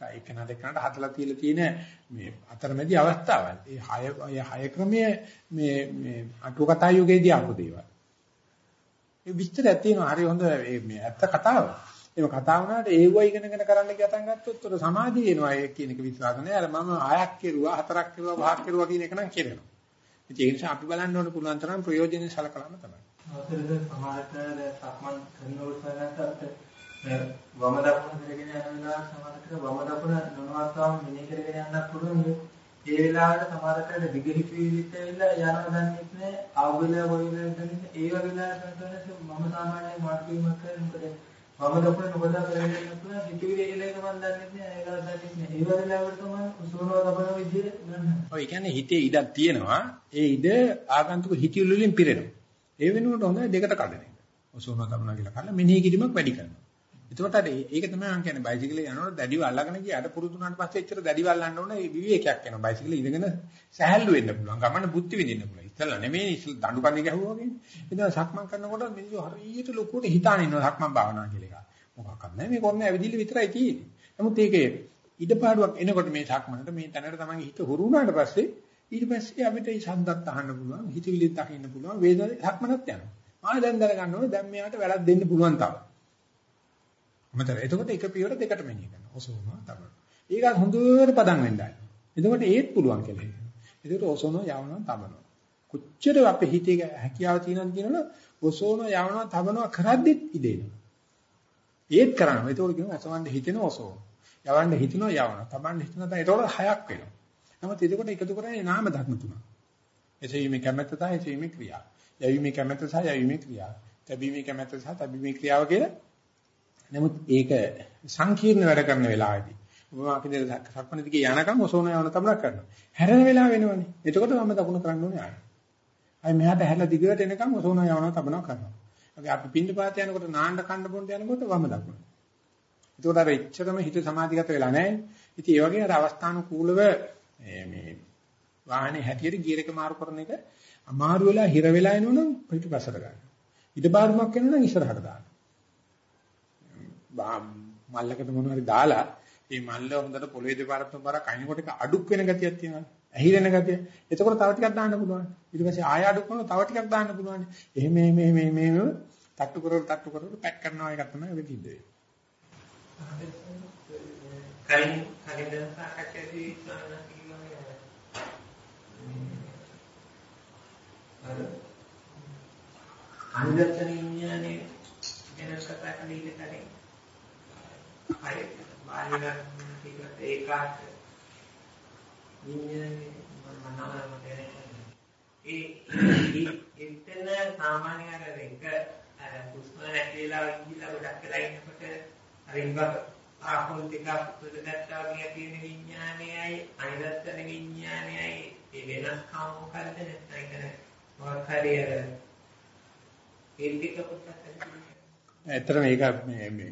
එකන දෙකනට හදලා තියලා තියෙන මේ අතරමැදි අවස්ථාවල්. ඒ හය හය ක්‍රමයේ මේ මේ අටුව කතා යුගයේදී ආපු දේවල්. ඒ විස්තරයක් තියෙනවා හරි හොඳ මේ ඇත්ත කතාව. ඒක කතා වුණාට ඒව ඉගෙනගෙන කරන්න ගියතන් ගත්තොත් උතර සමාධිය එනවා ඒ කියන එක විශ්වාස නැහැ. අර මම හයක් කෙරුවා, හතරක් කෙරුවා, පහක් කෙරුවා කියන එක නම් කෙරෙනවා. ඒ නිසා අපි බලන්න ඕන පුළුවන් තරම් ප්‍රයෝජනෙ සලකලාම තමයි. අවසරද සමහරට සක්මන් කරනකොට සරණට වම දකුණ කරගෙන යන වෙලාවට සමහරට වම දකුණ නොනවත්වාම මෙනෙහි කරගෙන යන්නත් පුළුවන්. ඒ වෙලාවට සමහරට දිගිරිපි විදිහට ඇවිල්ලා යනවා දන්නේ නැහැ. ආවෙලා වයිලා දන්නේ ඒ වගේ වෙලාවට මම සාමාන්‍යයෙන් මාර්ගීමක් කරනකොට වම දකුණ නොබදා කරගෙන යනකොට හිතවිලි එලෙක මම දන්නේ නැහැ. ඒක දන්නේ නැහැ. ඒ වගේ වෙලාවට තමයි සෝනව දබන විදිහට ගන්න. ඔය කියන්නේ හිතේ ඉඩක් තියෙනවා. ඒ ඉඩ ආගන්තුක හිතවිලි වලින් පිරෙනවා. ඒ වෙනුවට හොඳ දෙකට කඩන එක. ඔසෝන තමනා කියලා කල්ලා මෙනෙහි කිරීමක් වැඩි කරනවා. එතකොට අර ඒක තමයි මම කියන්නේ බයිසිකලේ යනකොට දැඩිව අල්ලගෙන ගියාට පුරුදු වුණාට පස්සේ එච්චර දැඩිව අල්ලන්න ඕන ඒ විවේකයක් එනවා. බයිසිකලේ ඉඳගෙන සහැල්ලු වෙන්න පුළුවන්. ගමන බුද්ධි විඳින්න පුළුවන්. ඉතලා නෙමෙයි දඬු කන්නේ ගැහුවා වගේ. ඉතින් සක්මන් කරනකොට මිනිස්සු හරියට ලොකුවට හිතාන ඉන්නවා සක්මන් භාවනා කියලා එකක්. මොකක්වත් නැහැ. මේ කොන්නේ ඇවිදින්න විතරයි තියෙන්නේ. නමුත් ඒකේ ඉඩපාඩුවක් එනකොට මේ සක්මනට මේ තැනට තමයි හිත හුරු වුණාට පස්සේ ඊට පස්සේ අපිට මේ ශබ්දත් අහන්න පුළුවන්, හිතවිලිත් දකින්න පුළුවන්, වේදනාවේ සක්මනත් යනවා. ආයෙ දැන් දැනගන්න ඕනේ දැන් මෙයාට වැඩක් දෙන්න පුළුවන් තාම. අමතර. එතකොට එක පියවර දෙකට මෙනෙහි කරනවා. ඔසෝනවා තමයි. ඒක හොඳට පදම් වෙන්නයි. එතකොට ඒත් පුළුවන් කියලා හිතනවා. එතකොට ඔසෝනවා යවනවා තමනවා. කොච්චර අපේ හිතේ හැකියාව තියෙනවද කියනවනේ ඔසෝනවා යවනවා තමනවා කරද්දිත් ඉදෙනවා. ඒත් කරනවා. එතකොට කියනවා ඔසවන්න හිතෙන ඔසෝන. යවන්න හිතනවා යවනවා. තමන්න හිතනවා තමයි ඒතකොට හයක් වෙනවා. නමුත් එතකොට එකතු කරන්නේ නාම ධර්ම තුනක්. එසෙයිමේ කැමැත්ත සහ එසෙයිමේ ක්‍රියාව. යැවීමේ කැමැත්ත සහ යැවීමේ ක්‍රියාව. තැබීමේ කැමැත්ත සහ තැබීමේ ක්‍රියාව කියලා. නමුත් ඒක සංකීර්ණ වැඩ කරන වෙලාවේදී මම අපිට සක්මණ දිගේ යනකම් ඔසෝන යවන තමයි කරනවා. හැරෙන වෙලාව වෙනවනේ. එතකොට මම දකුණ කරන්න ඕනේ ආයෙ. අයි මෙහාට හැරලා දිගට එනකම් ඔසෝන යවන තමයි කරනවා. අපි අපි පින්න පාත යනකොට නාන්න කන්න බොන්න යනකොට වම දකුණ. එතකොට අර එච්චරම හිත සමාධිගත වෙලා නැහැ. ඉතින් ඒ වගේ අර අවස්ථානුකූලව මේ වාහනේ හැටියට ගියර් එක මාරු කරන එක අමාරු වෙලා හිර වෙලා එනවනම් පිටිපස්සට ගන්න. ඉඩ බාරුමක් එනවනම් ඉස්සරහට දාන්න. මල්ලකට මොනවා හරි දාලා මේ මල්ල හොඳට පොළවේ දෙපාරක් තුන්පාරක් අයින්කොට එක අඩුක් වෙන ගතියක් තියෙනවා. ඇහිරෙන ගතිය. එතකොට තව ටිකක් දාන්න පුළුවන්. ඊට පස්සේ ආය අඩුක් කරනවා තව ටිකක් දාන්න පුළුවන්. එහෙම මේ මේ මේ මේ තට්ටු කරවල තට්ටු කරවල පැක් කරනවා එකක් තමයි ඔය කිව්වේ. කලින් කලින් දැන් සාකච්ඡාදී අර අනිදර්ශන විඥානේ ගැන කතා කරන ඉන්න කලින් අය බාහිර ටිකට ඒකාත් විඥානේ මම මනම ඒ එතන සාමාන්‍ය අර එක අර හුස්ම නැතිලා ගිහිල්ලා ගොඩක් වෙලා ඉන්නකොට අර ඉංගක ආපොල් ටික පුදුදත්තා වගේ තියෙන විඥානයයි අනිදර්ශන විඥානයයි ඒ වෙනස්කම් මොකද්ද නැත්නම් මොකක් හරි අර ඒ ටික පොඩ්ඩක් ඇත්තටම මේක මේ මේ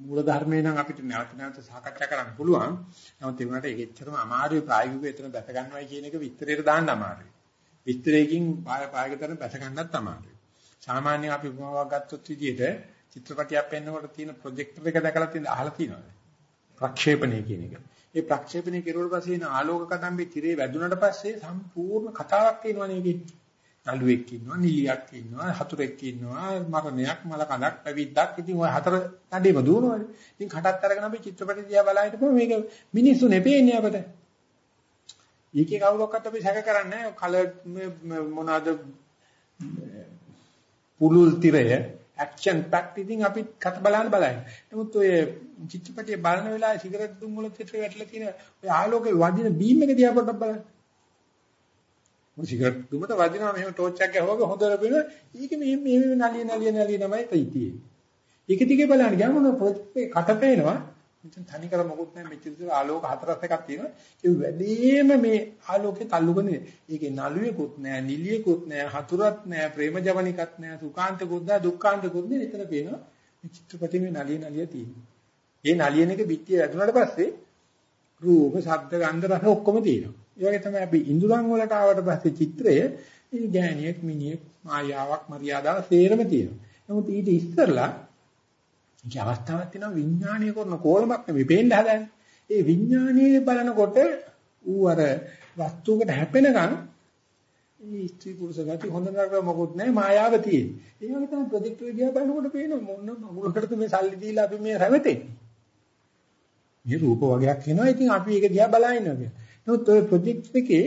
මූල ධර්මේ නම් අපිට නැවත නැවත සාකච්ඡා කරන්න පුළුවන්. නමුත් ඒ වුණාට ඒක එච්චරම අමාරුයි ප්‍රායෝගිකව එතන දැක ගන්නවයි කියන එක විස්තරයට දාන්න අමාරුයි. විස්තරයකින් පායකතරන බැස ගන්නත් අමාරුයි. සාමාන්‍යයෙන් අපි උපමාවක් ගත්තොත් විදිහට චිත්‍රපටයක් පෙන්වනකොට තියෙන ප්‍රොජෙක්ටර් එක දැකලා තියෙන අහලා තියෙනවද? ප්‍රක්ෂේපණය කියන එක. ඒ ප්‍රක්ෂේපණය කෙරුවට පස්සේ එන ආලෝක කදම්බේ tire වැදුනට පස්සේ සම්පූර්ණ කතාවක් තියෙනවනේ ඒකේ. නළුවෙක් ඉන්නවා, නිලියක් ඉන්නවා, හතුරෙක් ඉන්නවා, මරණයක්, මල කඳක්, පැවිද්දක්. ඉතින් ওই හතර නඩේම දුවනවානේ. ඉතින් කටත් අරගෙන අපි චිත්‍රපටය දිහා බලලා හිටපුවා මේක මිනිස්සු නෙපේන්නේ අපට. ඊකේ කවුරක්වත් අපි සැක කරන්නේ නැහැ. කලර් මොනවාද පුලුල් තිරය ඇක්ෂන් පැක්ට් ඉතින් අපි කට බලන්න බලයි. නමුත් ඔය චිත්‍රපටිය බලන වෙලාවේ සිගරට් දුම් වල චිත්‍රය වැටලා තියෙන ඔය ආලෝකේ වදින බීම් එක දිහා පොඩ්ඩක් බලන්න. මොකද සිගරට් දුමට වදිනවා මෙහෙම ටෝච් එකක් ගහුවම හොඳට පේන. ඒක මේ මේ නලිය නලිය නලිය තමයි තියෙන්නේ. ඒක දිගේ බලන්න ගියාම මොන ප්‍රොජෙක්ට් එක කට පේනවා. මෙතන තනි කර මොකුත් නැහැ මෙච්චර දුර ආලෝක හතරක් එකක් තියෙනවා. ඒ වැඩිම මේ ආලෝකේ තල්ලුගෙන ඒකේ නළුවෙකුත් නැහැ, නිලියෙකුත් නැහැ, හතුරක් නැහැ, ප්‍රේම ජවනිකක් නැහැ, සුඛාන්තකුත් නැහැ, දුක්ඛාන්තකුත් නැහැ. එතන පේනවා මේ චිත්‍රපටි මේ නලිය නලිය තියෙනවා. ඒ නලියන එක පිටිය වැදුනට පස්සේ රූප, ශබ්ද, ගන්ධ, රස ඔක්කොම තියෙනවා. ඒ වගේ තමයි අපි ඉඳුරන් වලට ආවට පස්සේ චිත්‍රය මේ ගෑණියෙක්, මිනිහෙක්, මායාවක්, මරියාදාව සේරම තියෙනවා. නමුත් ඊට ඉස්සරලා ඒක අවස්ථාවක් තියෙනවා විඥානීය කරන කෝලමක් නෙවෙයි පේන්න හදන්නේ. ඒ විඥානීය බලනකොට ඌ අර වස්තුවකට හැපෙනකන් මේ ස්ත්‍රී පුරුෂ ගති හොඳ නරක මොකුත් නැහැ මායාව තියෙන. ඒ වගේ තමයි ප්‍රොජෙක්ට් එක දිහා බලනකොට පේන මොන මගුලකටද මේ සල්ලි දීලා අපි මේ රැවටෙන්නේ. මේ රූප වගේක් එනවා. ඉතින් අපි ඒක දිහා බලා ඉන්නවා කියන්නේ. නමුත් ඔය ප්‍රොජෙක්ට් එකේ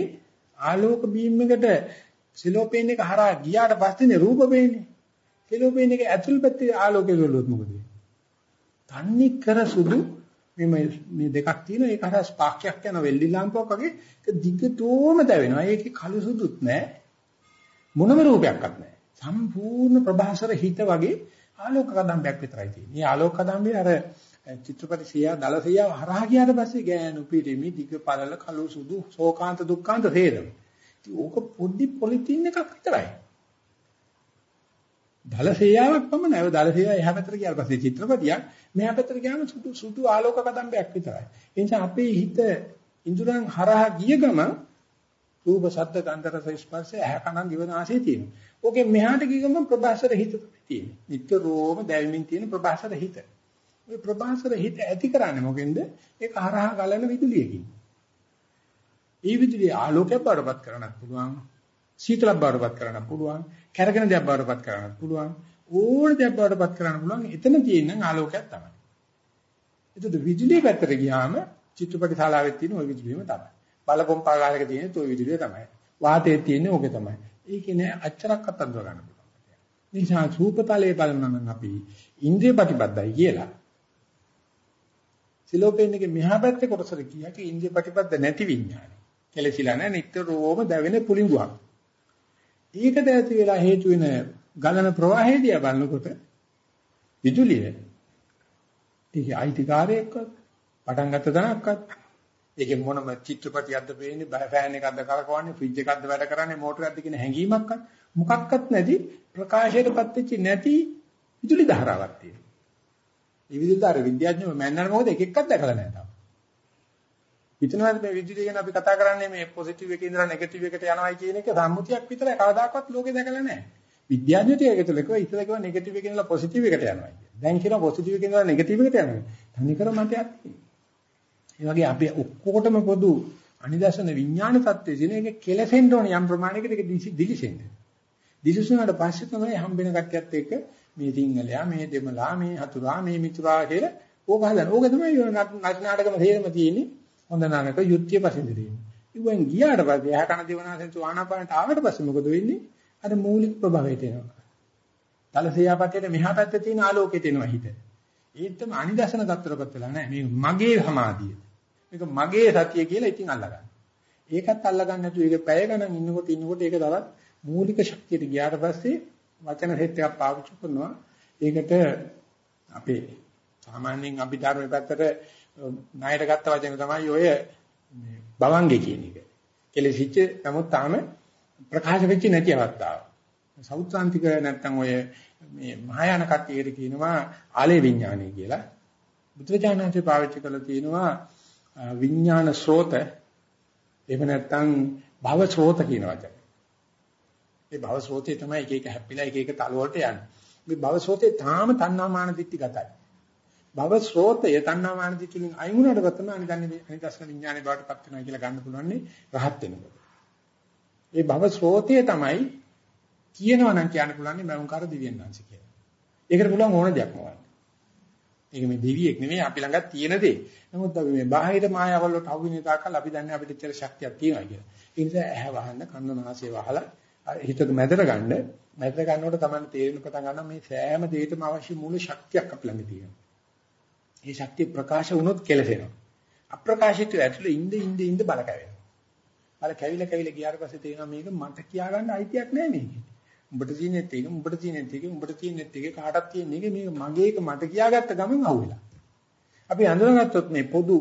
ආලෝක බීම් එකට සිලෝපේන් එක හරහා ගියාට පස්සේනේ රූප පේන්නේ. කෙලෝපේන එක ඇතුල් පැත්තේ ආලෝකය වලුවොත් මොකද වෙන්නේ? තන්නේ කර සුදු මේ මේ දෙකක් තියෙනවා ඒක හරහා ස්පාක්යක් යන වෙල්ඩි ලාම්පුවක් වගේ ඒක දිගටම දැවෙනවා. ඒකේ කළු සුදුත් නැහැ. මොනම රූපයක්වත් නැහැ. සම්පූර්ණ ප්‍රභාසර හිත වගේ ආලෝක කදම්බයක් විතරයි තියෙන්නේ. මේ ආලෝක කදම්බේ අර චිත්‍රපටි සියා දල සියා හරහා ගියාට පස්සේ ගෑනු පිටිමි දිග පළල කළු සුදු ශෝකාන්ත දුක්ඛාන්ත තේරෙම. ඉතින් ඕක පොඩි පොලිතින් එකක් විතරයි. දල සියාවක් පමණයි. ඒ දල සියා එහා පැත්තට ගියාට පස්සේ චිත්‍රපටියක් මෙහා පැත්තට ගියාම සුදු සුදු ආලෝක කදම්බයක් විතරයි. ඒ නිසා අපේ හිත ඉන්ද්‍රයන් හරහා ගිය ගම රූප ශබ්ද ගන්ධ රස ස්පර්ශ ඇහැ කන දිවන ආසේ තියෙනවා. ඕකේ මෙහාට ගිය ගම ප්‍රභාසර හිත තමයි තියෙන්නේ. නිට්ටරෝම දැවීමින් තියෙන ප්‍රභාසර හිත. ඔය ප්‍රභාසර හිත ඇති කරන්නේ මොකෙන්ද? ඒක හරහා ගලන විදුලියකින්. ඒ විදුලිය ආලෝකයක් බාරපත් කරන්න පුළුවන්. සීතලක් බාරපත් කරන්න පුළුවන්. කැරගෙන දෙයක් බාරපත් කරන්න පුළුවන්. ඕන දෙයක් බාරපත් කරන්න පුළුවන්. එතන තියෙන ආලෝකයක් තමයි. එතකොට විදුලිය පැත්තට ගියාම චිත්‍රපට ශාලාවේ තියෙන ওই විදුලියම තමයි. බලපොම්පාගාරයක තියෙන toy විදුලිය තමයි. වාතයේ තියෙන්නේ ඕකේ තමයි. ඒකේ නෑ අච්චරක් අතන්දර ගන්න පුළුවන්. නිසා සූපතලයේ බලනනම් අපි ඉන්ද්‍රිය ප්‍රතිබද්ධයි කියලා. සිලෝපෙන්නගේ මෙහා පැත්තේ කොටසට කියක ඉන්ද්‍රිය ප්‍රතිපද නැති විඥානය. කෙලසිලා නැහැ නිට්ටරෝම දැවෙන පුලිඟුවක්. ඒකට ඇති වෙලා හේතු වෙන ගලන ප්‍රවාහයේදී බලනකොට විදුලිය ඒකේ අයිතිකාරයෙක්වත් පටන් ගත්ත තැනක්වත් ඒකේ මොනම චිත්‍රපටියක්ද පේන්නේ ෆෑන් එකක්ද කරකවන්නේ ෆ්‍රිජ් එකක්ද වැඩ කරන්නේ මෝටරයක්ද කියන හැඟීමක්වත් මොකක්වත් නැති ප්‍රකාශයටපත් වෙච්ච නැති විදුලි ධාරාවක් තියෙනවා. මේ විදුලි ධාරා විද්‍යාඥයෝ මැන්නර මොකද එක එකක් දැකලා නැහැ තාම. හිතනවාද මේ විදුලිය ගැන අපි කතා කරන්නේ මේ පොසිටිව් එකේ ඉඳලා නෙගටිව් එකට යනවායි කියන එක සම්මුතියක් විතරයි කවදාකවත් ලෝකේ දැකලා නැහැ. විද්‍යාඥයෝ ටික එකතු ලකව ඉතල කිව්වා නෙගටිව් එකේ ඉඳලා පොසිටිව් එකට යනවා කියලා. දැන් කියනවා පොසිටිව් එකේ ඉඳලා නෙගටිව් එකට යනවා. තනිකර මතයක් තියෙනවා. ඒ වගේ අපි ඔක්කොටම පොදු අනිදර්ශන විඥාන தත්ත්වයේ දින එක කෙලසෙන්න ඕන යම් ප්‍රමාණයකට ඒක දිලිසෙන්න. දිලිසුනාට පස්සේ තමයි හම්බෙන කට්ටියත් එක්ක මේ සිංහලයා මේ දෙමළා මේ හතුරා මේ මිතුරා කියලා ඕක හදන. ඕක තමයි නාටකම තේරෙම තියෙන්නේ. හොඳ නරක යුක්තිය පසින්ද තියෙන්නේ. ඉවෙන් ගියාට පස්සේ එහා කන දිවනාසෙන් ආනාපානට ආවට පස්සේ මොකද වෙන්නේ? අර මූලික ප්‍රභවයට එනවා. තලසියාපතේට මෙහා පැත්තේ තියෙන ආලෝකයට එනවා හිත. ඒත්තම අනිදර්ශන தත්තරපත් වෙලා නැහැ. මේ මගේ සමාධිය. මේක මගේ සතිය කියලා ඉතින් අල්ලගන්න. ඒකත් අල්ලගන්න නැතුව ඒක පැය ගණන් ඉන්නකොට ඉන්නකොට ඒක තවත් මූලික ශක්තියට ගියාට පස්සේ වචන සෙට් එකක් පාවිච්චි කරනවා. ඒකට අපේ සාමාන්‍යයෙන් අපි ධර්මයේ පැත්තට ණයට ගත්ත වචන තමයි ඔය බවංගේ කියන එක. කෙලෙසිච්ච නමුත් තාම ප්‍රකාශ වෙච්ච නැති අවස්ථාව. සෞත්‍රාන්තික නැත්තම් ඔය මේ මහායාන කට්ටියට කියනවා ආලේ විඥානය කියලා. බුදුරජාණන්සේ පාවිච්චි කරලා තියෙනවා විඥාන ස්රෝත එහෙම නැත්තම් භව ස්රෝත කියන වචන. මේ භව ස්රෝතේ තමයි එක එක හැප්පිලා එක එක තල වලට යන්නේ. මේ භව ස්රෝතේ තාම තණ්හාමාන දිට්ටි ගතයි. භව ස්රෝතය තණ්හාමාන දිට්ටි වලින් අයින් වුණාට පස්සේ අනිදන්නේ අනිදස්සන විඥානේ බවට පත් වෙනවා කියලා ගන්න පුළුවන් රහත් වෙනකොට. මේ භව ස්රෝතය තමයි කියනවා නම් කියන්න පුළුවන් මෞංකාර දිව්‍යඥාන්සි කියලා. ඒකට පුළුවන් ඕන දෙයක් මොකක්ද? ඒක මේ දෙවියෙක් නෙමෙයි අපි ළඟ තියෙන දේ. නමුත් අපි මේ බාහිර මායාවල් වලට අහු වෙන තාකල් අපි දන්නේ අපිට ඉච්චර ශක්තියක් තියෙනවා කියලා. ඒ නිසා ඇහැ වහන්න, කන නාසය වහලා හිතට මැදට ගන්න. මැදට ගන්නකොට තමයි තේරෙන පටන් ගන්න මේ සෑම දෙයකම අවශ්‍ය මූල ශක්තියක් අපි ළඟ තියෙනවා. මේ ශක්තිය ප්‍රකාශ වුණොත් කෙලසෙනවා. අප්‍රකාශිත ඇතුළේ ඉඳ ඉඳ ඉඳ බල කැවෙනවා. බල කැවිලා කැවිලා ගියාට පස්සේ තේරෙනවා මේක මට කියා ගන්න අයිතියක් නැහැ මේකේ. උඹට තියෙනෙත් එක උඹට තියෙනෙත් එක උඹට තියෙනෙත් එක කාටත් තියෙන එක මේක මගේ එක මට කියාගත්ත ගමන් අහුවෙලා. අපි අඳුනගත්තොත් මේ පොදු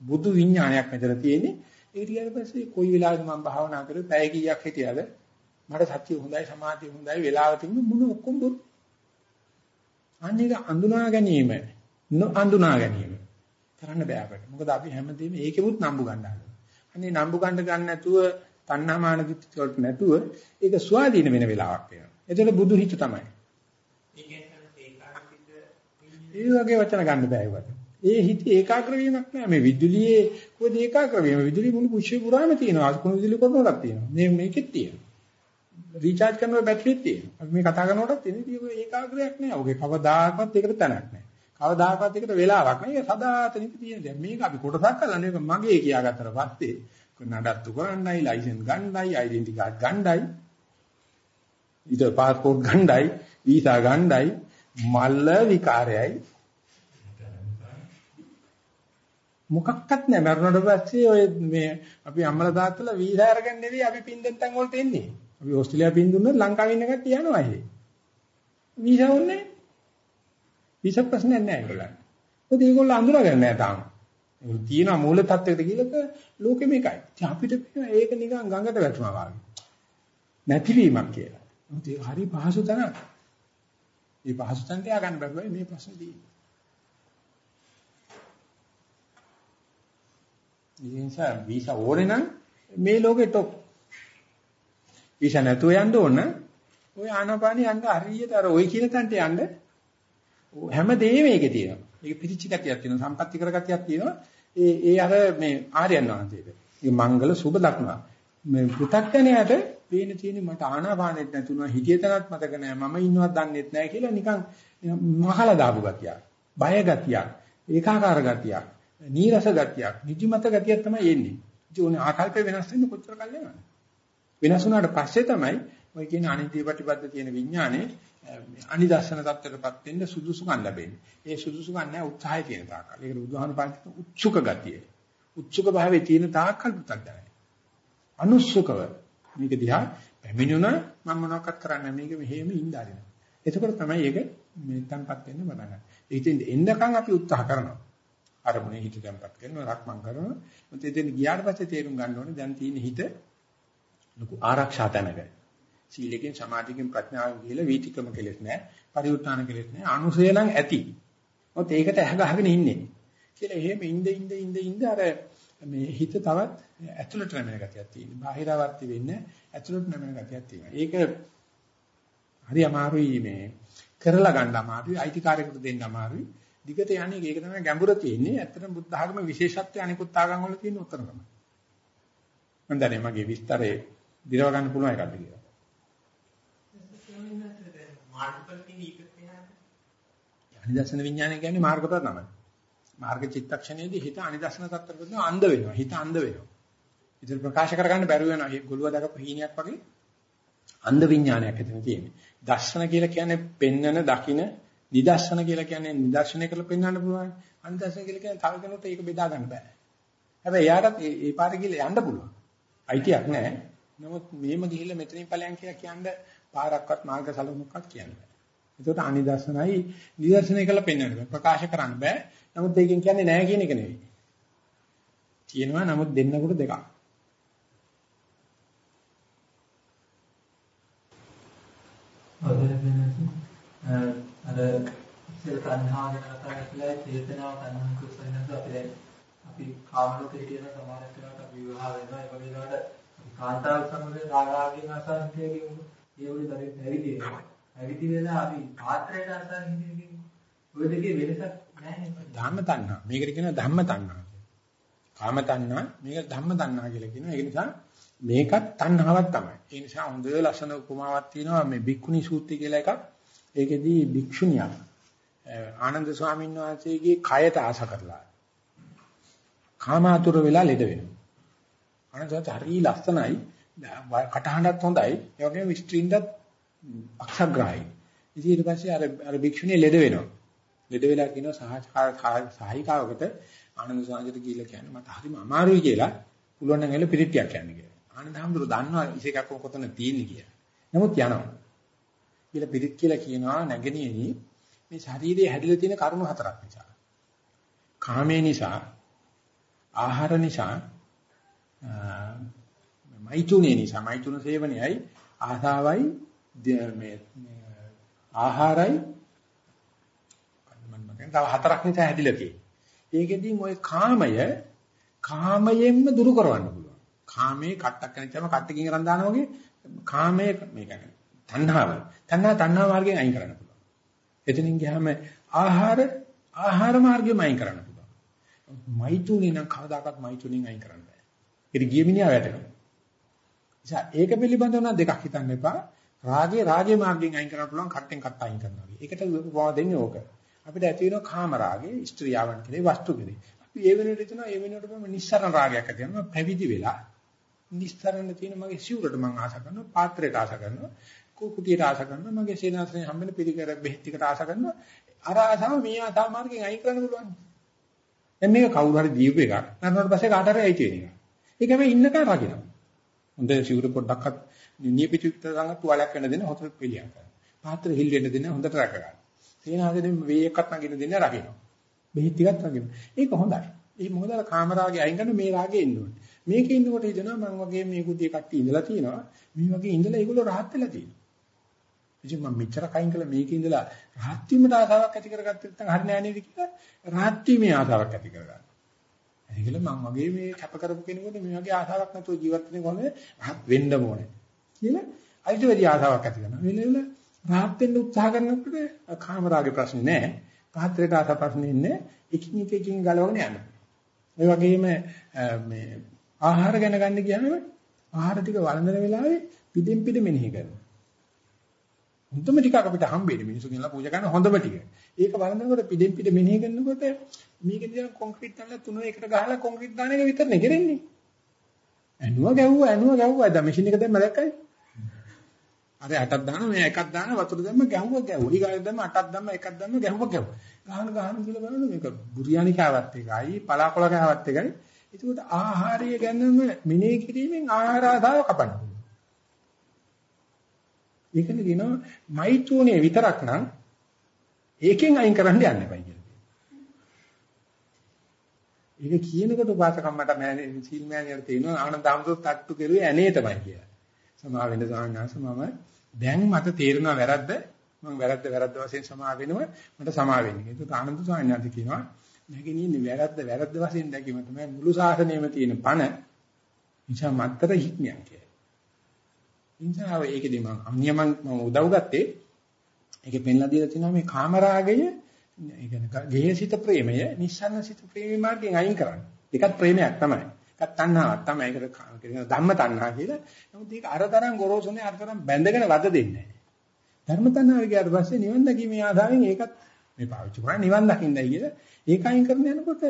බුදු විඥානයක් මෙතන තියෙන්නේ. ඒක ඊට පස්සේ කොයි වෙලාවෙද මම භාවනා කරේ පැය කීයක් හිටියද මට සත්‍ය හොඳයි සමාධිය හොඳයි වෙලාව තිබුණ මොන ඔක්කොම දුරු. අනේක අඳුනා ගැනීම නොඅඳුනා ගැනීම කරන්න බෑ අපිට. මොකද අපි හැමදේම ඒකෙමුත් නම්බු ගන්නවා. අනේ නම්බු ගන්න ගන්න නැතුව තණ්හාමාන දිට්ඨි වලට නැතුව ඒක ස්වාධීන වෙන වෙලාවක් වෙනවා. එතකොට බුදු හිත තමයි. ඒ වගේ වචන ගන්න බෑ ඒකට. ඒ හිත ඒකාග්‍ර වීමක් නෑ මේ විදුලියේ කොහෙද ඒකාග්‍ර වීම විදුලිය මුළු කුෂ්‍ය පුරාම තියෙනවා. අකුණු විදුලි කොටනක් තියෙනවා. මේ මේකෙත් තියෙනවා. රීචාර්ජ් කරනවා බැටරිත් තියෙනවා. අපි මේ කතා කරනකොටත් එන්නේ ඒකාග්‍රයක් නෑ. ඔගේ කවදාකවත් ඒකට තැනක් නෑ. කවදාකවත් ඒකට වෙලාවක් නෑ. ඒක සදාතනික තියෙන දෙයක්. මේක අපි කොටසක් කරලා මේක මගේ කියාගත්තට පස්සේ නඩත්තු කරන්නයි ලයිසන්ස් ගන්නයි ඩෙන්ටි කාඩ් ගන්නයි ඊට પાස්පෝර්ට් ගණ්ඩායි, වීසා ගණ්ඩායි, මල්ල විකාරයයි. මොකක්වත් නැහැ. මරුණට පස්සේ ඔය මේ අපි අම්මලා තාත්තලා වීසා අරගෙන නෙවෙයි අපි පින්දෙන් තන් වලට එන්නේ. අපි ඕස්ට්‍රේලියාව පින් දුන්නොත් ලංකාවේ ඉන්න කට්ටිය යනවා එහෙ. වීසා ඕනේ. වීසා ප්‍රශ්නයක් නැහැ ඒගොල්ලන්ට. මොකද ඒගොල්ලෝ අඳුරගන්නේ නැහැ තාම. ඒගොල්ලෝ තියෙන මූල තත්ත්වයකට ගිහලා ලෝකෙ මේකයි. ඉතින් අපිට ඒක නිකන් ගඟට වැටුණා වගේ. නැතිවීමක් කියලා. මොකද ඒක හරි පහසු තැනක්. මේ පහසු තැනට යා ගන්න බැහැ මේ ප්‍රශ්නේ තියෙන්නේ. ඉතින්සා වීසා ඕනේ නම් මේ ලෝකේ টොප්. වීසා නැතුව යන්න ඕන ඔය ආනපානිය යන්න හරියට අර ඔය කියන තැනට යන්න හැම දෙයක්ම ඒකේ තියෙනවා. ඒක පිරිච්ච ගතියක් තියෙනවා, සම්පත්‍ති කර ගතියක් තියෙනවා. ඒ ඒ අර මේ ආර්යයන් වහන්සේට. ඒ මංගල සුබ දක්නවා. මේ පෘථග්ජනයාට පේන තියෙන මට ආනාපානෙත් නැතුණා, හිතිය තනත් මතක නැහැ, මම ඉන්නවත් දන්නෙත් නැහැ කියලා නිකන් මහලා දාපු ගතියක්. බය ගතියක්, ඒකාකාර ගතියක්, නීරස ගතියක්, නිදිමත ගතියක් තමයි එන්නේ. ඉතින් උනේ ආකල්ප වෙනස් වෙන්න කොච්චර කල් යනවද? වෙනස් වුණාට පස්සේ තමයි ඔය කියන අනිත්‍ය ප්‍රතිපද තියෙන විඥානේ අනිදර්ශන தත්ත්වයටපත් වෙන්න සුදුසුකම් ලැබෙන්නේ. ඒ සුදුසුකම් නැහැ උත්සාහය තියෙන තාක්කල්. ඒකට බුදුහාම පාවිච්චි උත්සුක ගතිය. උත්සුක භාවයේ තියෙන තාක්කල් පුතග්ජනයි. අනුස්සුකව මේක දිහා පැමිණුණා මම මොනවක්වත් කරන්නේ මේක මෙහෙම ඉඳාරින. එතකොට තමයි ඒක මේ තන්පත් වෙන්න පටන් ගන්න. ඉතින් එන්නකන් අපි උත්සාහ කරනවා. අරමුණේ හිත තන්පත් කරනවා, රක්මන් කරනවා. මොකද එතෙන් ගියාට පස්සේ තේරුම් ගන්න ඕනේ දැන් තියෙන හිත ලොකු ආරක්ෂා තැනක. සීලයෙන් සමාධියෙන් ප්‍රඥාවෙන් ගිහලා වීතිකම කෙලෙස් නැහැ. පරිඋත්ථාන කෙලෙස් නැහැ. අනුසය නම් ඇති. මොකද ඒකට ඇහ ගහගෙන ඉන්නේ. කියලා එහෙම ඉඳ ඉඳ ඉඳ ඉඳ අර මේ හිත තවත් ඇතුළට නැමෙන ගතියක් තියෙනවා. බාහිරවර්ති වෙන්නේ ඇතුළට නැමෙන ගතියක් තියෙනවා. ඒක හරි අමාරුයි මේ කරලා ගන්න අමාරුයි. අයිතිකාරයෙකුට දෙන්න අමාරුයි. දිගට යන්නේ ඒක තමයි ගැඹුර තියෙන්නේ. ඇත්තටම බුද්ධ ආගම විශේෂත්වය අනිකුත් ආගම් වල තියෙන උත්තර තමයි. මම දන්නේ මගේ විස්තරේ දිරව ගන්න පුළුවන් එකක්ද කියලා. මාර්ගඵල තියෙන ඊටත් එහාට. අනිදර්ශන විඥානය කියන්නේ මාර්ගඵල තමයි. මාර්ග චිත්තක්ෂණයේදී හිත අනිදර්ශන තත්ත්වවලදී අන්ධ වෙනවා. හිත අන්ධ වෙනවා. ඉතින් ප්‍රකාශ කරගන්න බැරුව වෙනවා. මේ ගොළුව දකපු හීනයක් වගේ අන්ධ විඥානයක් එතන තියෙන්නේ. දර්ශන කියලා කියන්නේ පෙන්නන, දකින, නිදර්ශන කියලා කියන්නේ නිදර්ශනය කරලා පෙන්වන්න පුළුවන්. අනිදර්ශන කියලා කියන්නේ තව කෙනෙකුට ඒක බෙදා ගන්න බෑ. හැබැයි එයාටත් ඒ පාරේ ගිහලා යන්න පුළුවන්. අයිතියක් නැහැ. නමුත් මෙහෙම ගිහිල්ලා මෙතනින් ඵලයන් කියලා කියන්නේ පාරක්වත් මාර්ග සලකුණක්වත් කියන්න බෑ. ඒකට අනිදර්ශනයි නිදර්ශනය කරලා පෙන්වන්න බෑ. ප්‍රකාශ කරන්න බෑ. නමුත් ඒකෙන් කියන්නේ නැහැ කියන එක නෙවෙයි. තියෙනවා නමුත් දෙන්නකොට දෙකක්. අර ඉස්සෙල් තණ්හාව ගැන කතා කරලා චේතනාව තණ්හා කුසලනස අපි දැන් අපි කාම ලෝකේ හිටියන සමානක් කරනකොට අපි විවාහ වෙනවා ඒ වගේ වෙලාවට කාන්තාව සමග රාගාගෙන් අසංඛ්‍යයෙන් ඒ වගේ දරේ නැවිදිනවා. නැවිදි වෙලා අපි පාත්‍රයට අසන් හිතේ ඔය දෙකේ වෙනසක් නැහැ නේද? ධම්ම තණ්හා. මේකට කියනවා ධම්ම තණ්හා. කාම තණ්හා මේක ධම්ම තණ්හා කියලා කියනවා. ඒක නිසා මේකත් තණ්හාවක් තමයි. ඒ නිසා හොඳ ලස්සන උපමාවක් තියෙනවා මේ බික්කුණි සූත්‍රය කියලා එකක්. ඒකෙදී භික්ෂුණියක් ආනන්ද ස්වාමීන් වහන්සේගේ කයට ආස කරලා කාමාතුර වෙලා ලෙඩ වෙනවා. ආනන්ද හරි ලස්සනයි කටහඬත් හොඳයි. ඒ වගේම ස්ත්‍රීන්ටත් අක්ෂග්‍රහයි. ඉතින් ඊට පස්සේ අර අර භික්ෂුණිය ලෙඩ වෙනවා. ලෙඩ වෙලා කියනවා සහායිකාවකට ආනන්ද සාංශයට ගිහිල්ලා කියන්නේ මට හරිම අමාරුයි කියලා පුළුවන් නම් එළ පිරිටියක් යන්න කියලා. ආනන්ද හැමදෙර දන්නවා ඉසේකක් කොතන තියෙන්නේ කියලා. නමුත් යනවා. කියලා පිරිත් කියලා කියනවා නැගණියනි මේ ශරීරයේ හැදිලා තියෙන කරුණු හතරක් නිසා. කාමේ නිසා, ආහාර නිසා, මෛතුනේ නිසා, මෛතුන සේවනයයි, ආසාවයි මේ ආහාරයි මම තව හතරක් නිසා හැදිලා තියෙන්නේ. ඒකෙදී මොයි කාමය කාමයෙන්ම දුරු කරවන්න පුළුවන්. කාමයේ කට්ටක් කරනචම කට්ටකින් රන් දානවා වගේ කාමයේ මේ කියන්නේ තණ්හාව. තණ්හා තණ්හා මාර්ගයෙන් අයින් කරන්න පුළුවන්. එතනින් ගියාම ආහාර ආහාර මාර්ගයෙන් අයින් කරන්න පුළුවන්. මෛතුනේ නම් කවදාකවත් මෛතුනෙන් අයින් කරන්න බෑ. ඒක ගිය මිනිහා වැටෙනවා. නිසා ඒක පිළිබඳව නම් දෙකක් හිතන්න එපා. රාගය රාගයේ මාර්ගයෙන් අයින් කරන්න පුළුවන් කට්ටෙන් කට්ට අයින් කරනවා. ඒකට දෙන්නේ ඕක. අපිට ඇති වෙනවා කාම රාගය, ස්ත්‍රියවන් කෙරේ, වස්තු කෙරේ. අපි ඒ වෙනුවට හිතනවා ඒ වෙනුවට මම නිස්සරණ රාගයක් ඇති වෙනවා. පැවිදි වෙලා නිස්සරණ තියෙන මගේ සිවුරට මම ආස කරනවා, පාත්‍රයට ආස කරනවා. කුටියට ආස කරනවා මගේ සේනාසනේ හම්බෙන පිළිකර බෙහෙත් ටිකට ආස කරනවා අර ආසාව මේ ආසාව මාර්ගයෙන් අයින් කරන්න පුළුවන් දැන් මේක කවුරු හරි දීපු එකක් නරනට පස්සේ කාට හරි අයිති වෙන එක ඒක මේ ඉන්නකන් රකින්න. හොඳ සිවුර පොඩ්ඩක්වත් නියපිටිට සංග තුවාලයක් වෙන්න දෙන්න හොතට පිළියම් කරනවා පාත්‍ර හිල් වෙන්න දෙන්න හොඳට රැක ගන්න. සේනාසනේ වේ එකක් නගින්න දෙන්න රකින්න. බෙහෙත් ටිකක් රකින්න ඒක හොඳයි. ඒ මොකද කාමරාගේ අයින් කරන මේ රාගේ ඉන්න ඕනේ. මේකේ ඉන්නකොට හිතනවා මම වගේ මේ කුටිය කට්ටිය ඉඳලා තියෙනවා. මේ වගේ ඉඳලා ඒගොල්ලෝ rahat වෙලා තියෙනවා. ඉතින් මම මෙච්චර කයින් කළා මේකේ ඉඳලා rahat වීමට ආසාවක් ඇති කරගත්තේ නැත්නම් හරි නෑ නේද කියලා? rahat වීමේ ආසාවක් ඇති කරගන්න. ඒකල මම වගේ මේ කැප කරපු කෙනෙකුට මේ වගේ ආසාවක් නැතුව ජීවත් වෙන්නේ කොහොමද? rahat වෙන්න ඕනේ. කියලා අයිට වැඩි ආසාවක් ඇති කරනවා. වෙලෙල rahat වෙන්න උත්සාහ කරනකොට කාමරාගේ ප්‍රශ්නේ නෑ. පාත්‍රයට ආස ප්‍රශ්නේ ඉන්නේ එකින් එක එකින් ගලවගෙන යනවා. ඒ වගේම මේ ආහාර ගැන ගන්න ගියාම ආහාර ටික වළඳන වෙලාවේ පිටින් පිට මෙනෙහි කරනවා. හොඳම ටිකක් අපිට හම්බෙන්නේ මිනිස්සු කියනවා පූජා කරන හොඳම ටික. ඒක වළඳනකොට පිටින් පිට මෙනෙහි කරනකොට මේකේ දිහා කොන්ක්‍රීට් දාලා තුන එකට ගහලා කොන්ක්‍රීට් දාන එක විතරනේ කරන්නේ. ඇනුව ගැව්වා ඇනුව ගැව්වා දැන් මැෂින් එක දැම්ම දැක්කයි. අර අටක් දානවා මේ එකක් දානවා වතුර දැම්ම ගැහුවා ගැහුවා. ඊගාට දැම්ම අටක් දැම්ම එකක් දැම්ම ගැහුවා ගැහුවා. ගහන ගහන කියලා බලන්න මේක බුරියානි කාවත් එකයි පලාකොළ කාවත් එකයි. ඒකට ආහාරය ගැනම මෙනෙහි කිරීමෙන් ආහාර ආසාව කපන්න පුළුවන්. ඒකනේ කියනවා මෛත්‍රුණේ විතරක් නම් ඒකෙන් අයින් කරන්න යන්න එපා කියලා. ඒක කියනකොට උපාසකම්මට මෑණි සීල් මෑණියට තේනවා ආනන්ද හැමදෙත් තට්ටු කරුවේ ඇනේ තමයි කියලා. සමා වෙන්න සාහනාස මම දැන් මට තේරෙනවා වැරද්ද මම වැරද්ද වැරද්ද වශයෙන් සමා වෙනවා මට සමා වෙන්නේ. ඒක ආනන්ද සාහනාද කියනවා නැගෙනින්නේ වැරද්ද වැරද්ද වශයෙන් දැකීම තමයි මුළු ශාසනයෙම තියෙන පණ. නිසා මත්තර හික්මියක් කියලා. ඉන්සාව ඒකදී මම අන්‍යමන් මම උදව් ගත්තේ ඒකේ පෙන්ලා දීලා තිනවා මේ කාමරාගය ඒ කියන්නේ ගේහසිත ප්‍රේමය නිස්සන්නසිත ප්‍රේමී මාර්ගයෙන් අයින් කරන්න. ඒකත් ප්‍රේමයක් තමයි. ඒකත් තණ්හාවක් තමයි. ඒකට කියන ධම්ම තණ්හා කියලා. නමුත් ඒක අරතරන් ගොරෝසුනේ අරතරන් බැඳගෙන වද දෙන්නේ නැහැ. ධර්ම තණ්හාව ගියාට පස්සේ නිවන් දැකීමේ ආදාවෙන් ඒකත් මේ පාවිච්චි කරන්නේ නිවන් දකින්නයි කියලා. ඒක අයින් කරන යනකොට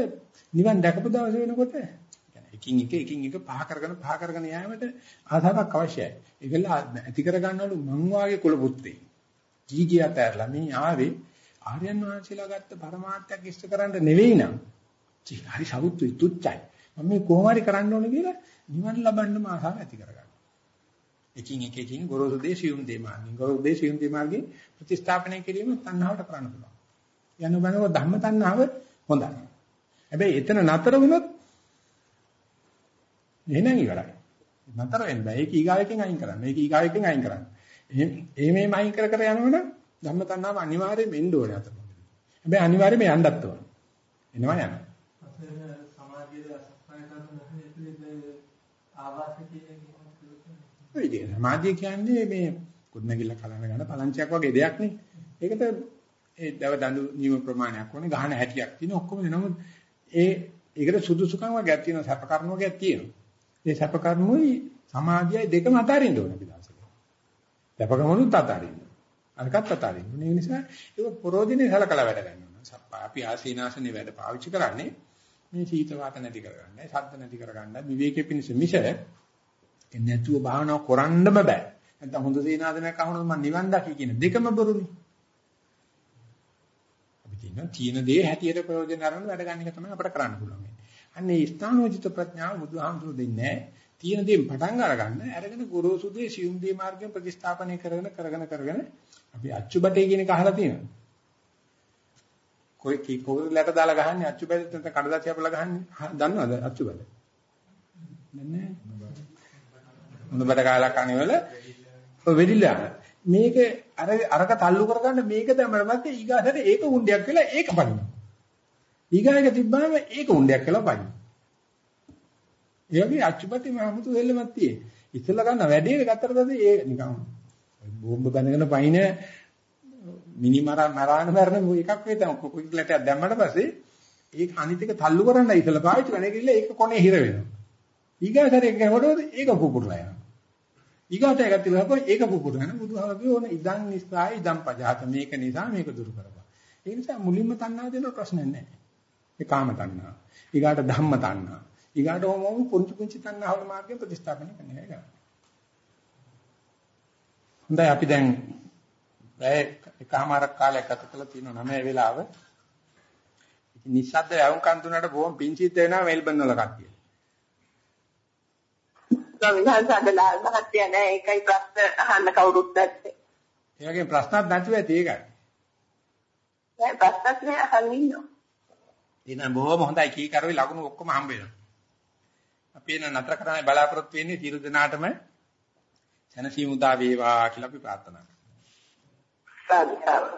නිවන් දැකපු දවස වෙනකොට එකින් එක එකින් එක පහ කරගෙන පහ කරගෙන යෑමට ආසාවක් අවශ්‍යයි. ඒකල ඇති කර ගන්නවලු මං වාගේ කුල පුත්තේ. ජීගියට ඇරලා මේ ආවේ ආර්යයන් වහන්සේලා ගත්ත પરමාර්ථයක් ඉෂ්ට කරන්න නෙවෙයි නම් හරි සෞත්තු තුච්චයි. මම මේ කොහොම හරි කරන්න ඕනේ කියලා නිවන් ලබන්නම ආසාව ඇති කරගන්න. එකින් එක එකින් ගොරෝසු දේ සියුම් දේ මාර්ගයෙන් ගොරෝසු දේ සියුම් දේ මාර්ගයෙන් ප්‍රතිස්ථාපනය කිරීම තණ්හාවට කරන්න පුළුවන්. යන බණව ධම්ම තණ්හාව හොඳයි. හැබැයි එතන නතර වුණොත් එහෙනම් ඉවරයි. නතර වෙන්න බෑ. ඒක ඊගාවකින් අයින් කරන්න. ඒක ඊගාවකින් අයින් කරන්න. එහෙම එහෙමම අයින් කර කර යනවනම් ධම්ම තණ්හාව අනිවාර්යයෙන් එන්න ඕනේ අතන. හැබැයි අනිවාර්යයෙන්ම යන්නත් ඕනේ. එනවා යනවා. සමාධියේ අසස්පය කරන ආවාස කියන ඔය ඉතින් සමාධිය කියන්නේ මේ කුඩනගිල්ල කලන ගන්න පලංචියක් වගේ දෙයක් නේ. ඒකට ඒ දව දඬු නියම ප්‍රමාණයක් ඕනේ ගහන හැටියක් තියෙන ඔක්කොම නමුත් ඒ ඒකට සුදුසුකම් වර්ගයක් තියෙනවා සැප කර්ම වර්ගයක් තියෙනවා. ඒ සැප කර්මොයි සමාධියයි දෙකම අතාරින්න ඕනේ අපි දැන්. සැප කර්මොනුත් අතාරින්න. අරකට අතාරින්න. ඒ නිසා ඒක පරෝධිනේ සලකලා වැඩ ගන්නවා. අපි ආසීනාසනේ වැඩ පාවිච්චි කරන්නේ මේ සීත වාත නැති කරගන්නයි, ශබ්ද නැති කරගන්නයි, විවේකයේ පිණිස මිස නැතුව භාවනාව කරන්නම බෑ. නැත්නම් හොඳ සීනාසනයක් අහනොත් මම නිවන් දකි කියන දෙකම බොරුනේ. අපි කියනවා තියෙන දේ හැටියට ප්‍රයෝජන අරන් වැඩ ගන්න එක තමයි අපිට කරන්න පුළුවන්. අන්නේ ස්ථානෝචිත ප්‍රඥාව බුදුහාමුදුරු දෙන්නේ තියෙන දේ පටන් අරගන්න අරගෙන ගුරුසු දේ සියුම් දේ මාර්ගයෙන් ප්‍රතිස්ථාපනය කරගෙන කරගෙන කරගෙන අපි අච්චුබටේ කියන එක අහලා තියෙනවා. කොයි කී කොල්ලට දාලා ගහන්නේ අච්චුබටේ නැත්නම් කඩදාසි අපලා ගහන්නේ දන්නවද අච්චුබට? නෑ. මොනබට කාලා කන්නේ වල ඔය වෙඩිලා මේක අර අරක තල්ලු කරගන්න මේක තමයි මැත්තේ ඊගාසට ඒක උණ්ඩයක් වෙලා ඒක පනිනවා. ඊගායක තිබ්බම ඒක උණ්ඩයක් කියලා පනිනවා. ඒ වගේ අච්චුපටි මහමුතු දෙල්ලමක් තියෙයි. ඉස්සෙල්ලා ගන්න වැඩේ ගත්තට පස්සේ ඒ නිකන් බෝම්බ බඳගෙන පයින් මිනිමර මරාන මරන එකක් වේතන කොකිලටයක් දැම්මට පස්සේ ඒක අනිත් එක තල්ලු කරන්න ඉස්සෙල්ලා පාවිච්චි කරන එක ඒක කොනේ හිර වෙනවා. ඊගාසට එක කරනකොට ඒක පුපුරලා යනවා. ඊගාට එකක් තිබුණාම ඒක පුපුරන යන බුදුහාම කියෝන ඉදන් නිසා ඉදන් පජාත මේක නිසා මේක දුරු කරපන්. ඒ නිසා මුලින්ම තණ්හා දෙන ප්‍රශ්නයක් නැහැ. ඒ කාම තණ්හා. ඊගාට ධම්ම තණ්හා. ඊගාට ඕමම පුංචි පුංචි තණ්හා වල මාර්ගයෙන් ප්‍රතිස්ථාපන කරන එක. හොඳයි අපි දැන් පැය එකමාරක් කාලයක් ගත කළා තියෙනවා නම වෙලාව. ඉතින් නිස්සද්ද වවුන්කන් තුනට බොහොම පිංචිත් වෙනවා මෙල්බන් වල කට්ටිය. වහන්සේ මහත්ය නෑ ඒකයි ප්‍රශ්න අහන්න කවුරුත් නැත්තේ. ඒ වගේ ප්‍රශ්නත් නැතුව ඇති ඒකයි. නෑ ප්‍රශ්නත් නෑ අහන්න ඉන්නවා. එහෙනම් බොහොම හොඳයි කී කරුවේ ලකුණු ඔක්කොම හම්බ වෙනවා. අපි එන නතර කරන්නේ බලාපොරොත්තු වෙන්නේ තිරු දිනාටම සැනසීම උදා වේවා කියලා අපි ප්‍රාර්ථනා කරනවා. සාදු සාදු